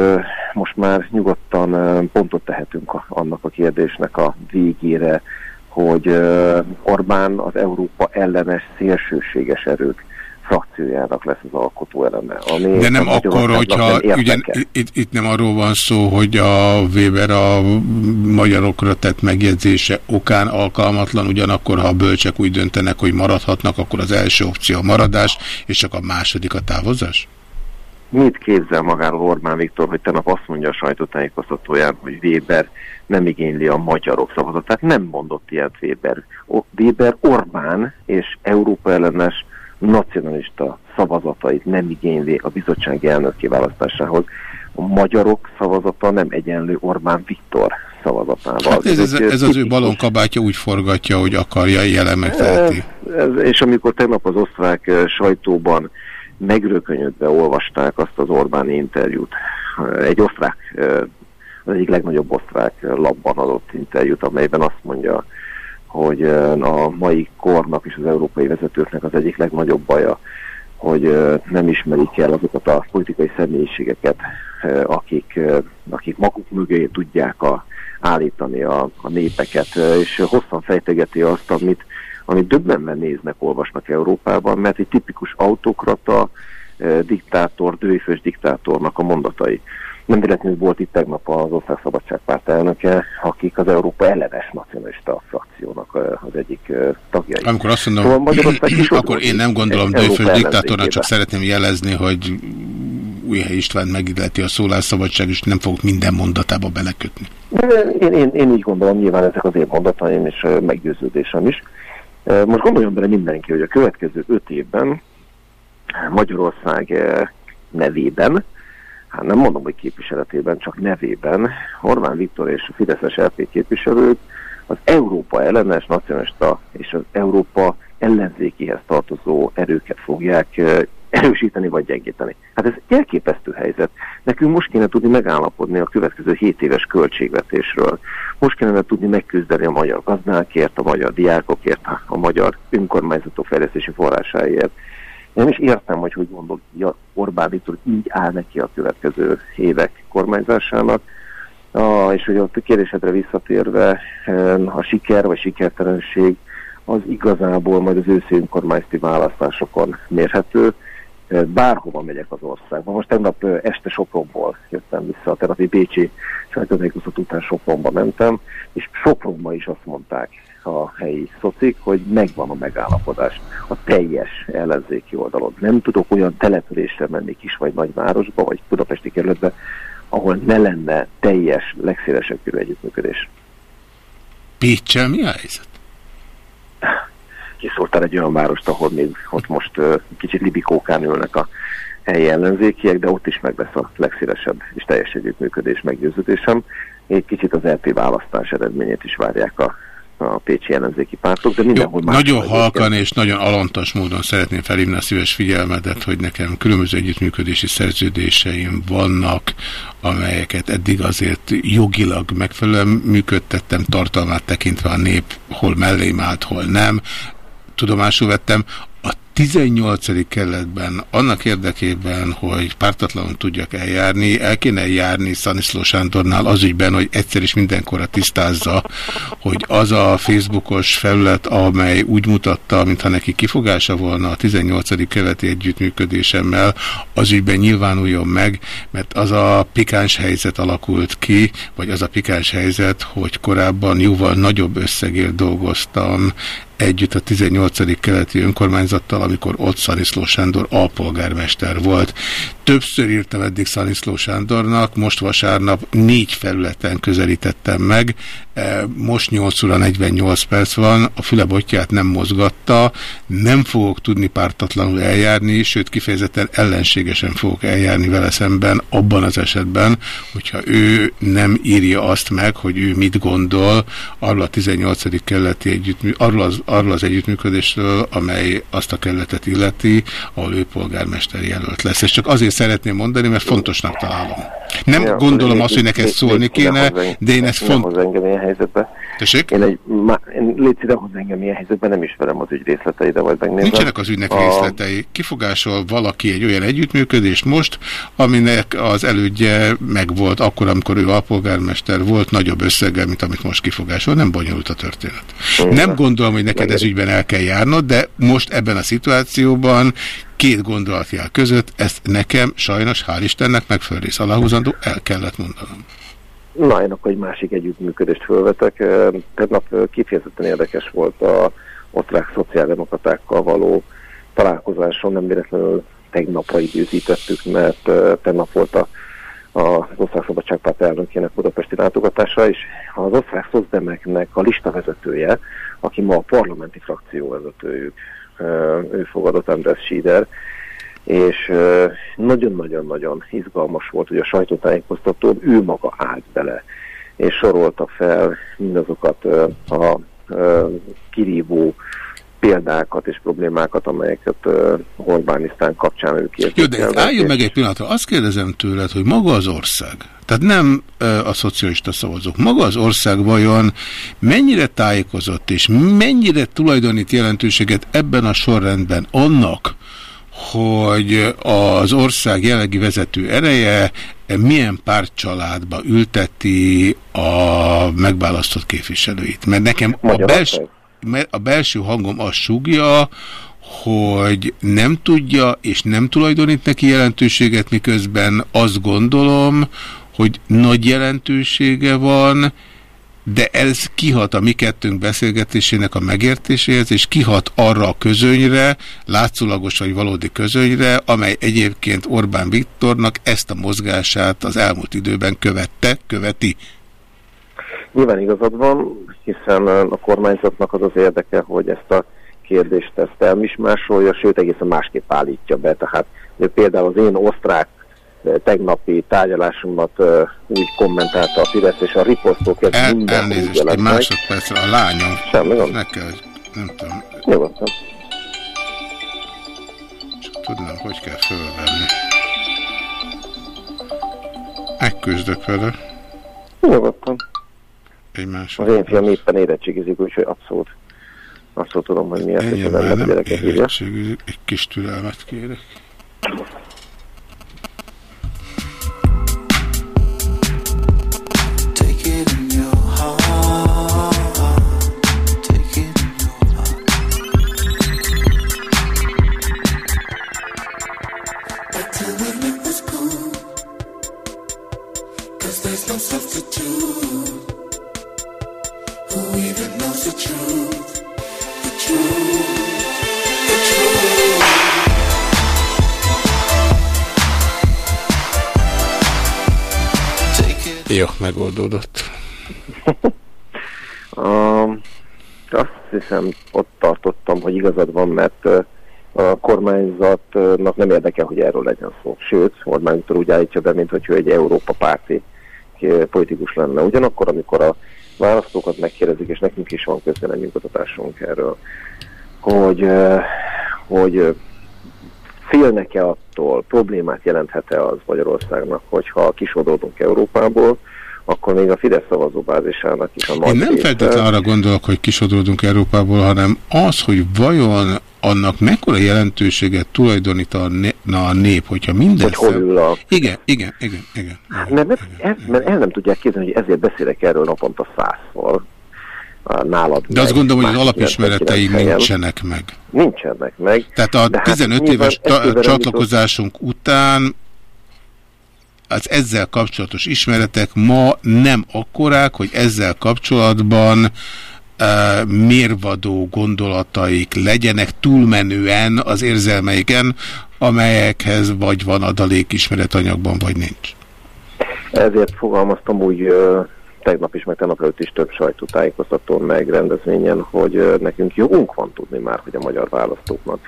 most már nyugodtan pontot tehetünk annak a kérdésnek a végére, hogy Orbán az Európa ellenes szélsőséges erők frakciójának lesz az alkotó eleme. Ami De nem akkor, hogyha ugye, itt, itt nem arról van szó, hogy a Weber a magyarokra tett megjegyzése okán alkalmatlan, ugyanakkor ha a bölcsek úgy döntenek, hogy maradhatnak, akkor az első opció a maradás, és csak a második a távozás? Mit képzel magáról Orbán Viktor, hogy tegnap azt mondja a sajtótájékoztatóján, hogy Weber nem igényli a magyarok szavazatát. Nem mondott ilyet Weber. O Weber Orbán és Európa ellenes nacionalista szavazatait nem igényli a bizottsági elnök kiválasztásához. A magyarok szavazata nem egyenlő Orbán Viktor szavazatával. Hát ez, ez, ez az ő balonkabátja úgy forgatja, hogy akarja, jelen megteheti. És amikor tegnap az osztrák eh, sajtóban megrökönyödve olvasták azt az Orbán interjút, egy osztrák eh, az egyik legnagyobb osztrák labban adott interjút, amelyben azt mondja, hogy a mai kornak és az európai vezetőknek az egyik legnagyobb baja, hogy nem ismerik el azokat a politikai személyiségeket, akik, akik maguk mögé tudják a, állítani a, a népeket, és hosszan fejtegeti azt, amit, amit döbbenben néznek, olvasnak Európában, mert egy tipikus autokrata, diktátor, dőfős diktátornak a mondatai. Nem véletlenül volt itt tegnap az Ország Szabadságpárt elnöke, akik az Európa ellenes nacionalista frakciónak az egyik tagjai. Amikor azt mondom, szóval [clears throat] akkor én nem gondolom dőfős diktátornak, csak szeretném jelezni, hogy Újhely István megilleti a szólásszabadság, és nem fogok minden mondatába belekötni. Én, én, én így gondolom, nyilván ezek az én mondataim és meggyőződésem is. Most gondoljon bele mindenki, hogy a következő öt évben Magyarország nevében, hát nem mondom, hogy képviseletében, csak nevében Orbán Viktor és a Fideszes LP képviselők az Európa ellenes nacionalista és az Európa ellenzékihez tartozó erőket fogják erősíteni vagy gyengíteni. Hát ez elképesztő helyzet. Nekünk most kéne tudni megállapodni a következő 7 éves költségvetésről. Most kéne tudni megküzdeni a magyar gazdákért, a magyar diákokért, a magyar önkormányzatok fejlesztési forrásáért. Nem is értem, hogy hogy gondolja Orbán Viktor így áll neki a következő évek kormányzásának. Ah, és hogy a kérdésedre visszatérve, a siker vagy sikertelenség az igazából majd az őszi önkormányzati választásokon mérhető bárhova megyek az országban. Most tegnap este Sopronból jöttem vissza, a terapi Bécsi sajtótájékoztató után Sopronba mentem, és Sopronba is azt mondták a helyi szocik, hogy megvan a megállapodás a teljes ellenzéki oldalon. Nem tudok olyan településre menni kis vagy nagyvárosba, vagy budapesti kerületbe, ahol ne lenne teljes, legszélesebb körű együttműködés. Pécsel mi a helyzet? kiszóltál egy olyan várost, ahol még ott most uh, kicsit libikókán ülnek a helyi ellenzékiek, de ott is meg lesz a legszélesebb és teljes együttműködés meggyőződésem. Egy kicsit az LP választás eredményét is várják a a pécsi ellenzéki pártok, de mindenhol Jó, Nagyon halkan és nagyon alantas módon szeretném felhívni a szíves figyelmedet, hogy nekem különböző együttműködési szerződéseim vannak, amelyeket eddig azért jogilag megfelelően működtettem, tartalmát tekintve a nép hol mellém állt, hol nem. Tudomásul vettem, a 18. kerületben annak érdekében, hogy pártatlanul tudjak eljárni, el kéne járni Szaniszló Sándornál az ügyben, hogy egyszer is mindenkorra tisztázza, hogy az a Facebookos felület, amely úgy mutatta, mintha neki kifogása volna a 18. kerületi együttműködésemmel, az ügyben nyilvánuljon meg, mert az a pikáns helyzet alakult ki, vagy az a pikáns helyzet, hogy korábban jóval nagyobb összegért dolgoztam együtt a 18. keleti önkormányzattal, amikor ott Szaniszló Sándor alpolgármester volt. Többször írtam eddig Szaniszló Sándornak, most vasárnap négy felületen közelítettem meg, most 8 óra 48 perc van, a fülebotját nem mozgatta, nem fogok tudni pártatlanul eljárni, sőt kifejezetten ellenségesen fogok eljárni vele szemben, abban az esetben, hogyha ő nem írja azt meg, hogy ő mit gondol arról a 18. keleti együttmű, arról az, arról az együttműködésről, amely azt a kerületet illeti, ahol ő polgármester jelölt lesz. És csak azért szeretném mondani, mert fontosnak találom. Nem ja, gondolom azt, hogy neked szólni kéne, de én ezt fontos... helyzetbe. Tessék? Én, egy, má, én légy ide hozzá engem ilyen helyzetben, nem ismerem az ügy részleteide, vagy megnézem. Nincsenek az ügynek a... részletei. Kifogásol valaki egy olyan együttműködést most, aminek az elődje megvolt akkor, amikor ő alpolgármester volt, nagyobb összeggel, mint amit most kifogásol. Nem bonyolult a történet. Igen. Nem gondolom, hogy neked ez ügyben el kell járnod, de most ebben a szituációban két gondolatjál között ezt nekem sajnos, hál' Istennek megfölrész aláhúzandó, el kellett mondanom. Na, én akkor egy másik együttműködést fölvetek. Tegnap kifejezetten érdekes volt a osztrák szociáldemokratákkal való találkozáson, nem véletlenül tegnapra időzítettük, mert tegnap volt a az Osztrák Szabadságpárt elnökének budapesti látogatása, és az osztrák szozdemeknek a listavezetője, aki ma a parlamenti frakcióvezetőjük, ő fogadott András Schieder, és nagyon-nagyon-nagyon izgalmas volt, hogy a sajtótájékoztatón ő maga állt bele, és sorolta fel mindazokat a kirívó példákat és problémákat, amelyeket uh, Orbánisztán kapcsán ők Jó, de álljunk meg egy pillanatra. Azt kérdezem tőled, hogy maga az ország, Tehát nem a szocialista szavazók. Maga az ország vajon mennyire tájékozott és mennyire tulajdonít jelentőséget ebben a sorrendben annak, hogy az ország jelenlegi vezető ereje milyen pártcsaládba ülteti a megválasztott képviselőit. Mert nekem a belső, a belső hangom azt súgja, hogy nem tudja és nem tulajdonít neki jelentőséget, miközben azt gondolom, hogy nagy jelentősége van, de ez kihat a mi kettőnk beszélgetésének a megértéséhez, és kihat arra a közönyre, látszólagos vagy valódi közönyre, amely egyébként Orbán Viktornak ezt a mozgását az elmúlt időben követte, követi. Nyilván igazad van, hiszen a kormányzatnak az az érdeke, hogy ezt a kérdést ezt elmismásolja, sőt egészen másképp állítja be. Tehát például az én osztrák tegnapi tárgyalásomat uh, úgy kommentálta a Fidesz, és a riposztók ez El, minden Elnézést, egy másodpercre a lányom. Semmi gond. Ne kell, nem tudom. Nyugodtan. Csak tudnám, hogy kell fölvenni. Megküzdök vele. Nyugodtan. Egy Az én fiam éppen érettségizik, úgyhogy abszolút abszolút tudom, hogy miért. Érettségizik, egy kis türelmet kérek. Megoldódott. um, [laughs] azt hiszem, ott tartottam, hogy igazad van, mert a kormányzatnak nem érdekel, hogy erről legyen szó. Sőt, Orbán Viktor úgy állítja be, mint hogy ő egy Európa párti politikus lenne. Ugyanakkor, amikor a választókat megkérdezik, és nekünk is van közvéleménykutatásunk erről, hogy, hogy félnek-e attól, problémát jelenthet-e az Magyarországnak, hogyha kisodódunk Európából, akkor még a Fidesz szavazóbázisának is a nagy Én nem feltétlenül arra gondolok, hogy kisodódunk Európából, hanem az, hogy vajon annak mekkora jelentőséget tulajdonít a, nép, hogyha minden hogy hol ül a... Igen, igen, igen. igen, igen, mert, mert, igen, el, mert el nem tudják képzelni, hogy ezért beszélek erről naponta százszor nálad. De azt gondolom, hogy az alapismeretei nincsenek meg. Nincsenek meg. Tehát a 15 hát éves csatlakozásunk után az ezzel kapcsolatos ismeretek ma nem akkorák, hogy ezzel kapcsolatban uh, mérvadó gondolataik legyenek túlmenően az érzelmeiken, amelyekhez vagy van adalék ismeretanyagban, vagy nincs. Ezért fogalmaztam úgy uh, tegnap is, meg tegnap előtt is több sajtótájékoztatón meg rendezvényen, hogy uh, nekünk jogunk van tudni már, hogy a magyar választóknak,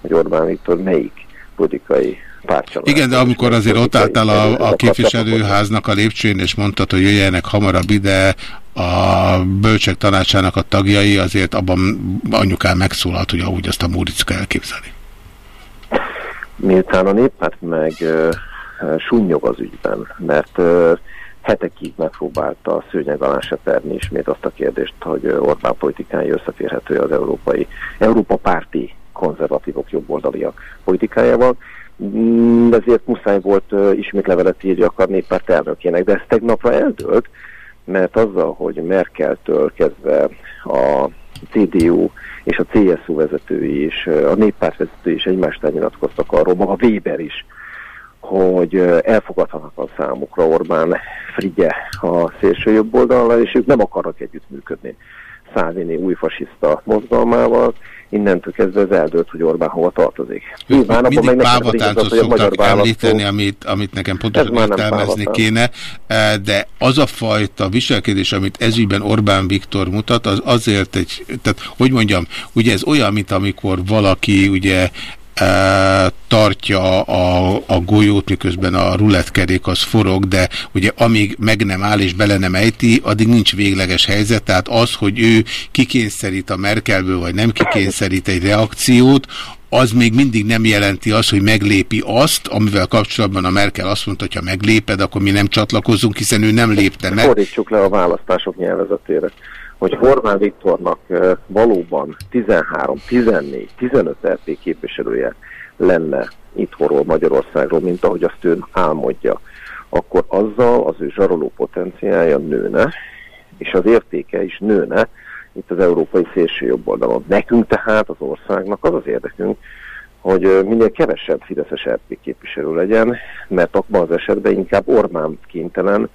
hogy Orbán Viktor melyik politikai pártcsalád. Igen, de amikor azért ott álltál a, a képviselőháznak a lépcsőn, és mondtad, hogy jöjjenek hamarabb ide a bölcsek tanácsának a tagjai, azért abban anyukán megszólalt, hogy ahogy azt a Múricka elképzeli. Miután a néppárt meg uh, sunnyog az ügyben, mert uh, hetekig megpróbálta a szőnyeg alá se terni ismét azt a kérdést, hogy Orbán politikája összeférhető az európai, Európa párti konzervatívok jobboldaliak politikájával. Ezért muszáj volt ismét levelet írjak a néppárt elnökének, de ez tegnapra eldőlt, mert azzal, hogy Merkeltől kezdve a CDU és a CSU vezetői is, a néppárt vezetői is egymást nyilatkoztak arról, maga Weber is, hogy elfogadhatatlan számukra Orbán Frigye a szélső jobb oldalra, és ők nem akarnak együttműködni Szávini új fasiszta mozgalmával, innentől kezdve ez eldőlt, hogy Orbán hova tartozik. Nyilván, mindig meg pávatáncot szoktak említeni, amit, amit nekem pontosan értelmezni kéne, eh, de az a fajta viselkedés, amit ezügyben Orbán Viktor mutat, az azért egy, tehát hogy mondjam, ugye ez olyan, mint amikor valaki ugye tartja a, a golyót, miközben a rulettkerék az forog, de ugye amíg meg nem áll és bele nem ejti, addig nincs végleges helyzet, tehát az, hogy ő kikényszerít a Merkelből, vagy nem kikényszerít egy reakciót, az még mindig nem jelenti azt, hogy meglépi azt, amivel kapcsolatban a Merkel azt mondta, hogy ha megléped, akkor mi nem csatlakozunk, hiszen ő nem lépte meg. Fordítsuk le a választások nyelvezetére hogy Hormán Viktornak valóban 13, 14, 15 RP képviselője lenne itthonról, Magyarországról, mint ahogy azt ő álmodja, akkor azzal az ő zsaroló potenciája nőne, és az értéke is nőne itt az európai szélső jobb oldalon. Nekünk tehát az országnak az az érdekünk, hogy minél kevesebb Fideszes RP képviselő legyen, mert abban az esetben inkább Orbán kénytelen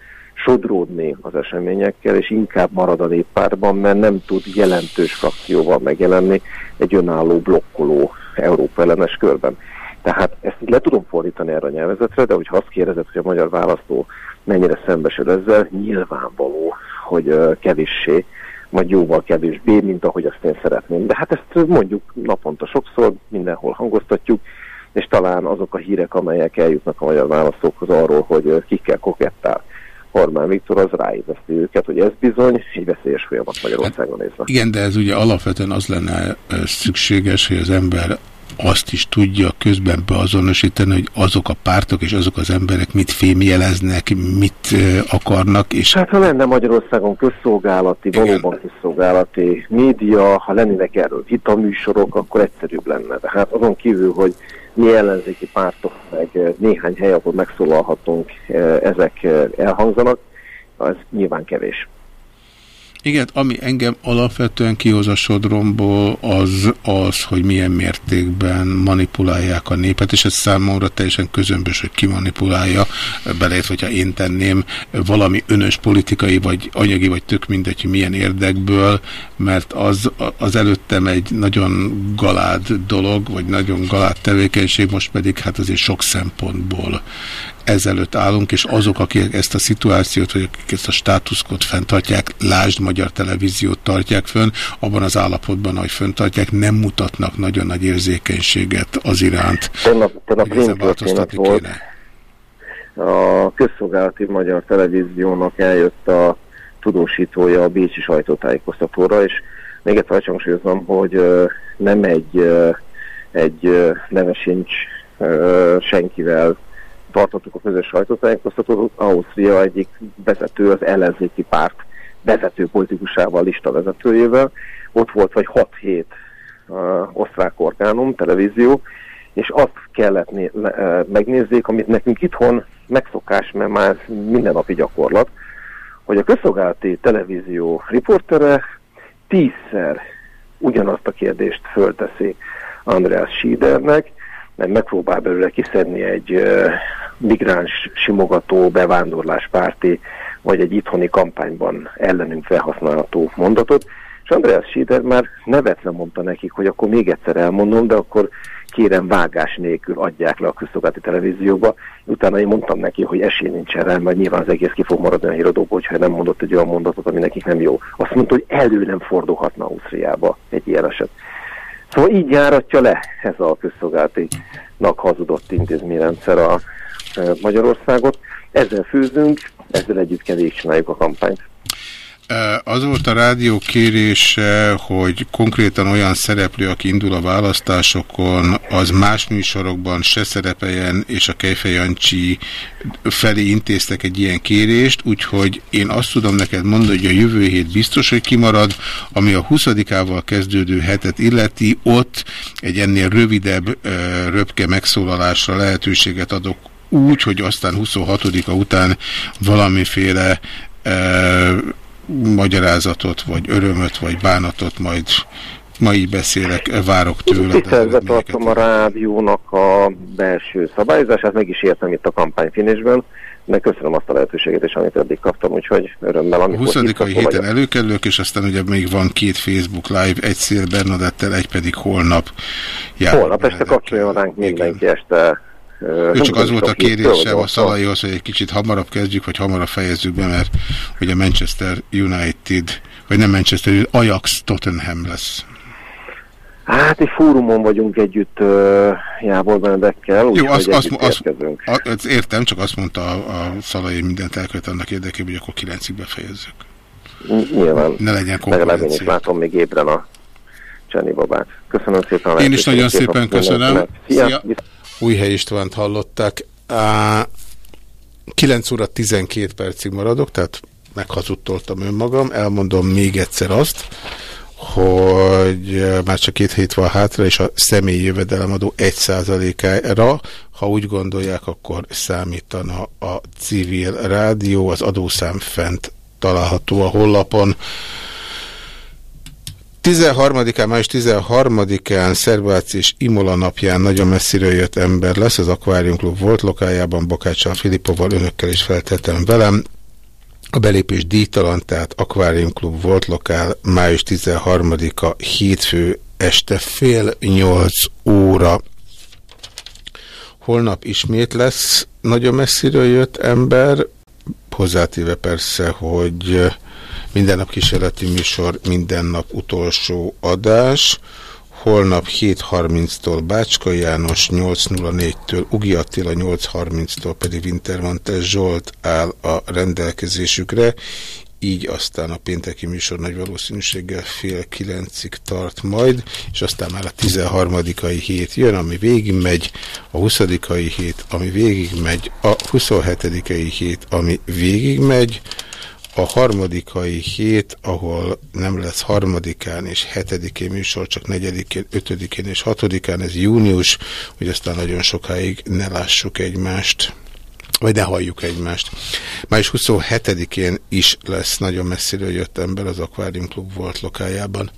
sodródni az eseményekkel, és inkább marad a néppárban, mert nem tud jelentős frakcióval megjelenni egy önálló blokkoló Európa ellenes körben. Tehát ezt le tudom fordítani erre a nyelvezetre, de hogyha azt kérdezed, hogy a magyar választó mennyire szembesül ezzel, nyilvánvaló, hogy kevéssé, vagy jóval kevésbé, mint ahogy azt én szeretném. De hát ezt mondjuk naponta sokszor, mindenhol hangoztatjuk, és talán azok a hírek, amelyek eljutnak a magyar választókhoz arról, hogy kikkel kokettál Orbán Viktor az ráébreszti őket, hogy ez bizony egy veszélyes folyamat Magyarországon nézve. Hát igen, de ez ugye alapvetően az lenne szükséges, hogy az ember azt is tudja közben beazonosítani, hogy azok a pártok és azok az emberek mit fémjeleznek, mit akarnak. És... Hát ha lenne Magyarországon közszolgálati, Igen. valóban közszolgálati média, ha lennének erről vitaműsorok, akkor egyszerűbb lenne. De hát azon kívül, hogy mi ellenzéki pártok, meg néhány hely, ahol megszólalhatunk, ezek elhangzanak, az nyilván kevés. Igen, ami engem alapvetően kihoz a sodromból, az az, hogy milyen mértékben manipulálják a népet, és ez számomra teljesen közömbös, hogy ki manipulálja, belejött, hogyha én tenném valami önös politikai, vagy anyagi, vagy tök mindegy, hogy milyen érdekből, mert az, az előttem egy nagyon galád dolog, vagy nagyon galád tevékenység, most pedig hát azért sok szempontból ezelőtt állunk, és azok, akik ezt a szituációt, vagy akik ezt a státuszkot fenntartják, lásd magyar televíziót tartják fönn, abban az állapotban, ahogy fenntartják, nem mutatnak nagyon nagy érzékenységet az iránt. Tegnap, tegnap volt. A közszolgálati magyar televíziónak eljött a tudósítója a Bécsi sajtótájékoztatóra, és még egyszer hangsúlyozom, hogy nem egy, egy neve sincs senkivel tartottuk a közös sajtótájékoztatót, Ausztria egyik vezető, az ellenzéki párt vezető politikusával, lista vezetőjével. Ott volt vagy 6-7 uh, osztrák orgánum, televízió, és azt kellett né- uh, megnézzék, amit nekünk itthon megszokás, mert már mindennapi gyakorlat, hogy a közszolgálati televízió riportere tízszer ugyanazt a kérdést fölteszi Andreas Schiedernek, mert megpróbál belőle kiszedni egy migráns simogató bevándorláspárti, vagy egy itthoni kampányban ellenünk felhasználható mondatot, és Andreas Schieder már nevetve mondta nekik, hogy akkor még egyszer elmondom, de akkor kérem vágás nélkül adják le a közszolgálati televízióba. Utána én mondtam neki, hogy esély nincs erre, mert nyilván az egész ki fog maradni a híradóból, hogyha nem mondott egy olyan mondatot, ami nekik nem jó. Azt mondta, hogy elő nem fordulhatna Ausztriába egy ilyen eset. Szóval így járatja le ez a közszolgálatinak hazudott intézményrendszer a Magyarországot. Ezzel főzünk, ezzel együtt kell végigcsináljuk a kampányt. Az volt a rádió kérése, hogy konkrétan olyan szereplő, aki indul a választásokon, az más műsorokban se szerepeljen, és a Kejfej Jancsi felé intéztek egy ilyen kérést, úgyhogy én azt tudom neked mondani, hogy a jövő hét biztos, hogy kimarad, ami a 20-ával kezdődő hetet illeti, ott egy ennél rövidebb röpke megszólalásra lehetőséget adok úgy, hogy aztán 26-a után valamiféle magyarázatot, vagy örömöt, vagy bánatot majd ma így beszélek, várok tőle. Tiszteletbe tartom a rádiónak a belső szabályozását, meg is értem itt a kampányfinésben, de köszönöm azt a lehetőséget és amit eddig kaptam, úgyhogy örömmel. A 20 héten előkerülök, és aztán ugye még van két Facebook Live, egy Szél Bernadettel, egy pedig holnap. Holnap este kapcsoljon ránk mindenki este ő csak az volt a kérésem a Szalaihoz, hogy egy kicsit hamarabb kezdjük, vagy hamarabb fejezzük be, mert ugye Manchester United, vagy nem Manchester, Ajax Tottenham lesz. Hát egy fórumon vagyunk együtt uh, Jábor Benedekkel, Jó, úgyhogy azt, azt, azt, azt, azt értem, csak azt mondta a, a Szalai, hogy mindent elkövet annak érdekében, hogy akkor kilencig befejezzük. Ny- Nyilván. Ne legyen Legalább én is konkurencia. látom még ébren a Cseni babát. Köszönöm szépen. a Én is nagyon szépen köszönöm. mindenkinek. Szia! Szia. Újhely Istvánt hallották. Á, 9 óra 12 percig maradok, tehát meghazudtoltam önmagam. Elmondom még egyszer azt, hogy már csak két hét van hátra, és a személyi jövedelemadó 1%-ára, ha úgy gondolják, akkor számítana a civil rádió, az adószám fent található a hollapon. 13-án, május 13-án Szerbác és Imola napján nagyon messziről jött ember lesz, az Aquarium Club volt lokájában, Bakáccsal Filipovval, önökkel is feltettem velem. A belépés díjtalan, tehát Aquarium Club volt lokál, május 13-a hétfő este fél nyolc óra. Holnap ismét lesz nagyon messziről jött ember, hozzátéve persze, hogy minden nap kísérleti műsor, minden nap utolsó adás. Holnap 7.30-tól Bácska János, 8.04-től Ugi Attila, 8.30-tól pedig Wintermantes Zsolt áll a rendelkezésükre. Így aztán a pénteki műsor nagy valószínűséggel fél kilencig tart majd, és aztán már a 13. hét jön, ami végigmegy, a 20. hét, ami végigmegy, a 27. hét, ami végigmegy, a harmadikai hét, ahol nem lesz harmadikán és hetedikén műsor, csak negyedikén, ötödikén és hatodikán, ez június, hogy aztán nagyon sokáig ne lássuk egymást, vagy ne halljuk egymást. Május 27-én is lesz nagyon messziről jött ember az Aquarium Club volt lokájában.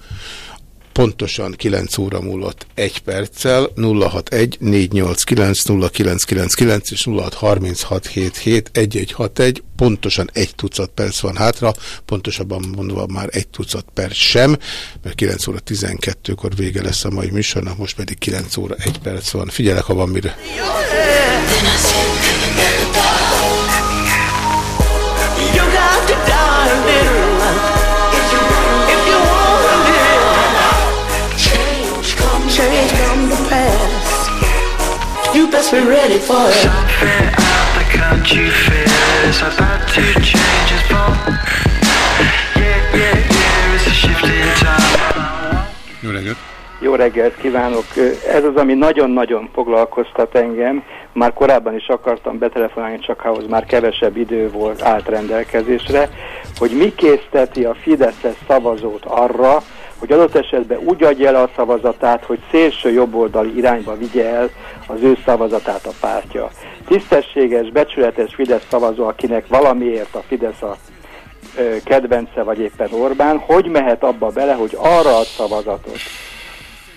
Pontosan 9 óra múlott 1 perccel 061 489 0999 és 0636771161 pontosan egy tucat perc van hátra, pontosabban mondva már egy tucat perc sem, mert 9 óra 12-kor vége lesz a mai műsornak, most pedig 9 óra 1 perc van. Figyelek, ha van mire. You You best be ready for it. Something out the country is about to change its form. Yeah, yeah, yeah, it's a shift in time. Jó reggelt! Jó reggelt kívánok! Ez az, ami nagyon-nagyon foglalkoztat engem. Már korábban is akartam betelefonálni, csak ahhoz már kevesebb idő volt állt rendelkezésre, hogy mi készteti a Fideszes szavazót arra, hogy adott esetben úgy adja el a szavazatát, hogy szélső jobboldali irányba vigye el az ő szavazatát a pártja. Tisztességes, becsületes Fidesz szavazó, akinek valamiért a Fidesz a ö, kedvence, vagy éppen Orbán, hogy mehet abba bele, hogy arra ad szavazatot,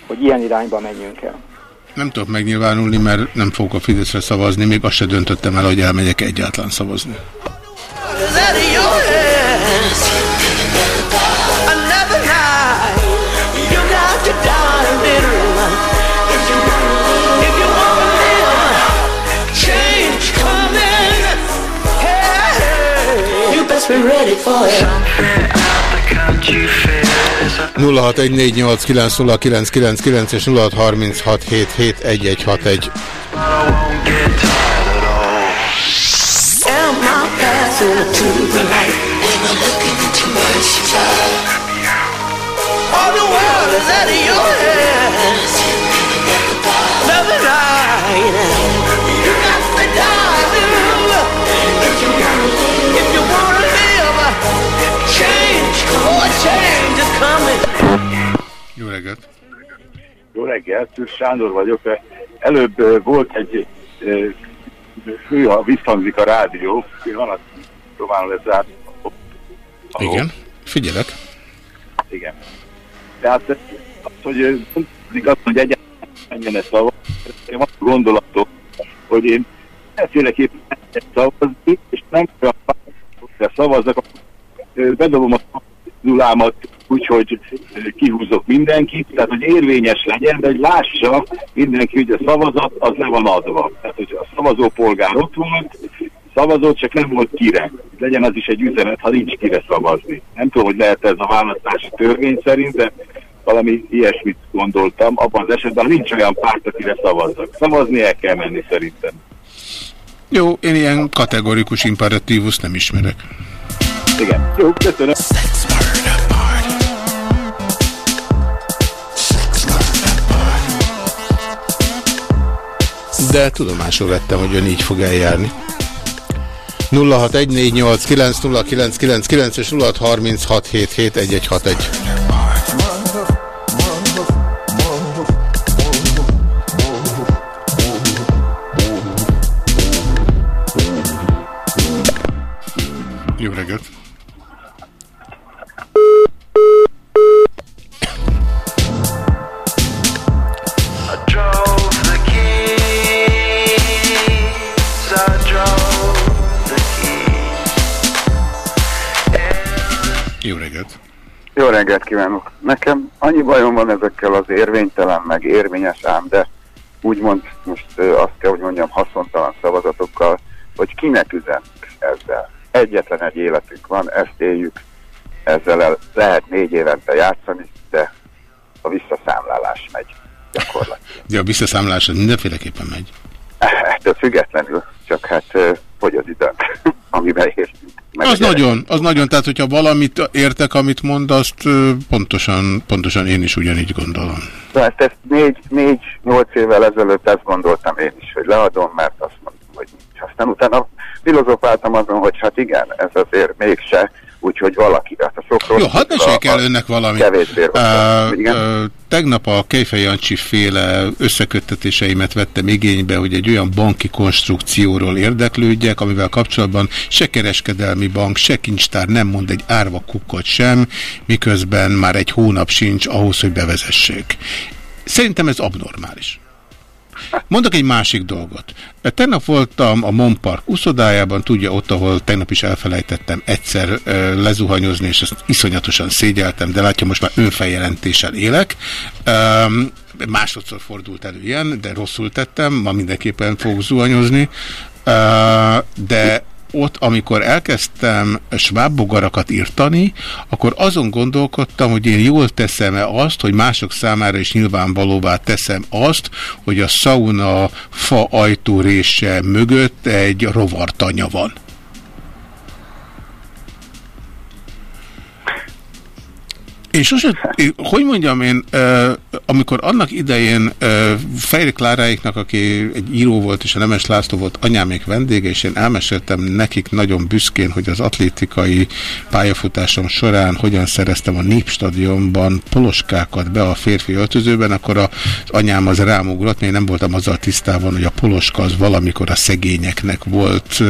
hogy ilyen irányba menjünk el. Nem tudok megnyilvánulni, mert nem fogok a Fideszre szavazni, még azt se döntöttem el, hogy elmegyek egyáltalán szavazni. Best be ready for it. Something out the country fair is a 0614890999 és 0636771161. Am I passing to the light? Am I looking into much All Jó reggelt, Szűr Sándor vagyok. Előbb volt egy ö, hű, ha visszhangzik a rádió, pillanat, próbálom lesz át. Igen, figyelek. Igen. Tehát az, hogy azt, hogy egyáltalán menjen szava, én azt gondolatok, hogy én efféleképpen egy szavazni, és nem szavazzak, ö, bedobom a nulámat úgyhogy ö, kihúzok mindenkit, tehát hogy érvényes legyen, de hogy lássa mindenki, hogy a szavazat az le van adva. Tehát, hogy a szavazópolgár ott volt, szavazott, csak nem volt kire. Legyen az is egy üzenet, ha nincs kire szavazni. Nem tudom, hogy lehet ez a választási törvény szerint, de valami ilyesmit gondoltam, abban az esetben nincs olyan párt, akire szavazzak. Szavazni el kell menni szerintem. Jó, én ilyen kategorikus imperatívus nem ismerek. Igen. Jó, köszönöm. De tudomásul vettem, hogy ön így fog eljárni. 0614890999 és 0636771161. Jó reggelt kívánok! Nekem annyi bajom van ezekkel az érvénytelen, meg érvényes ám, de úgymond most azt kell, hogy mondjam, haszontalan szavazatokkal, hogy kinek üzenünk ezzel. Egyetlen egy életünk van, ezt éljük, ezzel el lehet négy évente játszani, de a visszaszámlálás megy gyakorlatilag. [laughs] De a visszaszámlás az mindenféleképpen megy. Ettől függetlenül, csak hát ö, hogy az időnk, [laughs] amiben értünk. Meg Az nagyon, az nagyon, tehát hogyha valamit értek, amit mond, azt pontosan, pontosan én is ugyanígy gondolom. De hát ezt négy, négy, nyolc évvel ezelőtt ezt gondoltam én is, hogy leadom, mert azt mondtam, hogy nincs. Aztán utána filozofáltam azon, hogy hát igen, ez azért mégse, úgyhogy valaki, hát a rossz Jó, hadd mesélj el önnek valamit. Uh, uh, tegnap a Kejfej Jancsi féle összeköttetéseimet vettem igénybe, hogy egy olyan banki konstrukcióról érdeklődjek, amivel kapcsolatban se kereskedelmi bank, se kincstár nem mond egy árva kukkot sem, miközben már egy hónap sincs ahhoz, hogy bevezessék. Szerintem ez abnormális. Mondok egy másik dolgot. Tegnap voltam a Mon Park uszodájában, tudja ott, ahol tegnap is elfelejtettem egyszer lezuhanyozni, és ezt iszonyatosan szégyeltem, de látja, most már önfeljelentéssel élek. Másodszor fordult elő ilyen, de rosszul tettem, ma mindenképpen fogok zuhanyozni. Uh, de ott, amikor elkezdtem svábbogarakat írtani, akkor azon gondolkodtam, hogy én jól teszem-e azt, hogy mások számára is nyilvánvalóvá teszem azt, hogy a sauna fa ajtórésze mögött egy rovartanya van. Én sose, hogy mondjam én, amikor annak idején Fejri Kláráiknak, aki egy író volt, és a Nemes László volt anyámék vendége, és én elmeséltem nekik nagyon büszkén, hogy az atlétikai pályafutásom során hogyan szereztem a Népstadionban poloskákat be a férfi öltözőben, akkor az anyám az rámugrott, mert én nem voltam azzal tisztában, hogy a poloska az valamikor a szegényeknek volt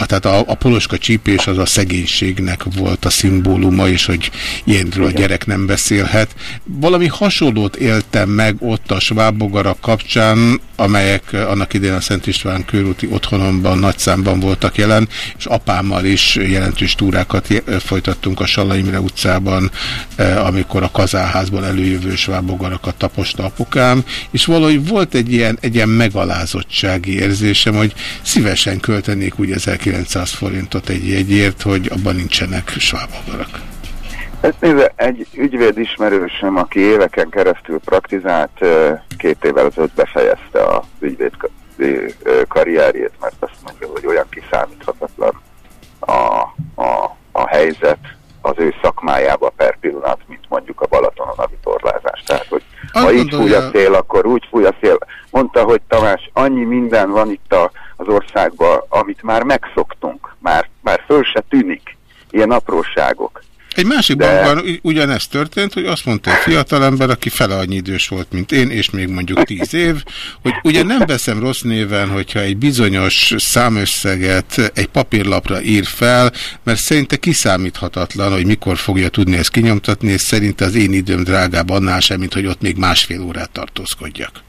a, tehát a, a poloska csípés az a szegénységnek volt a szimbóluma, és hogy ilyenről a gyerek nem beszélhet. Valami hasonlót éltem meg ott a svábbogarak kapcsán, amelyek annak idén a Szent István körúti otthonomban nagy számban voltak jelen, és apámmal is jelentős túrákat je- folytattunk a Salla Imre utcában, eh, amikor a kazáházból előjövő svábbogarakat taposta apukám, és valahogy volt egy ilyen, egy ilyen megalázottsági érzésem, hogy szívesen költenék úgy 1900 forintot egy jegyért, hogy abban nincsenek svábogarak. Hát nézze, egy ügyvéd ismerősöm, aki éveken keresztül praktizált, két évvel ezelőtt befejezte a ügyvéd karrierjét, mert azt mondja, hogy olyan kiszámíthatatlan a, a, a helyzet az ő szakmájába per pillanat, mint mondjuk a Balatonon a vitorlázás. Tehát, hogy Azt ha így fúj a szél, akkor úgy fúj a szél. Mondta, hogy Tamás, annyi minden van itt a, az országban, amit már megszoktunk, már, már föl se tűnik, ilyen apróságok. Egy másik De- bankban ugyanezt történt, hogy azt mondta egy fiatalember, aki fele annyi idős volt, mint én, és még mondjuk tíz év, hogy ugye nem veszem rossz néven, hogyha egy bizonyos számösszeget egy papírlapra ír fel, mert szerinte kiszámíthatatlan, hogy mikor fogja tudni ezt kinyomtatni, és szerinte az én időm drágább annál sem, mint hogy ott még másfél órát tartózkodjak.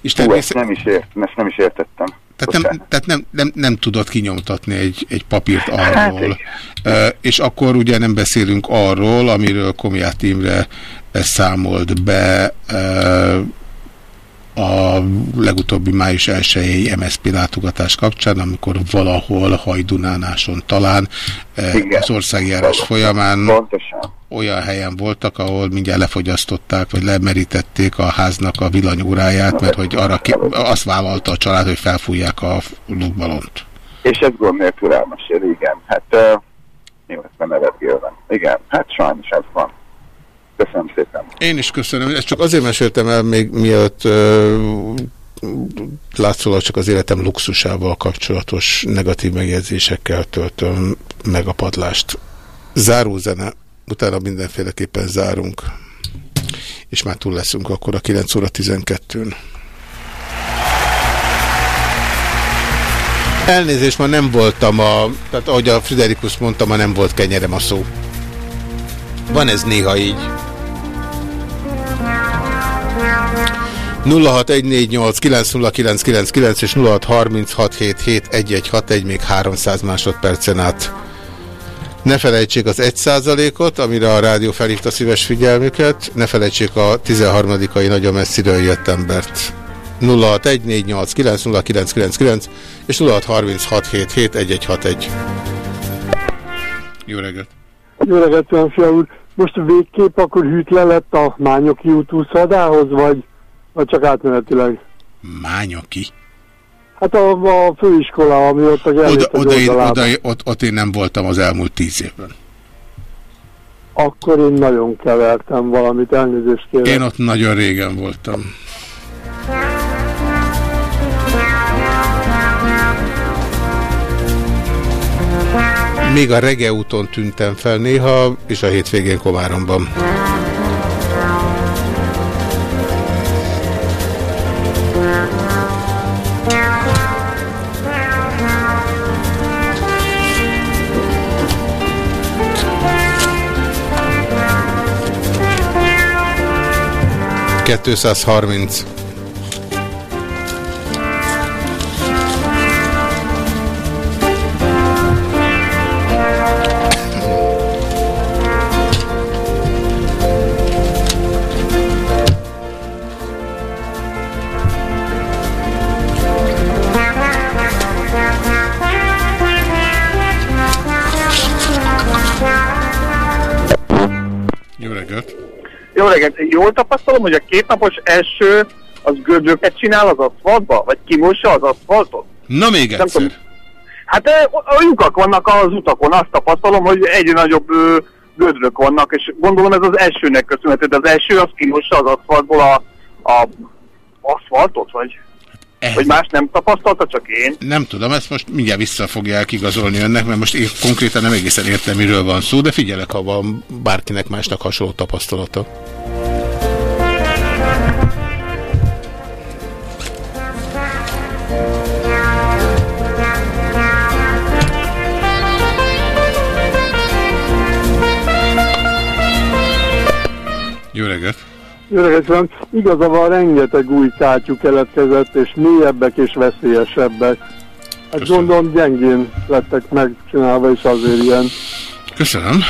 És Hú, ezt nem is, ért, ezt nem is értettem. Tehát, nem, tehát nem, nem, nem tudott kinyomtatni egy, egy papírt Hát arról. Uh, és akkor ugye nem beszélünk arról, amiről Komját Imre számolt be a legutóbbi május 1 MSZP látogatás kapcsán, amikor valahol Hajdunánáson talán eh, Igen. az országjárás folyamán Pontosan. olyan helyen voltak, ahol mindjárt lefogyasztották, vagy lemerítették a háznak a villanyóráját, mert hogy arra ki, azt vállalta a család, hogy felfújják a lukbalont. És ez gond nélkül elmesél, igen. Hát uh, jó, ezt nem nevetgélve. Igen, hát sajnos ez van. Köszönöm szépen. Én is köszönöm. Ezt csak azért meséltem el, még mielőtt látszólag csak az életem luxusával kapcsolatos negatív megjegyzésekkel töltöm meg a padlást. Záró zene, utána mindenféleképpen zárunk. És már túl leszünk akkor a 9 óra 12-n. Elnézést, ma nem voltam a... Tehát ahogy a Friderikus mondta, ma nem volt kenyerem a szó. Van ez néha így. 0614890999 és 0636771161 még 300 másodpercen át. Ne felejtsék az 1%-ot, amire a rádió felhívta szíves figyelmüket, ne felejtsék a 13-ai nagyon messziről jött embert. 0614890999 és 0636771161. Jó reggelt! Jó reggelt, Fia úr. Most végképp akkor hűtlen lett a Mányoki út úszadához, vagy, vagy csak átmenetileg? Mányoki? Hát a, a főiskola, ami ott a Oda, oda, én, oda, ott, ott én nem voltam az elmúlt tíz évben. Akkor én nagyon kevertem valamit, elnézést kérek. Én ott nagyon régen voltam. Még a Rege úton tűntem fel néha, és a hétvégén Komáromban. 230. Reggelt, jól tapasztalom, hogy a kétnapos eső az gödröket csinál az aszfaltba? Vagy kimossa az aszfaltot? Na még Nem egyszer. tudom. Hát a lyukak vannak az utakon, azt tapasztalom, hogy egyre nagyobb ö, gödrök vannak, és gondolom ez az esőnek köszönhető, de az eső az kimossa az aszfaltból a, a aszfaltot, vagy? Vagy más nem tapasztalta, csak én? Nem tudom, ezt most mindjárt vissza fogják igazolni önnek, mert most én konkrétan nem egészen értem, miről van szó, de figyelek, ha van bárkinek másnak hasonló tapasztalata. Jó reggelt! Reggelt, kívánok. Igaza van, rengeteg új kátyú keletkezett, és mélyebbek és veszélyesebbek. Hát gondolom gyengén lettek megcsinálva, és azért ilyen. Köszönöm.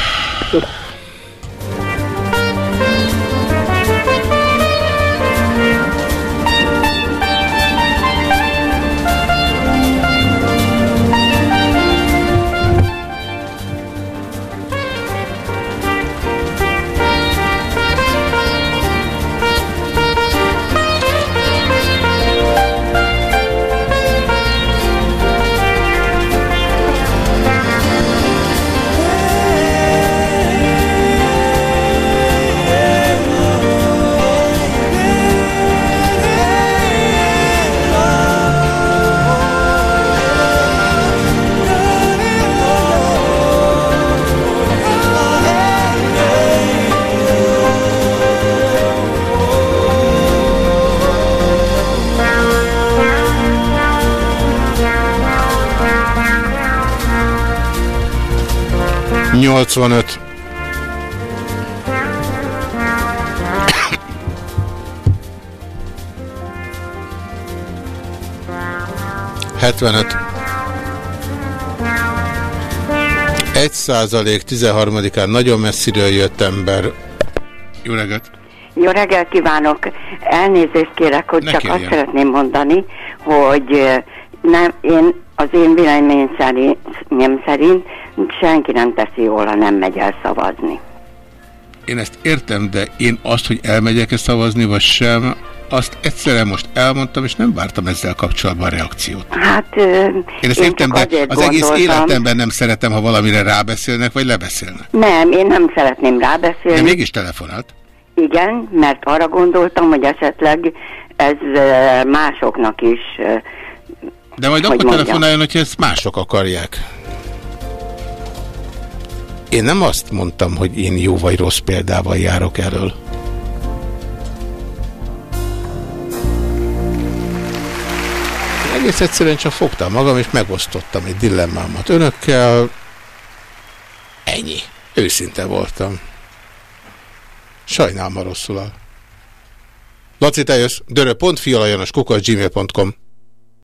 Nyolcvanöt. Hetvenöt. Egy százalék 13-án nagyon messziről jött ember. Jó reggelt! Jó reggel kívánok! Elnézést kérek, hogy Ne csak kérjen. azt szeretném mondani, hogy eh, nem, én az én véleményem szerint, nem szerint senki nem teszi jól, ha nem megy el szavazni. Én ezt értem, de én azt, hogy elmegyek-e szavazni, vagy sem, azt egyszerűen most elmondtam, és nem vártam ezzel kapcsolatban reakciót. Hát Én ezt én értem, de az egész életemben nem szeretem, ha valamire rábeszélnek, vagy lebeszélnek. Nem, én nem szeretném rábeszélni. De mégis telefonált. Igen, mert arra gondoltam, hogy esetleg ez másoknak is De majd Hogy akkor mondjam? telefonáljon, hogyha ezt mások akarják. Én nem azt mondtam, hogy én jó vagy rossz példával járok erről. Egész egyszerűen csak fogtam magam, és megosztottam egy dilemmámat önökkel. Ennyi. Őszinte voltam. Sajnálom, ha rosszul áll. Laci, te jössz. Dörö.fi alajanos gmail.com